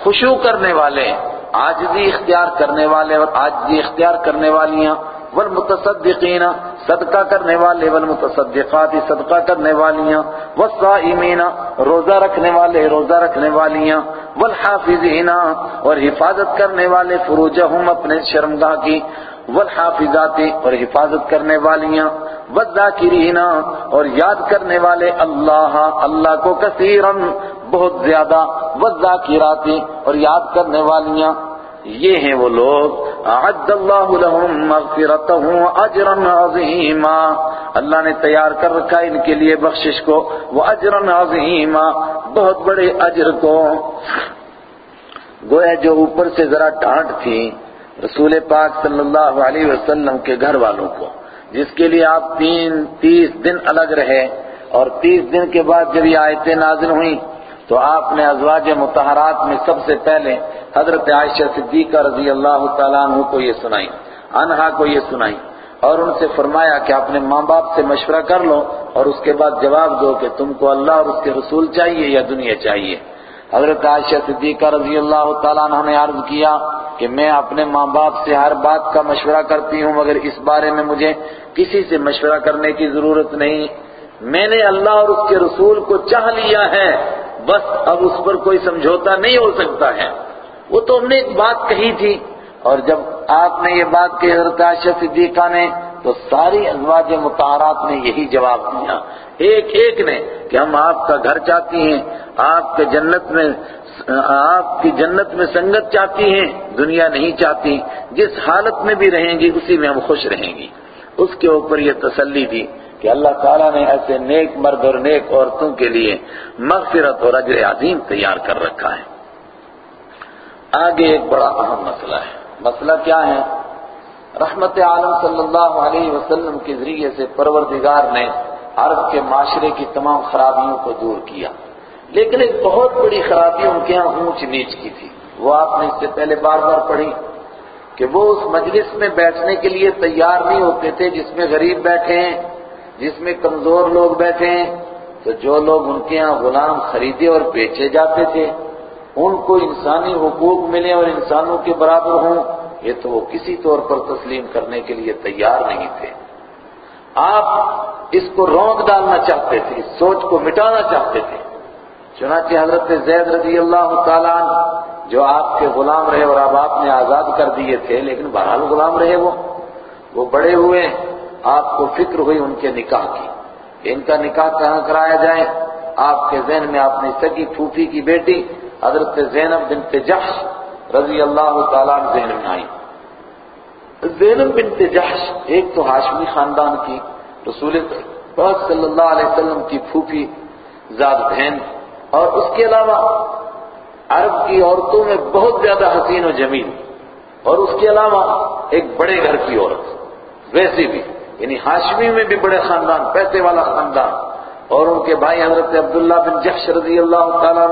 خشوع کرنے والے، عاجزی اختیار کرنے والے اور عاجزی اختیار کرنے والیاں، والمتصدقین صدقہ کرنے والے، والمتصدقات صدقہ کرنے والیاں، والصائمین روزہ رکھنے والے، روزہ رکھنے والیاں، والحافظین اور حفاظت کرنے والے، فروجہم اپنے شرمگاہ کی والحافظات اور حفاظت کرنے والیاں، والذاکرین اور یاد کرنے والے اللہ اللہ کو کثیرا بہت زیادہ والذاکرات اور یاد کرنے والیاں۔ یہ ہیں وہ لوگ۔ اعد اللہ لهم مغفرته اجرا عظیما۔ اللہ نے تیار کر رکھا ان کے لیے بخشش کو۔ وہ اجرا عظیما۔ بہت بڑے اجر کو۔ گویا جو اوپر سے ذرا ڈانٹ تھی رسول پاک صلی اللہ علیہ وسلم کے گھر والوں کو۔ جس کے لیے آپ تین تیس دن الگ رہے اور تیس دن کے بعد جب یہ آیتیں نازل ہوئیں، تو آپ نے ازواج متحرات میں سب سے پہلے حضرت عائشہ صدیقہ رضی اللہ تعالیٰ عنہ کو یہ سنائی، انہا کو یہ سنائی اور ان سے فرمایا کہ اپنے ماں باپ سے مشورہ کر لو اور اس کے بعد جواب دو کہ تم کو اللہ اور اس کے رسول چاہیے یا دنیا چاہیے۔ حضرت عائشہ صدیقہ رضی اللہ تعالیٰ عنہ نے عرض کیا کہ میں اپنے ماں باپ سے ہر بات کا مشورہ کرتی ہوں، مگر اس بارے میں مجھے کسی سے مشورہ کرنے کی ضرورت نہیں۔ میں نے اللہ اور اس کے رسول کو چاہ لیا ہے، بس اب اس پر کوئی سمجھوتا نہیں ہو سکتا ہے۔ وہ تو ہم نے ایک بات کہی تھی، اور جب آپ نے یہ بات کہ حضرت عائشہ صدیقہ نے تو ساری ازواج متحرات نے یہی جواب دیا۔ ایک ایک نے کہ ہم آپ کا گھر چاہتی ہیں، آپ کے جنت میں، آپ کی جنت میں سنگت چاہتی ہیں، دنیا نہیں چاہتی۔ جس حالت میں بھی رہیں گی، اسی میں ہم خوش رہیں گی۔ اس کے اوپر یہ تسلی دی کہ اللہ تعالیٰ نے ایسے نیک مرد اور نیک عورتوں کے لیے مغفرت اور اجر عظیم تیار کر رکھا ہے۔ آگے ایک بڑا اہم مسئلہ ہے۔ مسئلہ کیا ہے؟ رحمت عالم صلی اللہ علیہ وسلم کے ذریعے سے پروردگار نے عرب کے معاشرے کی تمام خرابیوں کو دور کیا۔ لیکن ایک بہت بڑی خرابی ان کے ہاں اونچ نیچ کی تھی۔ وہ آپ نے اس سے پہلے بار بار پڑھی کہ وہ اس مجلس میں بیٹھنے کے لیے تیار نہیں ہوتے تھے جس میں غریب بیٹھے ہیں، جس میں کمزور لوگ بیٹھے ہیں۔ تو جو لوگ ان کے ہاں غلام خریدے اور بیچے جاتے تھے، ان کو انسانی حقوق ملے اور انسانوں کے برابر ہوں۔ یہ تو وہ کسی طور پر تسلیم کرنے کے لیے تیار نہیں تھے۔ آپ اس کو رونگ ڈالنا چاہتے تھے، اس سوچ کو مٹانا چاہتے تھے۔ چنانچہ حضرت زید رضی اللہ تعالیٰ جو آپ کے غلام رہے اور اب آپ نے آزاد کر دیے تھے، لیکن بہرحال غلام رہے وہ۔ وہ بڑے ہوئے، آپ کو فکر ہوئی ان کے نکاح کی۔ ان کا نکاح کہاں کرایا جائے؟ آپ کے ذہن میں آپ نے سگی پھوپھی کی بیٹی، حضرت زینب بنت جحش رضی اللہ تعالیٰ ذہن میں آئی۔ زینب بنت جحش ایک تو ہاشمی خاندان کی رسول پاک صلی اللہ علیہ وسلم کی پھوپھی زاد بہن اور اس کے علاوہ عرب کی عورتوں میں بہت زیادہ حسین و جمیل اور اس کے علاوہ ایک بڑے گھر کی عورت ویسے بھی یعنی ہاشمی میں بھی بڑے خاندان، پیسے والا خاندان اور ان کے بھائی حضرت عبداللہ بن جخش رضی اللہ تعالیٰ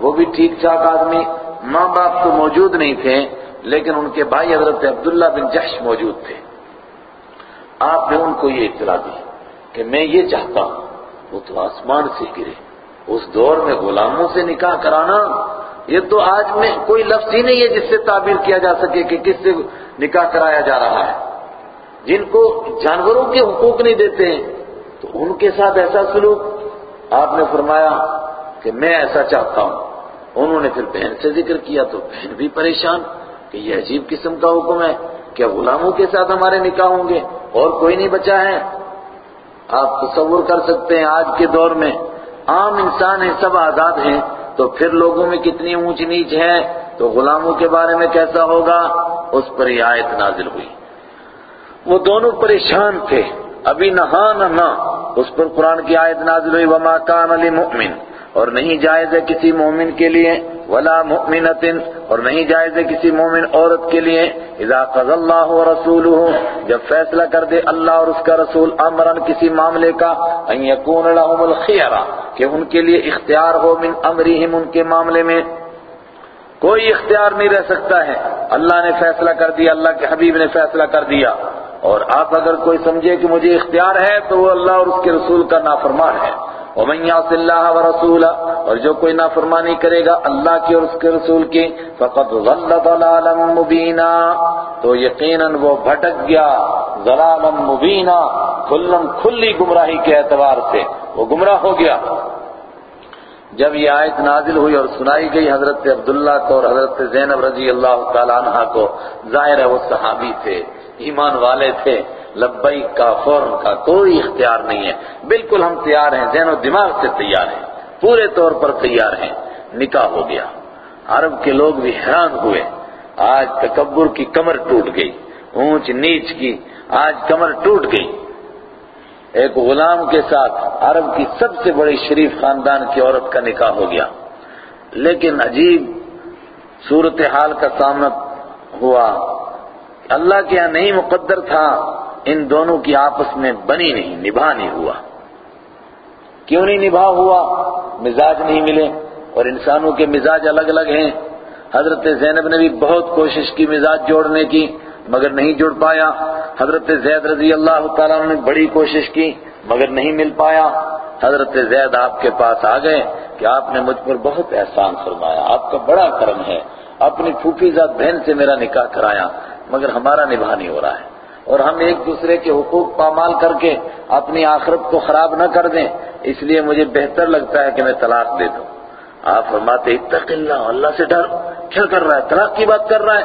وہ بھی ٹھیک ٹھاک آدمی۔ ماں باپ تو موجود نہیں تھے، لیکن ان کے بھائی حضرت عبداللہ بن جخش موجود تھے۔ آپ نے ان کو یہ اطلاع دی کہ میں یہ چاہتا ہوں، وہ تو آسمان سے گرے، اس دور میں غلاموں سے نکاح کرانا۔ یہ تو آج میں کوئی لفظ ہی نہیں ہے جس سے تعبیر کیا جا سکے کہ کس سے نکاح کرایا جا رہا ہے۔ جن کو جانوروں کے حقوق نہیں دیتے ہیں، تو ان کے ساتھ ایسا سلوک۔ آپ نے فرمایا کہ میں ایسا چاہتا ہوں۔ انہوں نے پھر بہن سے ذکر کیا تو بہن بھی پریشان کہ یہ عجیب قسم کا حکم ہے کیا غلاموں کے ساتھ ہمارے نکاح ہوں گے اور کوئی نہیں بچا ہے۔ آپ تصور کر سکتے ہیں آج کے دور میں عام انسان ہیں، سب آزاد ہیں، تو پھر لوگوں میں کتنی اونچ نیچ ہے؟ تو غلاموں کے بارے میں کیسا ہوگا؟ اس پر یہ آیت نازل ہوئی۔ وہ دونوں پریشان تھے۔ ابھی نہا نہ اس پر قرآن کی آیت نازل ہوئی۔ وما کان علی اور نہیں جائز ہے کسی مومن کے لیے ولا مؤمنت اور نہیں جائز ہے کسی مومن عورت کے لیے اذا قضى اللہ ورسوله جب فیصلہ کر دے اللہ اور اس کا رسول امرن کسی معاملے کا، ان يكون لهم الخيار کہ ان کے لیے اختیار ہو من امرهم ان کے معاملے میں۔ کوئی اختیار نہیں رہ سکتا ہے۔ اللہ نے فیصلہ کر دیا، اللہ کے حبیب نے فیصلہ کر دیا۔ اور آپ اگر کوئی سمجھے کہ مجھے اختیار ہے، تو وہ اللہ اور اس کے رسول کا نافرمان ہے۔ وَمَنْ يَعْصِ اللَّهَ وَرَسُولَهُ، اور جو کوئی نافرمانی کرے گا اللہ کی اور اس کے رسول کی، فَقَدْ ضَلَّ ضَلَالًا مُبِينًا تو یقیناً وہ بھٹک گیا، ضَلَالًا مُبِينًا کھلن کھلی گمراہی کے اعتبار سے۔ وہ گمراہ ہو گیا۔ جب یہ آیت نازل ہوئی اور سنائی گئی حضرت عبداللہ کو اور حضرت زینب رضی اللہ تعالیٰ عنہ کو، ظاہر ہے وہ صحابی تھے، ایمان والے تھے۔ لبئی کا فوراً کا کوئی اختیار نہیں ہے۔ بالکل ہم تیار ہیں، ذہن و دماغ سے تیار ہیں۔ پورے طور پر تیار ہیں۔ نکاح ہو گیا۔ عرب کے لوگ بھی حیران ہوئے۔ آج تکبر کی کمر ٹوٹ گئی۔ اونچ نیچ کی آج کمر ٹوٹ گئی۔ ایک غلام کے ساتھ عرب کی سب سے بڑی شریف خاندان کی عورت کا نکاح ہو گیا۔ لیکن عجیب صورتحال کا سامنا ہوا۔ اللہ کے یہاں نہیں مقدر تھا۔ ان دونوں کی آپس میں بنی نہیں، نبھا نہیں ہوا۔ کیوں نہیں نبھا ہوا؟ مزاج نہیں ملے اور انسانوں کے مزاج الگ الگ ہیں۔ حضرت زینب نے بھی بہت کوشش کی مزاج جوڑنے کی، مگر نہیں جڑ پایا۔ حضرت زید رضی اللہ تعالیٰ نے بڑی کوشش کی، مگر نہیں مل پایا۔ حضرت زید آپ کے پاس آ گئے کہ آپ نے مجھ پر بہت احسان فرمایا، آپ کا بڑا کرم ہے۔ اپنی پھوپھی ذات بہن سے میرا نکاح کرایا، مگر ہمارا نبھا نہیں ہو رہا ہے۔ اور ہم ایک دوسرے کے حقوق پامال کر کے اپنی آخرت کو خراب نہ کر دیں۔ اس لیے مجھے بہتر لگتا ہے کہ میں طلاق دے دوں۔ آپ فرماتے اتق اللہ اللہ سے ڈر کیا کر رہا ہے، طلاق کی بات کر رہا ہے۔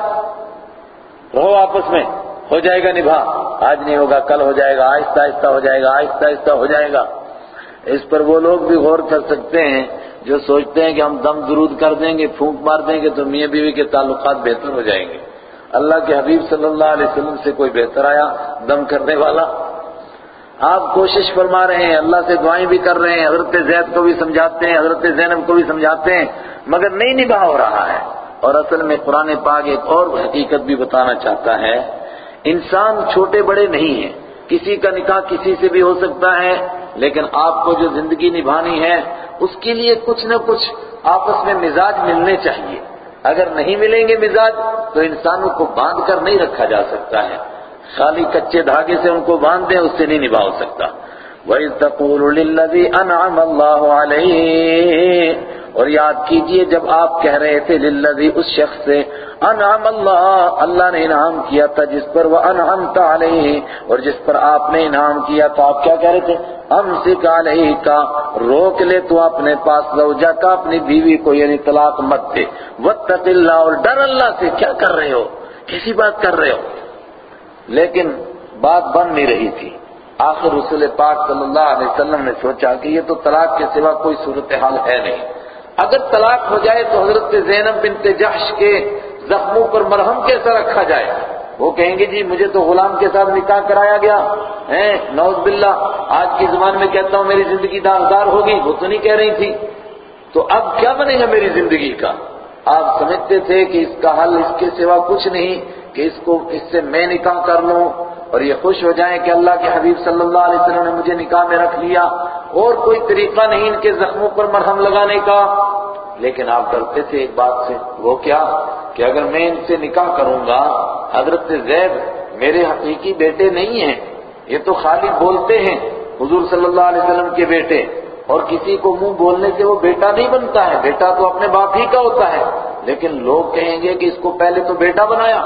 رہو آپس میں۔ ہو جائے گا نبھا۔ آج نہیں ہوگا، کل ہو جائے گا، آہستہ آہستہ ہو جائے گا، آہستہ آہستہ ہو جائے گا۔ اس پر وہ لوگ بھی غور کر سکتے ہیں، جو سوچتے ہیں کہ ہم دم درود کر دیں گے، پھونک مار دیں گے، تو میاں بیوی کے تعلقات بہتر ہو جائیں گے۔ اللہ کے حبیب صلی اللہ علیہ وسلم سے کوئی بہتر آیا؟ دم کرنے والا؟ آپ کوشش فرما رہے ہیں، اللہ سے دعائیں بھی کر رہے ہیں، حضرت زید کو بھی سمجھاتے ہیں، حضرت زینب کو بھی سمجھاتے ہیں، مگر نہیں نبھا ہو رہا ہے۔ اور اصل میں قرآن پاک ایک اور حقیقت بھی بتانا چاہتا ہے، انسان چھوٹے بڑے نہیں ہیں، کسی کا نکاح کسی سے بھی ہو سکتا ہے، لیکن آپ کو جو زندگی نبھانی ہے، اس کے لیے کچھ نہ کچھ آپس میں مزاج ملنے چاہیے۔ اگر نہیں ملیں گے مزاج، تو انسانوں کو باندھ کر نہیں رکھا جا سکتا ہے۔ خالی کچے دھاگے سے ان کو باندھ دیں اس سے نہیں نبھا سکتا۔ وَإِذْ تَقُولُ لِلَّذِي أَنْعَمَ اللَّهُ عَلَيْهِ اور یاد کیجیے جب آپ کہہ رہے تھے للذی اس شخص سے، انعم اللہ اللہ نے انعام کیا تھا جس پر وہ انعمت علیہ اور جس پر آپ نے انعام کیا تو آپ کیا کہہ رہے تھے؟ امسک علیہ کا روک لے تو اپنے پاس زوجہ کا اپنی بیوی کو یعنی طلاق مت دے۔ واتق اللہ اور ڈر اللہ سے، کیا کر رہے ہو؟ کسی بات کر رہے ہو؟ لیکن بات بن نہیں رہی تھی۔ آخر رسول پاک صلی اللہ علیہ وسلم نے سوچا کہ یہ تو طلاق کے سوا کوئی صورتحال ہے نہیں۔ اگر طلاق ہو جائے تو حضرت زینب بنت جحش کے زخموں پر مرہم کیسا رکھا جائے؟ وہ کہیں گے جی مجھے تو غلام کے ساتھ نکاح کرایا گیا۔ ہے نوز باللہ، آج کی زبان میں کہتا ہوں میری زندگی داغدار ہوگی۔ وہ تو نہیں کہہ رہی تھی۔ تو اب کیا بنے گا میری زندگی کا؟ آپ سمجھتے تھے کہ اس کا حل اس کے سوا کچھ نہیں، کہ اس کو، اس سے میں نکاح کر لوں اور یہ خوش ہو جائیں کہ اللہ کے حبیب صلی اللہ علیہ وسلم نے مجھے نکاح میں رکھ لیا۔ اور کوئی طریقہ نہیں ان کے زخموں پر مرہم لگانے کا۔ لیکن آپ ڈرتے تھے ایک بات سے، وہ کیا؟ کہ اگر میں ان سے نکاح کروں گا، حضرت زید میرے حقیقی بیٹے نہیں ہیں، یہ تو خالی بولتے ہیں، حضور صلی اللہ علیہ وسلم کے بیٹے۔ اور کسی کو منہ بولنے سے وہ بیٹا نہیں بنتا ہے، بیٹا تو اپنے باپ ہی کا ہوتا ہے۔ لیکن لوگ کہیں گے کہ اس کو پہلے تو بیٹا بنایا،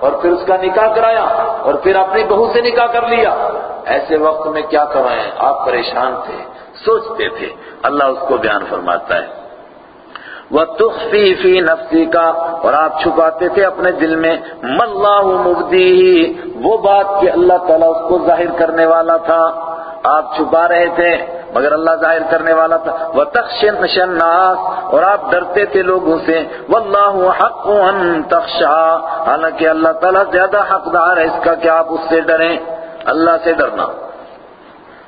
اور پھر اس کا نکاح کرایا، اور پھر اپنی بہو سے نکاح کر لیا۔ ایسے وقت میں کیا کرائیں آپ پریشان تھے۔ سوچتے تھے۔ اللہ اس کو بیان فرماتا ہے۔ وہ تخفی فی نفسی کا اور آپ چھپاتے تھے اپنے دل میں۔ ملا مبدی وہ بات کہ اللہ تعالیٰ اس کو ظاہر کرنے والا تھا۔ آپ چھپا رہے تھے، مگر اللہ ظاہر کرنے والا تھا۔ وہ تخشن النَّاسِ۔ اور آپ ڈرتے تھے لوگوں سے۔ واللہ حق ان تخشا حالانکہ اللہ تعالیٰ زیادہ حقدار ہے اس کا کہ آپ اس سے ڈریں۔ اللہ سے ڈرنا۔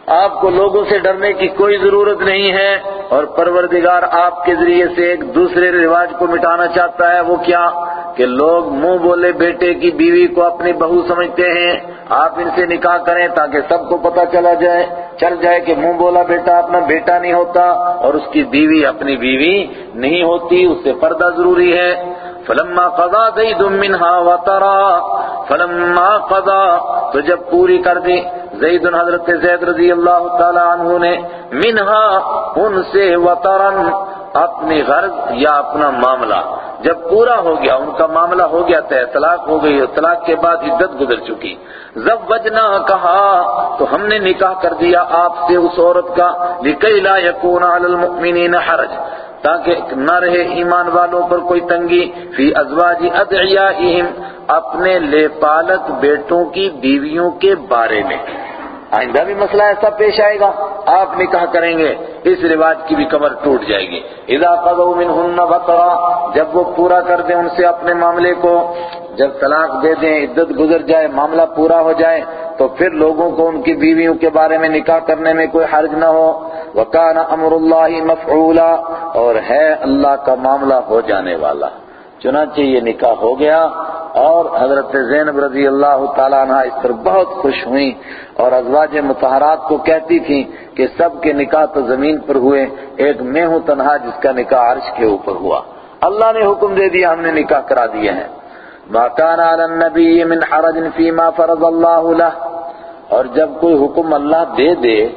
آپ کو لوگوں سے ڈرنے کی کوئی ضرورت نہیں ہے اور پروردگار آپ کے ذریعے سے ایک دوسرے رواج کو مٹانا چاہتا ہے وہ کیا کہ لوگ منہ بولے بیٹے کی بیوی کو اپنی بہو سمجھتے ہیں آپ ان سے نکاح کریں تاکہ سب کو پتہ چلا جائے، چل جائے کہ منہ بولا بیٹا اپنا بیٹا نہیں ہوتا اور اس کی بیوی اپنی بیوی نہیں ہوتی، اس سے پردہ ضروری ہے۔ فلما قضا زید منها وطرا، فلما قضا، تو جب پوری کر دی، زید حضرت زید رضی اللہ تعالی عنہ نے منہا ان سے وطرن اپنی غرض یا اپنا معاملہ، جب پورا ہو گیا، ان کا معاملہ ہو گیا، طے طلاق ہو گئی طلاق کے بعد عدت گزر چکی۔ زوجنا کہا تو ہم نے نکاح کر دیا آپ سے اس عورت کا لکی لا یکون علی المؤمنین حرج۔ تاکہ نہ رہے ایمان والوں پر کوئی تنگی۔ فی ازواج ادعیائہم، اپنے لے پالک بیٹوں کی بیویوں کے بارے میں۔ آئندہ بھی مسئلہ ایسا پیش آئے گا، آپ نکاح کریں گے، اس رواج کی بھی کمر ٹوٹ جائے گی۔ اذا قضوا منہن بطرا جب وہ پورا کر دیں ان سے اپنے معاملے کو، جب طلاق دے دیں، عدت گزر جائے، معاملہ پورا ہو جائے، تو پھر لوگوں کو ان کی بیویوں کے بارے میں نکاح کرنے میں کوئی حرج نہ ہو۔ وَكَانَ أَمْرُ اللَّهِ مَفْعُولًا، اور ہے اللہ کا معاملہ ہو جانے والا۔ چنانچہ یہ نکاح ہو گیا اور حضرت زینب رضی اللہ تعالیٰ عنہ اس پر بہت خوش ہوئیں اور ازواج متحرات کو کہتی تھیں کہ سب کے نکاح تو زمین پر ہوئے، ایک میں ہوں تنہا جس کا نکاح عرش کے اوپر ہوا۔ اللہ نے حکم دے دیا، ہم نے نکاح کرا دیا ہے النبی من حرج فیما فرض اللہ له۔ اور جب کوئی حکم اللہ دے دے،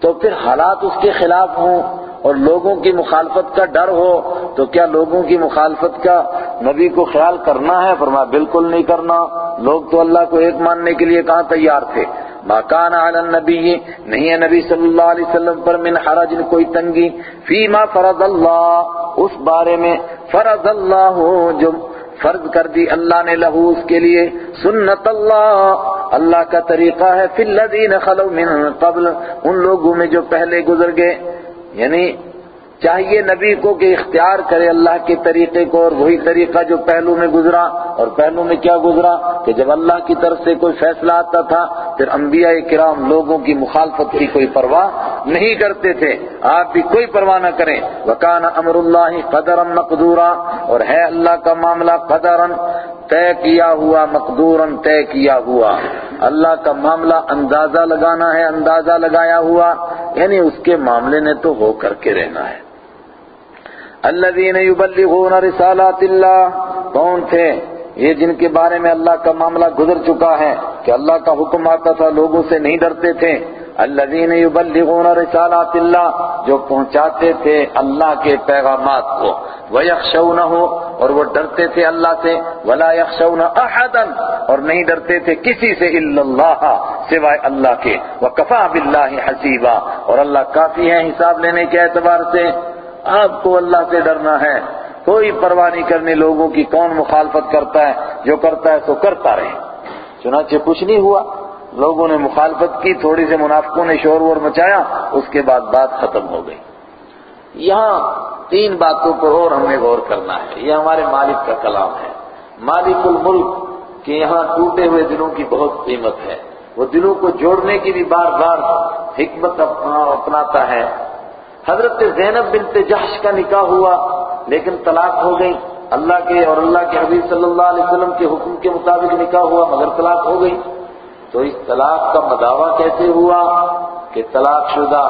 تو پھر حالات اس کے خلاف ہوں۔ اور لوگوں کی مخالفت کا ڈر ہو تو کیا لوگوں کی مخالفت کا نبی کو خیال کرنا ہے؟ فرمایا، بالکل نہیں کرنا۔ لوگ تو اللہ کو ایک ماننے کے لیے کہاں تیار تھے؟ مکان علی النبی، نہیں ہے نبی صلی اللہ علیہ وسلم پر من حرج کوئی تنگی۔ فیما فرض اللہ، اس بارے میں فرض اللہ، جو فرض کر دی اللہ نے لہو، اس کے لیے سنت اللہ۔ اللہ کا طریقہ ہے، فی الذین خلو من قبل، ان لوگوں میں جو پہلے گزر گئے۔ یعنی چاہیے نبی کو کہ اختیار کرے اللہ کے طریقے کو اور وہی طریقہ جو پہلو میں گزرا اور پہلو میں کیا گزرا کہ جب اللہ کی طرف سے کوئی فیصلہ آتا تھا پھر انبیاء کرام لوگوں کی مخالفت کی کوئی پرواہ نہیں کرتے تھے۔ آپ بھی کوئی پرواہ نہ کریں۔ وکان امر اللہ قدرا مقدورا اور ہے اللہ کا معاملہ قدرا۔ طے کیا ہوا، مقدورا طے کیا ہوا۔ اللہ کا معاملہ اندازہ لگانا ہے، اندازہ لگایا ہوا۔ یعنی اس کے معاملے نے تو ہو کر کے رہنا ہے۔ الذين يبلغون رسالات اللہ، کون تھے؟ یہ جن کے بارے میں اللہ کا معاملہ گزر چکا ہے کہ اللہ کا حکم آتا تھا، لوگوں سے نہیں ڈرتے تھے۔ الذين يبلغون رسالات اللہ جو پہنچاتے تھے اللہ کے پیغامات کو۔ وَيَخْشَوْنَهُ، اور وہ ڈرتے تھے اللہ سے۔ وَلَا يَخْشَوْنَ أَحَدًا، اور نہیں ڈرتے تھے کسی سے الا اللہ، سوائے اللہ کے۔ وَكَفَى بِاللَّهِ حَسِيبًا، اور اللہ کافی ہے حساب لینے کے اعتبار سے۔ آپ کو اللہ سے ڈرنا ہے۔ کوئی پرواہ نہیں کرنے، لوگوں کی کون مخالفت کرتا ہے، جو کرتا ہے تو کرتا رہے۔ چنانچہ کچھ نہیں ہوا۔ لوگوں نے مخالفت کی، تھوڑی سے منافقوں نے شور وور مچایا، اس کے بعد بات ختم ہو گئی۔ یہاں تین باتوں پر اور ہمیں غور کرنا ہے۔ یہ ہمارے مالک کا کلام ہے۔ مالک الملک کہ یہاں ٹوٹے ہوئے دلوں کی بہت قیمت ہے۔ وہ دلوں کو جوڑنے کی بھی بار بار حکمت اپناتا ہے۔ حضرت زینب بنت جحش کا نکاح ہوا، لیکن طلاق ہو گئی۔ اللہ کے اور اللہ کے حبیب صلی اللہ علیہ وسلم کے حکم کے مطابق نکاح ہوا، مگر طلاق ہو گئی۔ تو اس طلاق کا مداوع کیسے ہوا کہ طلاق شدہ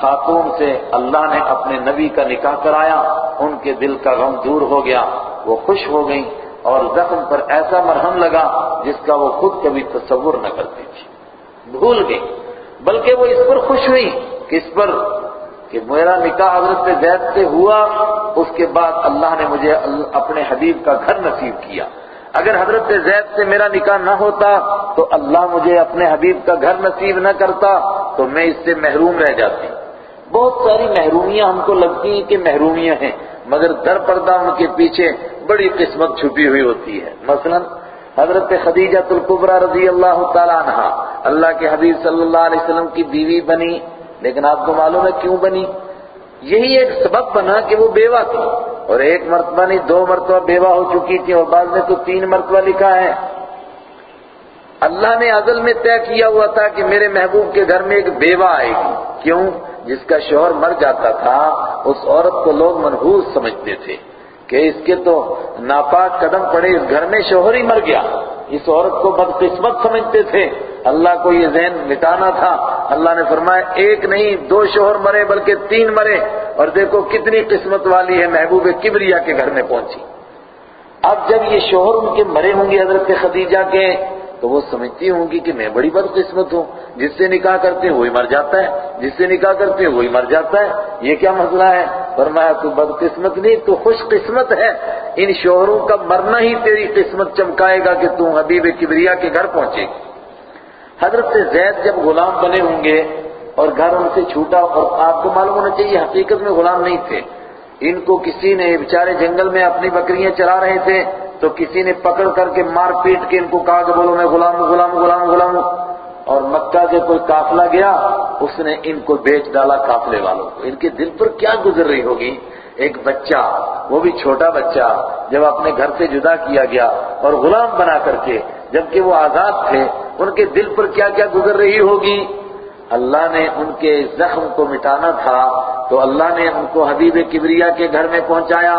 خاتون سے اللہ نے اپنے نبی کا نکاح کرایا، ان کے دل کا غم دور ہو گیا، وہ خوش ہو گئی اور زخم پر ایسا مرہم لگا جس کا وہ خود کبھی تصور نہ کرتی تھی بھول گئی بلکہ وہ اس پر خوش ہوئی کہ اس پر کہ میرا نکاح حضرت زید سے ہوا، اس کے بعد اللہ نے مجھے اپنے حبیب کا گھر نصیب کیا۔ اگر حضرت زید سے میرا نکاح نہ ہوتا تو اللہ مجھے اپنے حبیب کا گھر نصیب نہ کرتا تو میں اس سے محروم رہ جاتی۔ بہت ساری محرومیاں ہم کو لگتی ہیں کہ محرومیاں ہیں، مگر در پردہ ان کے پیچھے بڑی قسمت چھپی ہوئی ہوتی ہے۔ مثلا حضرت خدیجہ القبرہ رضی اللہ تعالیٰ عنہ اللہ کے حبیب صلی اللہ علیہ وسلم کی بیوی بنی، لیکن آپ کو معلوم ہے کیوں بنی؟ یہی ایک سبب بنا کہ وہ بیوہ تھی اور ایک مرتبہ نہیں، دو مرتبہ بیوہ ہو چکی تھی اور بعد میں تو تین مرتبہ لکھا ہے۔ اللہ نے ازل میں طے کیا ہوا تھا کہ میرے محبوب کے گھر میں ایک بیوہ آئے گی۔ کیوں؟ جس کا شوہر مر جاتا تھا، اس عورت کو لوگ منحوس سمجھتے تھے کہ اس کے تو ناپاک قدم پڑے، اس گھر میں شوہر ہی مر گیا۔ اس عورت کو بدقسمت سمجھتے تھے۔ اللہ کو یہ ذہن مٹانا تھا۔ اللہ نے فرمایا، ایک نہیں، دو شوہر مرے بلکہ تین مرے۔ اور دیکھو کتنی قسمت والی ہے محبوب کبریا کے گھر میں پہنچی۔ اب جب یہ شوہر ان کے مرے ہوں گے حضرت خدیجہ کے تو وہ سمجھتی ہوں گی کہ میں بڑی بد قسمت ہوں۔ جس سے نکاح کرتے ہیں وہی مر جاتا ہے۔ جس سے نکاح کرتے ہیں وہی مر جاتا ہے۔ یہ کیا مسئلہ ہے؟ فرمایا تو بد قسمت نہیں، تو خوش قسمت ہے۔ ان شوہروں کا مرنا ہی تیری قسمت چمکائے گا کہ تم حبیب کبریا کے گھر پہنچے۔ گی حضرت زید جب غلام بنے ہوں گے اور گھر ان سے چھوٹا، اور آپ کو معلوم ہونا چاہیے، حقیقت میں غلام نہیں تھے۔ ان کو کسی نے بیچارے جنگل میں اپنی بکریاں چلا رہے تھے۔ تو کسی نے پکڑ کر کے مار پیٹ کے ان کو کہا کہ بولو میں غلام ہوں، غلام غلام غلام اور مکہ سے کوئی قافلہ گیا، اس نے ان کو بیچ ڈالا قافلے والوں کو۔ ان کے دل پر کیا گزر رہی ہوگی؟ ایک بچہ، وہ بھی چھوٹا بچہ، جب اپنے گھر سے جدا کیا گیا اور غلام بنا کر کے جبکہ وہ آزاد تھے، ان کے دل پر کیا کیا گزر رہی ہوگی؟ اللہ نے ان کے زخم کو مٹانا تھا تو اللہ نے ان کو حبیب کبریا کے گھر میں پہنچایا۔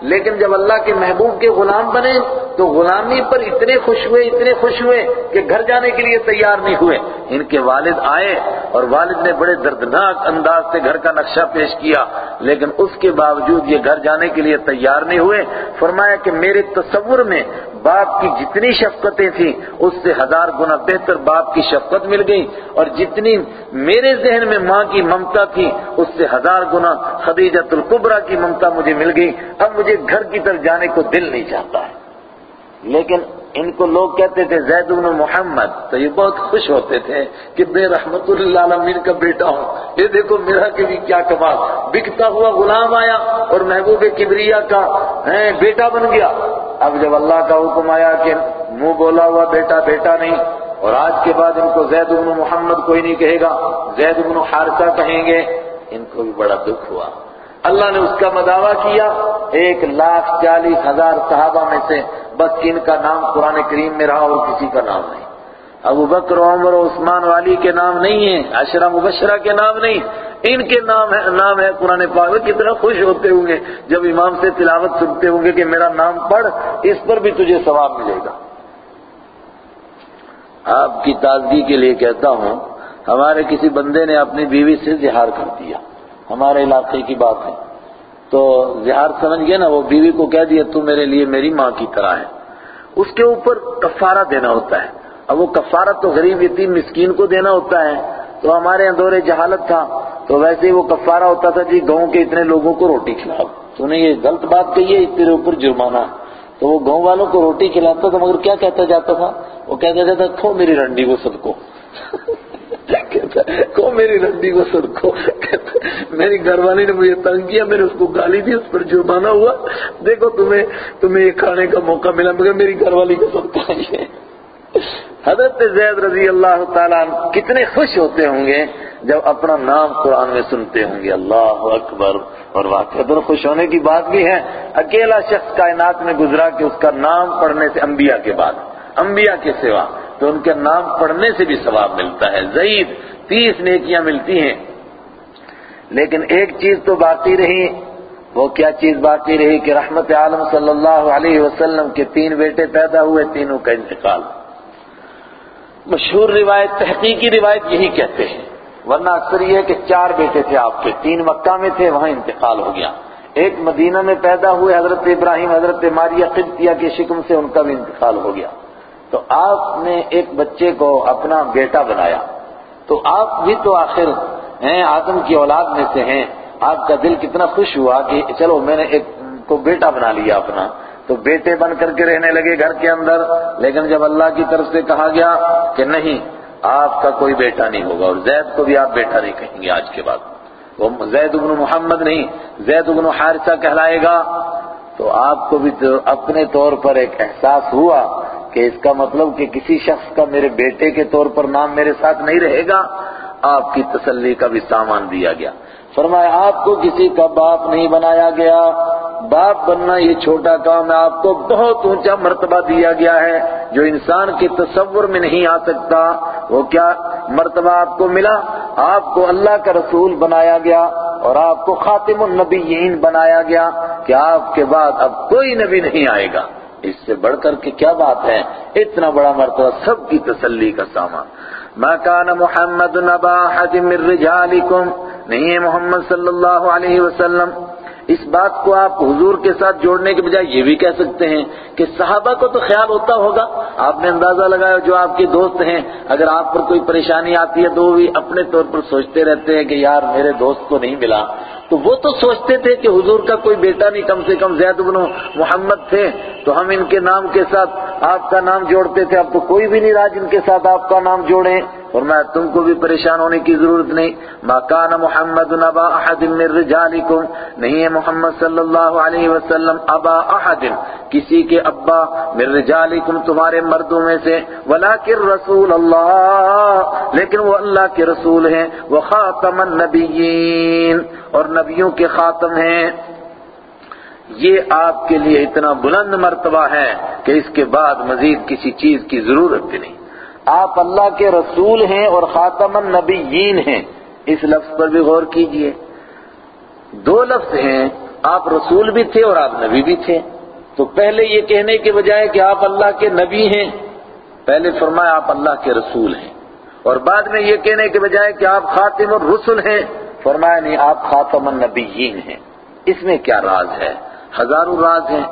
لیکن جب اللہ کے محبوب کے غلام بنے تو غلامی پر اتنے خوش ہوئے، اتنے خوش ہوئے کہ گھر جانے کے لیے تیار نہیں ہوئے۔ ان کے والد آئے اور والد نے بڑے دردناک انداز سے گھر کا نقشہ پیش کیا، لیکن اس کے باوجود یہ گھر جانے کے لیے تیار نہیں ہوئے۔ فرمایا کہ میرے تصور میں باپ کی جتنی شفقتیں تھیں، اس سے ہزار گنا بہتر باپ کی شفقت مل گئی۔ اور جتنی میرے ذہن میں ماں کی ممتا تھی، اس سے ہزار گنا خدیجت القبرہ کی ممتا مجھے مل گئی۔ اب مجھے گھر کی طرف جانے کو دل نہیں چاہتا ہے۔ لیکن ان کو لوگ کہتے تھے، زید بن محمد، تو یہ بہت خوش ہوتے تھے کہ میں رحمت اللہ عالمین کا بیٹا ہوں۔ یہ دیکھو میرا کے بھی کیا کمال۔ بکتا ہوا غلام آیا اور محبوب کبریا کا بیٹا بن گیا۔ اب جب اللہ کا حکم آیا کہ منہ بولا ہوا بیٹا بیٹا نہیں، اور آج کے بعد ان کو زید بن محمد کوئی نہیں کہے گا۔ زید بن حارثہ کہیں گے۔ ان کو بھی بڑا دکھ ہوا۔ اللہ نے اس کا مداوع کیا۔ ایک لاکھ چالیس ہزار صحابہ میں سے بس کن کا نام قرآن کریم میں رہا اور کسی کا نام نہیں۔ ابو بکر، عمر و عثمان والی کے نام نہیں ہیں عشرہ مبشرہ کے نام نہیں۔ ان کے نام ہے نام ہے قرآن پاک۔ کتنا خوش ہوتے ہوں گے جب امام سے تلاوت سنتے ہوں گے کہ میرا نام پڑھ، اس پر بھی تجھے ثواب ملے گا۔ آپ کی تازگی کے لیے کہتا ہوں، ہمارے کسی بندے نے اپنی بیوی سے زہار کر دیا۔ ہمارے علاقے کی بات ہے۔ تو زہار سمجھ گئے نا، وہ بیوی کو کہہ دیا تو میرے لیے میری ماں کی طرح ہے۔ اس کے اوپر کفارہ دینا ہوتا ہے۔ اب وہ کفارہ تو غریب یتیم مسکین کو دینا ہوتا ہے۔ تو ہمارے اندورے جہالت تھا۔ تو ویسے ہی وہ کفارہ ہوتا تھا جی گاؤں کے اتنے لوگوں کو روٹی کھلاؤ۔ تو نے یہ غلط بات کہی ہے، تیرے اوپر جرمانہ۔ تو وہ گاؤں والوں کو روٹی کھلاتا تھا، مگر کیا کہتا جاتا تھا؟ وہ کہتا جاتا کھو میری رنڈی کو سب کو۔ کو میری رنڈی کو سب کو میری گھر والی نے مجھے تنگ کیا، میں نے اس کو گالی دی، اس پر جرمانہ ہوا. دیکھو تمہیں تمہیں یہ کھانے کا موقع ملا، مگر میری گھر والی کو سب کھائیے حضرت زید رضی اللہ تعالیٰ کتنے خوش ہوتے ہوں گے جب اپنا نام قرآن میں سنتے ہوں گے۔ اللہ اکبر۔ اور واقع خوش ہونے کی بات بھی ہے۔ اکیلا شخص کائنات میں گزرا کہ اس کا نام پڑھنے سے انبیاء کے بعد، انبیاء کے سوا۔ تو ان کے نام پڑھنے سے بھی ثواب ملتا ہے۔ زید، تیس نیکیاں ملتی ہیں۔ لیکن ایک چیز تو باقی رہی، وہ کیا چیز باقی رہی کہ رحمت عالم صلی اللہ علیہ وسلم کے تین بیٹے پیدا ہوئے، تینوں کا انتقال۔ مشہور روایت، تحقیقی روایت یہی کہتے ہیں۔ ورنہ اکثر یہ ہے کہ چار بیٹے تھے آپ کے، تین مکہ میں تھے، وہاں انتقال ہو گیا۔ ایک مدینہ میں پیدا ہوئے، حضرت ابراہیم، حضرت ماریہ، قبطیہ کے شکم سے ان کا بھی انتقال ہو گیا۔ تو آپ نے ایک بچے کو اپنا بیٹا بنایا۔ تو آپ بھی تو آخر ہیں، آدم کی اولاد میں سے ہیں۔ آپ کا دل کتنا خوش ہوا کہ چلو میں نے ایک کو بیٹا بنا لیا اپنا۔ تو بیٹے بن کر کے رہنے لگے گھر کے اندر۔ لیکن جب اللہ کی طرف سے کہا گیا کہ نہیں، آپ کا کوئی بیٹا نہیں ہوگا اور زید کو بھی آپ بیٹا نہیں کہیں گے آج کے بعد۔ وہ زید بن محمد نہیں، زید بن حارثہ کہلائے گا۔ تو آپ کو بھی اپنے طور پر ایک احساس ہوا کہ اس کا مطلب کہ کسی شخص کا میرے بیٹے کے طور پر نام میرے ساتھ نہیں رہے گا، آپ کی تسلی کا بھی سامان دیا گیا۔ فرمایا، آپ کو کسی کا باپ نہیں بنایا گیا۔ باپ بننا یہ چھوٹا کام ہے، آپ کو بہت اونچا مرتبہ دیا گیا ہے۔ جو انسان کے تصور میں نہیں آ سکتا، وہ کیا مرتبہ آپ کو ملا؟ آپ کو اللہ کا رسول بنایا گیا اور آپ کو خاتم النبیین بنایا گیا کہ آپ کے بعد اب کوئی نبی نہیں آئے گا۔ اس سے بڑھ کر کے کیا بات ہے؟ اتنا بڑا مرتبہ سب کی تسلی کا سامان۔ ما کان محمد نبا حجم رجالکم نہیں ہے محمد صلی اللہ علیہ وسلم۔ اس بات کو آپ حضور کے ساتھ جوڑنے کے بجائے یہ بھی کہہ سکتے ہیں کہ صحابہ کو تو خیال ہوتا ہوگا۔ آپ نے اندازہ لگایا جو آپ کے دوست ہیں، اگر آپ پر کوئی پریشانی آتی ہے تو وہ بھی اپنے طور پر سوچتے رہتے ہیں کہ یار میرے دوست کو نہیں ملا۔ تو وہ تو سوچتے تھے کہ حضور کا کوئی بیٹا نہیں، کم سے کم زید بن محمد تھے۔ تو ہم ان کے نام کے ساتھ آپ کا نام جوڑتے تھے۔ اب تو کوئی بھی نہیں راج ان کے ساتھ آپ کا نام جوڑیں۔ اور میں تم کو بھی پریشان ہونے کی ضرورت نہیں۔ ما کان محمد ابا احد من رجالکم، نہیں ہے محمد صلی اللہ علیہ وسلم ابا احد، کسی کے ابا من رجالکم، تمہارے مردوں میں سے۔ ولیکن رسول اللہ، لیکن وہ اللہ کے رسول ہیں۔ وہ خاتم النبیین، اور نبیوں کے خاتم ہیں۔ یہ آپ کے لیے اتنا بلند مرتبہ ہے کہ اس کے بعد مزید کسی چیز کی ضرورت بھی نہیں۔ آپ اللہ کے رسول ہیں اور خاتم النبیین ہیں۔ اس لفظ پر بھی غور کیجیے۔ دو لفظ ہیں، آپ رسول بھی تھے اور آپ نبی بھی تھے۔ تو پہلے یہ کہنے کے بجائے کہ آپ اللہ کے نبی ہیں، پہلے فرمایا آپ اللہ کے رسول ہیں۔ اور بعد میں یہ کہنے کے بجائے کہ آپ خاتم الرسل ہیں، فرمایا نہیں، آپ خاتم النبیین ہیں۔ اس میں کیا راز ہے؟ ہزاروں راز ہیں۔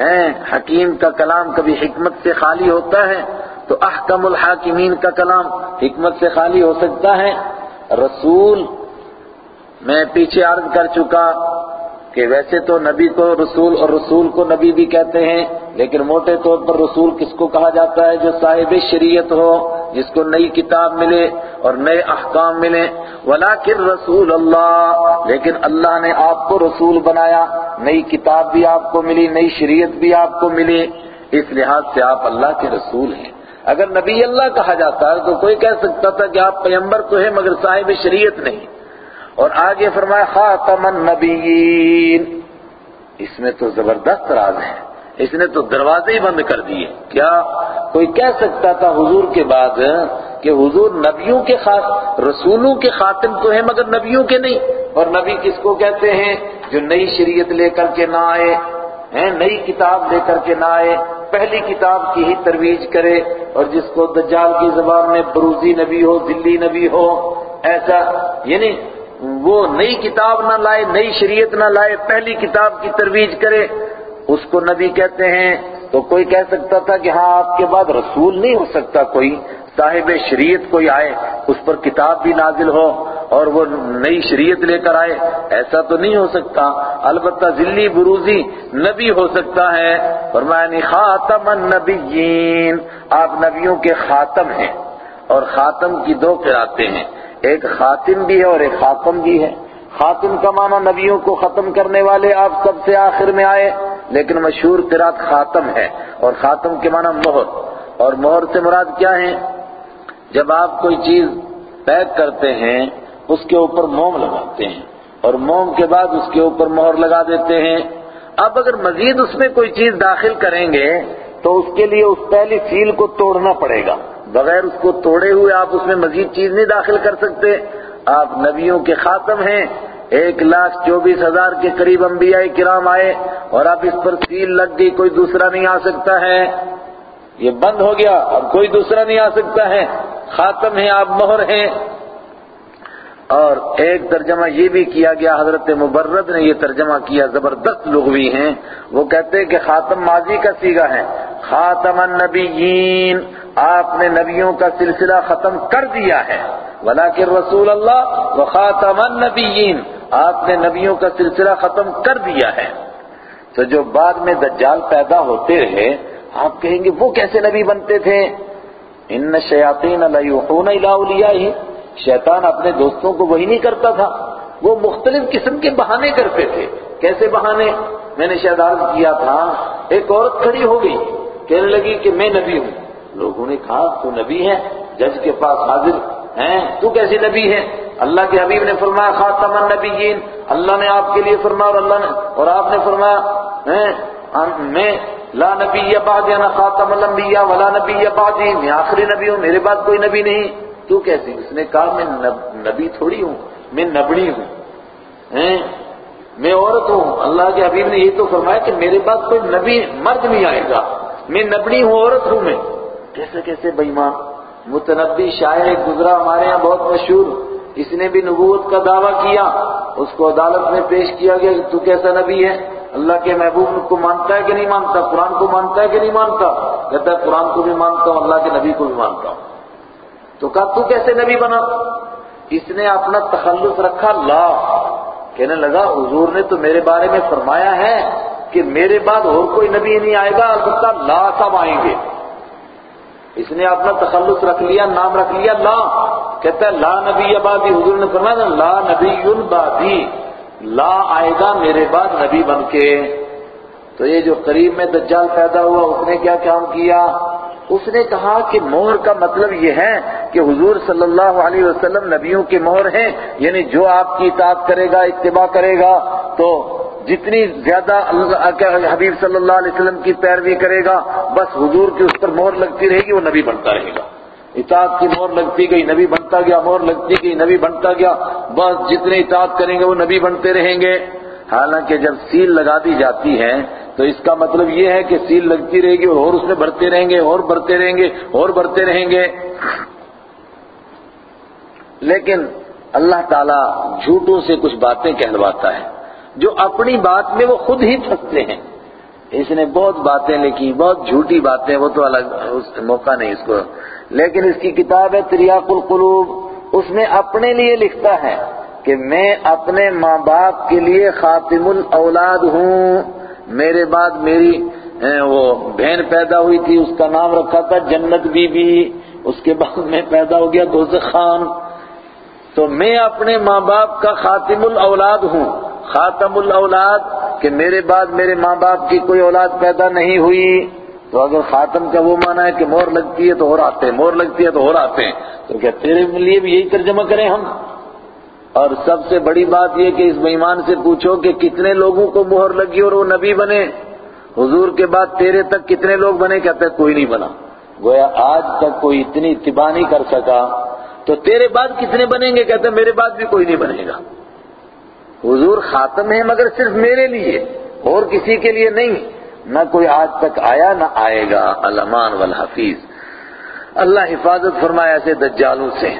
ہیں، حکیم کا کلام کبھی حکمت سے خالی ہوتا ہے تو احکم الحاکمین کا کلام حکمت سے خالی ہو سکتا ہے۔ رسول، میں پیچھے عرض کر چکا کہ ویسے تو نبی کو رسول اور رسول کو نبی بھی کہتے ہیں، لیکن موٹے طور پر رسول کس کو کہا جاتا ہے جو صاحب شریعت ہو، جس کو نئی کتاب ملے اور نئے احکام ملے۔ ولیکن رسول اللہ لیکن اللہ نے آپ کو رسول بنایا، نئی کتاب بھی آپ کو ملی، نئی شریعت بھی آپ کو ملی۔ اس لحاظ سے آپ اللہ کے رسول ہیں۔ اگر نبی اللہ کہا جاتا ہے تو کوئی کہہ سکتا تھا کہ آپ پیمبر تو ہیں مگر صاحب شریعت نہیں۔ اور آگے فرمایا، خاتم النبیین۔ اس میں تو زبردست راز ہے۔ اس نے تو دروازے ہی بند کر دیے۔ کیا کوئی کہہ سکتا تھا حضور کے بعد کہ حضور نبیوں کے خاص، رسولوں کے خاتم تو ہیں مگر نبیوں کے نہیں؟ اور نبی کس کو کہتے ہیں جو نئی شریعت لے کر کے نہ آئے؟ ہیں، نئی کتاب لے کر کے نہ آئے، پہلی کتاب کی ہی ترویج کرے اور جس کو دجال کی زبان میں بروزی نبی ہو دلی نبی ہو، ایسا یعنی وہ نئی کتاب نہ لائے، نئی شریعت نہ لائے، پہلی کتاب کی ترویج کرے، اس کو نبی کہتے ہیں، تو کوئی کہہ سکتا تھا کہ ہاں آپ کے بعد رسول نہیں ہو سکتا کوئی صاحب شریعت کوئی آئے، اس پر کتاب بھی نازل ہو اور وہ نئی شریعت لے کر آئے، ایسا تو نہیں ہو سکتا۔ البتہ ذلی بروزی نبی ہو سکتا ہے۔ فرمایا، خاتم النبیین، آپ نبیوں کے خاتم ہیں اور خاتم کی دو قراتیں ہیں۔ ایک خاتم بھی ہے اور ایک خاتم بھی ہے۔ خاتم کا معنی نبیوں کو ختم کرنے والے آپ سب سے آخر میں آئے، لیکن مشہور قرات خاتم ہے اور خاتم کے معنی مہر۔ اور مہر سے مراد کیا ہے؟ جب آپ کوئی چیز پیک کرتے ہیں، اس کے اوپر موم لگاتے ہیں اور موم کے بعد اس کے اوپر مہر لگا دیتے ہیں۔ اب اگر مزید اس میں کوئی چیز داخل کریں گے، تو اس کے لیے اس پہلی سیل کو توڑنا پڑے گا۔ بغیر اس کو توڑے ہوئے آپ اس میں مزید چیز نہیں داخل کر سکتے۔ آپ نبیوں کے خاتم ہیں۔ ایک لاکھ چوبیس ہزار کے قریب انبیاء کرام آئے اور اب اس پر سیل لگ گئی، کوئی دوسرا نہیں آ سکتا ہے۔ یہ بند ہو گیا اب کوئی دوسرا نہیں آ سکتا ہے۔ خاتم ہیں، آپ مہر ہیں۔ اور ایک ترجمہ یہ بھی کیا گیا، حضرت مبرد نے یہ ترجمہ کیا، زبردست لغوی ہیں۔ وہ کہتے ہیں کہ خاتم ماضی کا سیگا ہے۔ خاتم النبیین، آپ نے نبیوں کا سلسلہ ختم کر دیا ہے۔ ولیکن رسول اللہ و خاتم النبیین، آپ نے نبیوں کا سلسلہ ختم کر دیا ہے۔ تو جو بعد میں دجال پیدا ہوتے رہے آپ کہیں گے وہ کیسے نبی بنتے تھے؟ ان شیاطین لیوحون الى شیطان اپنے دوستوں کو وہی نہیں کرتا تھا۔ وہ مختلف قسم کے بہانے کرتے تھے۔ کیسے بہانے؟ میں نے شاید عرض کیا تھا، ایک عورت کھڑی ہو گئی، کہنے لگی کہ میں نبی ہوں۔ لوگوں نے کہا، تو نبی ہے، جج کے پاس حاضر ہیں۔ تو کیسے نبی ہے؟ اللہ کے حبیب نے فرمایا، خاتم النبیین۔ اللہ نے آپ کے لیے فرمایا اور اللہ نے اور آپ نے فرمایا میں لا نبی بعد یا خاتم الانبیاء ولا نبی بعدی میں آخری نبی ہوں، میرے بعد کوئی نبی نہیں۔ تو کیسے؟ اس نے کہا، میں نبی تھوڑی ہوں، میں نبڑی ہوں۔ میں عورت ہوں۔ اللہ کے حبیب نے یہ تو فرمایا کہ میرے بعد کوئی نبی، مرد نہیں آئے گا۔ میں نبڑی ہوں، عورت ہوں میں۔ کیسے کیسے بےمان متنبی شاعر گزرا ہمارے یہاں بہت مشہور۔ اس نے بھی نبوت کا دعویٰ کیا، اس کو عدالت میں پیش کیا گیا کہ تو کیسا نبی ہے؟ اللہ کے محبوب کو مانتا ہے کہ نہیں مانتا؟ قرآن کو مانتا ہے کہ نہیں مانتا؟ کہتا ہے قرآن کو بھی مانتا ہوں، اللہ کے نبی کو بھی مانتا ہوں۔ تو کہا، تو کیسے نبی بنا؟ اس نے اپنا تخلص رکھا، لا۔ کہنے لگا، حضور نے تو میرے بارے میں فرمایا ہے کہ میرے بعد اور کوئی نبی نہیں آئے گا البتہ لا سب آئیں گے۔ اس نے اپنا تخلص رکھ لیا، نام رکھ لیا، لا۔ کہتا ہے، لا نبی آبادی حضور نے فرمایا، لا نبی بادی لا آئے گا میرے بعد نبی بن کے۔ تو یہ جو قریب میں دجال پیدا ہوا، اس نے کیا کام کیا؟ اس نے کہا کہ مہر کا مطلب یہ ہے کہ حضور صلی اللہ علیہ وسلم نبیوں کے مہر ہیں یعنی جو آپ کی اطاعت کرے گا، اتباع کرے گا، تو جتنی زیادہ حبیب صلی اللہ علیہ وسلم کی پیروی کرے گا، بس حضور کی اس پر مہر لگتی رہے گی، وہ نبی بنتا رہے گا۔ اطاعت کی مہر لگتی گئی، نبی بنتا گیا، مہر لگتی گئی، نبی بنتا گیا، بس جتنے اطاعت کریں گے وہ نبی بنتے رہیں گے۔ حالانکہ جب سیل لگا دی جاتی ہے، تو اس کا مطلب یہ ہے کہ سیل لگتی رہے گی، اور اس میں بھرتے رہیں گے، اور بھرتے رہیں گے، اور بھرتے رہیں گے۔ لیکن اللہ تعالیٰ جھوٹوں سے کچھ باتیں کہلواتا ہے۔ جو اپنی بات میں وہ خود ہی پھنستے ہیں۔ اس نے بہت باتیں لکھی، بہت جھوٹی باتیں، وہ تو الگ موقع نہیں اس کو لیکن اس کی کتاب ہے تریاق القلوب، اس میں اپنے لیے لکھتا ہے کہ میں اپنے ماں باپ کے لیے خاتم الاولاد ہوں۔ میرے بعد میری وہ بہن پیدا ہوئی تھی، اس کا نام رکھا تھا جنت بی بی اس کے بعد میں پیدا ہو گیا دوزخ خان۔ تو میں اپنے ماں باپ کا خاتم الاولاد ہوں۔ خاتم الاولاد، کہ میرے بعد میرے ماں باپ کی کوئی اولاد پیدا نہیں ہوئی۔ تو اگر خاتم کا وہ معنی ہے کہ مور لگتی ہے تو اور آتے ہیں مور لگتی ہے تو اور آتے ہیں تو کیا تیرے لیے بھی یہی ترجمہ کریں ہم؟ اور سب سے بڑی بات یہ کہ اس بےمان سے پوچھو کہ کتنے لوگوں کو مہر لگی اور وہ نبی بنے؟ حضور کے بعد تیرے تک کتنے لوگ بنے؟ کہتے کوئی نہیں بنا۔ گویا آج تک کوئی اتنی اتباع نہیں کر سکا۔ تو تیرے بعد کتنے بنیں گے؟ کہتے میرے بعد بھی کوئی نہیں بنے گا۔ حضور خاتم ہے مگر صرف میرے لیے، اور کسی کے لیے نہیں۔ نہ کوئی آج تک آیا نہ آئے گا الامان والحفیظ۔ اللہ حفاظت فرمایا ایسے دجالوں سے۔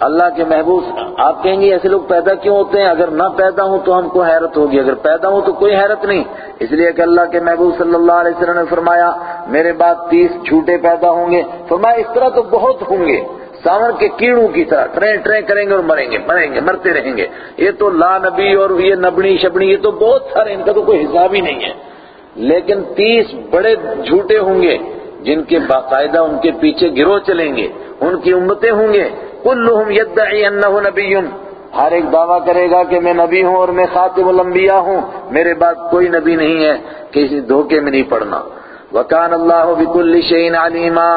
اللہ کے محبوب، آپ کہیں گے ایسے لوگ پیدا کیوں ہوتے ہیں؟ اگر نہ پیدا ہوں تو ہم کو حیرت ہوگی، اگر پیدا ہوں تو کوئی حیرت نہیں۔ اس لیے کہ اللہ کے محبوب صلی اللہ علیہ وسلم نے فرمایا، میرے بعد تیس جھوٹے پیدا ہوں گے۔ فرمایا، اس طرح تو بہت ہوں گے۔ ساون کے کیڑوں کی طرح ٹرین ٹرین کریں گے اور مریں گے مریں گے، مرتے رہیں گے۔ یہ تو لا نبی اور یہ نبنی شبنی، یہ تو بہت سارے، ان کا تو کوئی حساب ہی نہیں ہے۔ لیکن تیس بڑے جھوٹے ہوں گے، جن کے باقاعدہ ان کے پیچھے گروہ چلیں گے، ان کی امتیں ہوں گے۔ کلہم یدعی انہو نبی ہر ایک دعویٰ کرے گا کہ میں نبی ہوں اور میں خاتم الانبیاء ہوں۔ میرے بعد کوئی نبی نہیں ہے، کسی دھوکے میں نہیں پڑنا۔ وکان اللہ بکل شیء علیما۔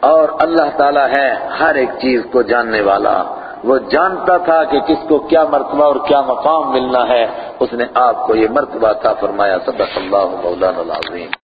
اور اللہ تعالیٰ ہے ہر ایک چیز کو جاننے والا۔ وہ جانتا تھا کہ کس کو کیا مرتبہ اور کیا مقام ملنا ہے، اس نے آپ کو یہ مرتبہ تھا فرمایا، صدق اللہ مولانا العظیم۔